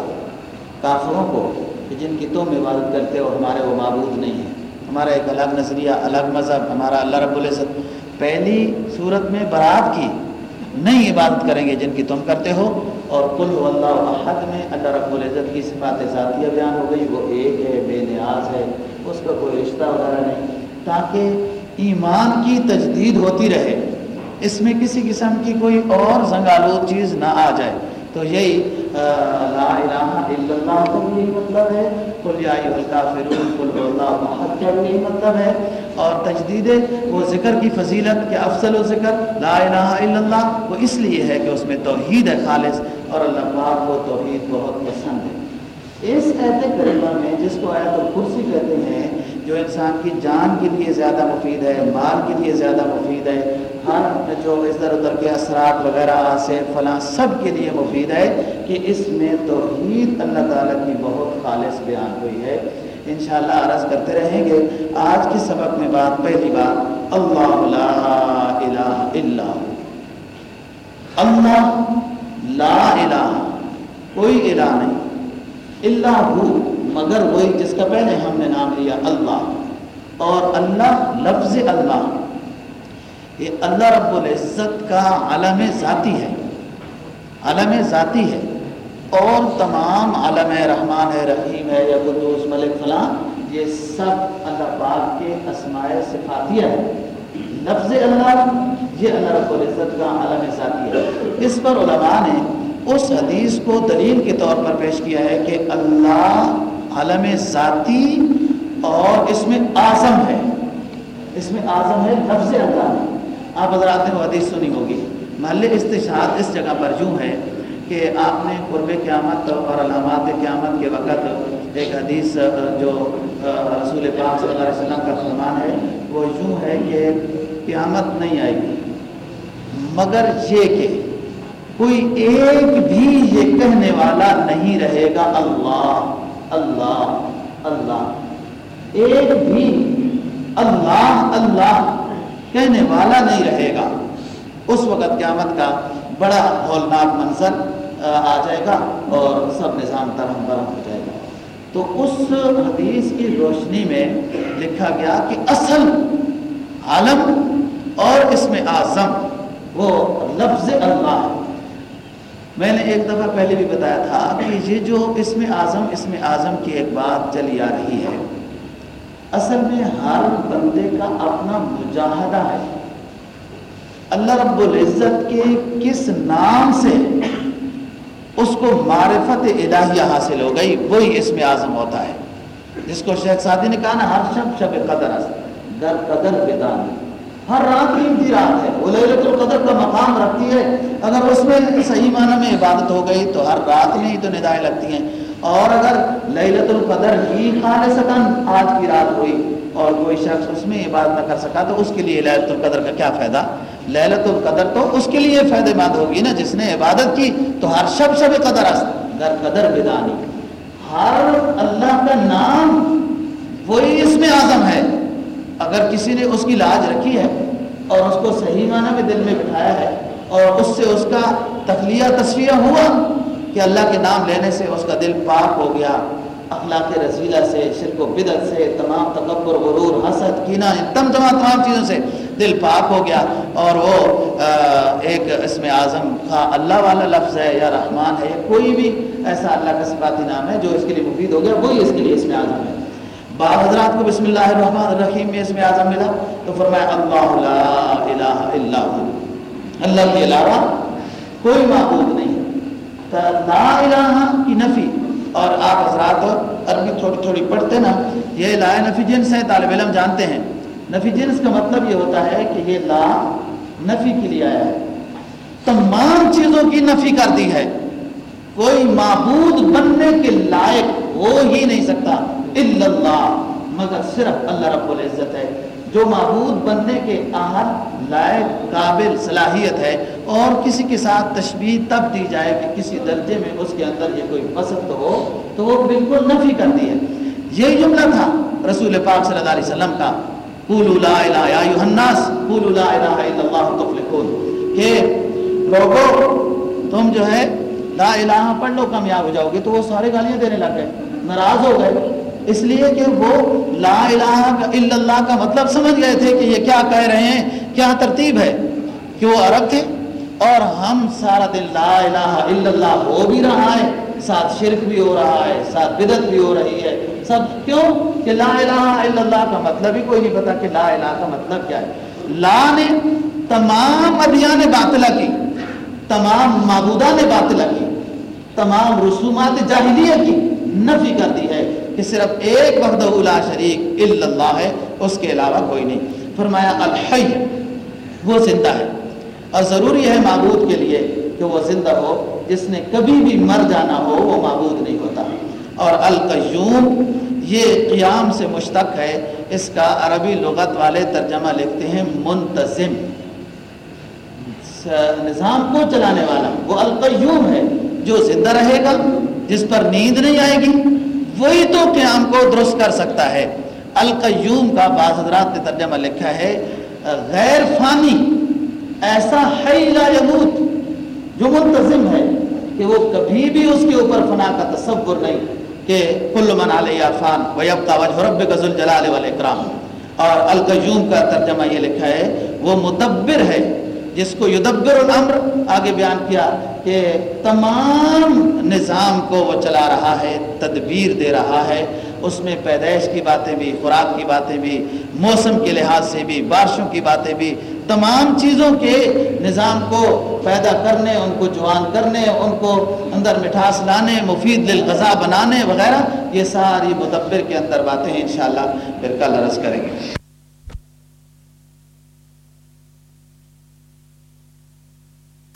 کافروں کو کہ جن کی تم عبادت کرتے ہو، ہمارے وہ معبود نہیں ہیں۔ ہمارا ایک الگ نظریہ، الگ مذہب، ہمارا اللہ رب العزت پہلی صورت میں برات کی۔ نہیں عبادت کریں گے جن کی تم کرتے ہو۔ اور کل اللہ احد میں اللہ رب العزت کی صفات ذاتیہ بیان ہو گئی۔ وہ ایک ہے، بے نیاز ہے، اس کا کوئی رشتہ وغیرہ نہیں۔ تاکہ ایمان کی تجدید ہوتی رہے۔ اس میں کسی قسم کی کوئی اور زنگالود چیز نہ آ جائے۔ تو یہی لا الہ الا اللہ کا بھی یہی مطلب ہے۔ کل یا الکافرون کل اللہ احد کا بھی یہی مطلب ہے۔ اور تجدید وہ ذکر کی فضیلت کے افضل و ذکر لا الہ الا اللہ، وہ اس لیے ہے کہ اس میں توحید ہے خالص۔ اور اللہ پاک کو توحید بہت پسند ہے۔ اس ایت کریمہ میں جس کو آیت الکرسی کہتے ہیں، جو انسان کی جان کے لیے زیادہ مفید ہے، مال کے لیے زیادہ مفید ہے ہاں، ہر جو ادھر ادھر کے اثرات وغیرہ سے فلاں، سب کے لیے مفید ہے کہ اس میں توحید اللہ تعالیٰ کی بہت خالص بیان ہوئی ہے۔ انشاءاللہ عرض کرتے رہیں گے، آج کے سبق میں بات، پہلی بات، اللہ لا الہ الا اللہ لا الہ، کوئی الہ نہیں۔ اللہ ہو، مگر وہی جس کا پہلے ہم نے نام لیا، اللہ۔ اور اللہ، لفظ اللہ۔ یہ اللہ رب العزت کا علم ذاتی ہے علم ذاتی ہے۔ اور تمام علم رحمان ہے رحیم ہے، یا قدوس ملک فلاں، یہ سب اللہ پاک کے اسماء صفاتیہ ہے لفظ اللہ، یہ اللہ رب العزت کا علم ذاتی ہے۔ اس پر علماء نے اس حدیث کو دلیل کے طور پر پیش کیا ہے کہ اللہ عالم ذاتی اور اس میں اعظم ہے۔ اس میں اعظم ہے لفظ اللہ۔ آپ حضرات نے وہ حدیث سنی ہوگی۔ محل استشاد اس جگہ پر یوں ہے کہ آپ نے قرب قیامت اور علامات قیامت کے وقت ایک حدیث، جو رسول پاک صلی اللہ علیہ وسلم کا فرمان ہے، وہ یوں ہے کہ قیامت نہیں آئے گی۔ مگر یہ کہ کوئی ایک بھی یہ کہنے والا نہیں رہے گا، اللہ اللہ اللہ۔ ایک بھی، اللہ اللہ۔ کہنے والا نہیں رہے گا۔ اس وقت قیامت کا بڑا ہولناک منظر، آ جائے گا اور سب نظام ترم برم ہو جائے گا۔ تو اس حدیث کی روشنی میں لکھا گیا کہ اصل عالم اور اس میں اعظم، وہ لفظ اللہ ہے۔ میں نے ایک دفعہ پہلے بھی بتایا تھا کہ یہ جو اسم اعظم اسم اعظم کی ایک بات چلی آ رہی ہے۔ اصل میں ہر بندے کا اپنا مجاہدہ ہے۔ اللہ رب العزت کے کس نام سے اس کو معرفت الہیہ حاصل ہو گئی، وہی اسم اعظم ہوتا ہے۔ جس کو شیخ سعدی نے کہا نا، ہر شب شب قدر در قدر بدانی ہر رات قیمتی رات ہے۔ وہ للت القدر کا مقام رکھتی ہے۔ اگر اس میں صحیح معنی میں عبادت ہو گئی تو ہر رات میں ہی تو ندائیں لگتی ہیں۔ اور اگر للت القدر ہی خالص آج کی رات ہوئی اور کوئی شخص اس میں عبادت نہ کر سکا تو اس کے لیے للت القدر کا کیا فائدہ؟ للت القدر تو اس کے لیے فائدہ مند ہوگی نا جس نے عبادت کی تو ہر شب شب قدر در قدر بدانی ہر اللہ کا نام وہی اس میں اعظم ہے۔ اگر کسی نے اس کی لاج رکھی ہے اور اس کو صحیح معنی میں دل میں بٹھایا ہے اور اس سے اس کا تخلیہ تصویہ ہوا کہ اللہ کے نام لینے سے اس کا دل پاک ہو گیا۔ اخلاق رضیلہ سے، شرک و بدت سے، تمام تکبر، غرور، حسد، کینہ تم تمام تمام چیزوں سے دل پاک ہو گیا۔ اور وہ ایک اسم اعظم کا اللہ والا لفظ ہے، یا رحمان ہے یا کوئی بھی ایسا اللہ کا صفاتی نام ہے جو اس کے لیے مفید ہو گیا، وہی اس کے لیے اسم اعظم ہے۔ بعض حضرات کو بسم اللہ الرحمن الرحیم میں اس میں اعظم ملا، تو فرمایا، اللہ لا الہ الا اللہ کے علاوہ کوئی معبود نہیں۔ لا الہ کی نفی. اور آپ حضرات عربی تھوڑی تھوڑی پڑھتے نا، یہ لا نفی جنس ہے، طالب علم جانتے ہیں. نفی جنس کا مطلب یہ ہوتا ہے کہ یہ لا نفی کے لیے آیا ہے. تمام چیزوں کی نفی کر دی ہے. کوئی معبود بننے کے لائق ہو ہی نہیں سکتا. اللہ. مگر صرف اللہ رب العزت ہے. جو معبود بننے کے اہل لائق، قابل صلاحیت ہے اور کسی کے ساتھ تشبیح تب دی جائے کہ کسی درجے میں اس کے اندر یہ کوئی پسند ہو، تو وہ بالکل نفی کرتی ہے۔ یہی جملہ تھا رسول پاک صلی اللہ علیہ وسلم کا۔ قولوا لا الہ یا ایوہ الناس، قولوا لا الہ الا اللہ تفلحون۔ کہ لوگو تم جو ہے لا الہ پڑھ لو، کامیاب ہو جاؤ گے تو وہ سارے گالیاں دینے لگ گئے، ناراض ہو گئے۔ اس لیے کہ وہ لا الہ الا اللہ کا مطلب سمجھ گئے تھے کہ یہ کیا کہہ رہے ہیں، کیا ترتیب ہے؟ کہ وہ عرب تھے اور ہم سارا دن لا الہ الا اللہ ہو بھی رہا ہے، ساتھ شرک بھی ہو رہا ہے، ساتھ بدت بھی ہو رہی ہے۔ سب کیوں؟ کہ لا الہ الا اللہ کا مطلب ہی کوئی نہیں پتا کہ لا الہ کا مطلب کیا ہے۔ لا نے تمام ادیان باطلہ کی، تمام معبودہ نے باطلہ کی، تمام رسومات جاہلیہ کی نفی کر دی ہے۔ کہ صرف ایک وحدہ لا شریک الا اللہ ہے، اس کے علاوہ کوئی نہیں۔ فرمایا، الحی، وہ زندہ ہے۔ اور ضروری ہے معبود کے لیے کہ وہ زندہ ہو، جس نے کبھی بھی مر جانا ہو، وہ معبود نہیں ہوتا۔ اور القیوم، یہ قیام سے مشتق ہے۔ اس کا عربی لغت والے ترجمہ لکھتے ہیں، منتظم۔ نظام کو چلانے والا، وہ القیوم ہے، جو زندہ رہے گا، جس پر نیند نہیں آئے گی۔ وہی تو قیام کو درست کر سکتا ہے۔ القیوم کا بعض حضرات نے ترجمہ لکھا ہے، غیر فانی، ایسا لا یموت، جو منتظم ہے کہ وہ کبھی بھی اس کے اوپر فنا کا تصور نہیں کہ کل من علیہ فان ویبقا وجہ رب غزل جلال والاکرام۔ اور القیوم کا ترجمہ یہ لکھا ہے، وہ مدبر ہے جس کو یدبر الامر، آگے بیان کیا کہ تمام نظام کو وہ چلا رہا ہے، تدبیر دے رہا ہے۔ اس میں پیدائش کی باتیں بھی، خوراک کی باتیں بھی، موسم کے لحاظ سے بھی، بارشوں کی باتیں بھی، تمام چیزوں کے نظام کو پیدا کرنے، ان کو جوان کرنے، ان کو اندر مٹھاس لانے، مفید للغذا بنانے وغیرہ، یہ ساری مدبر کے اندر باتیں انشاءاللہ۔ پھر کل عرض کریں گے۔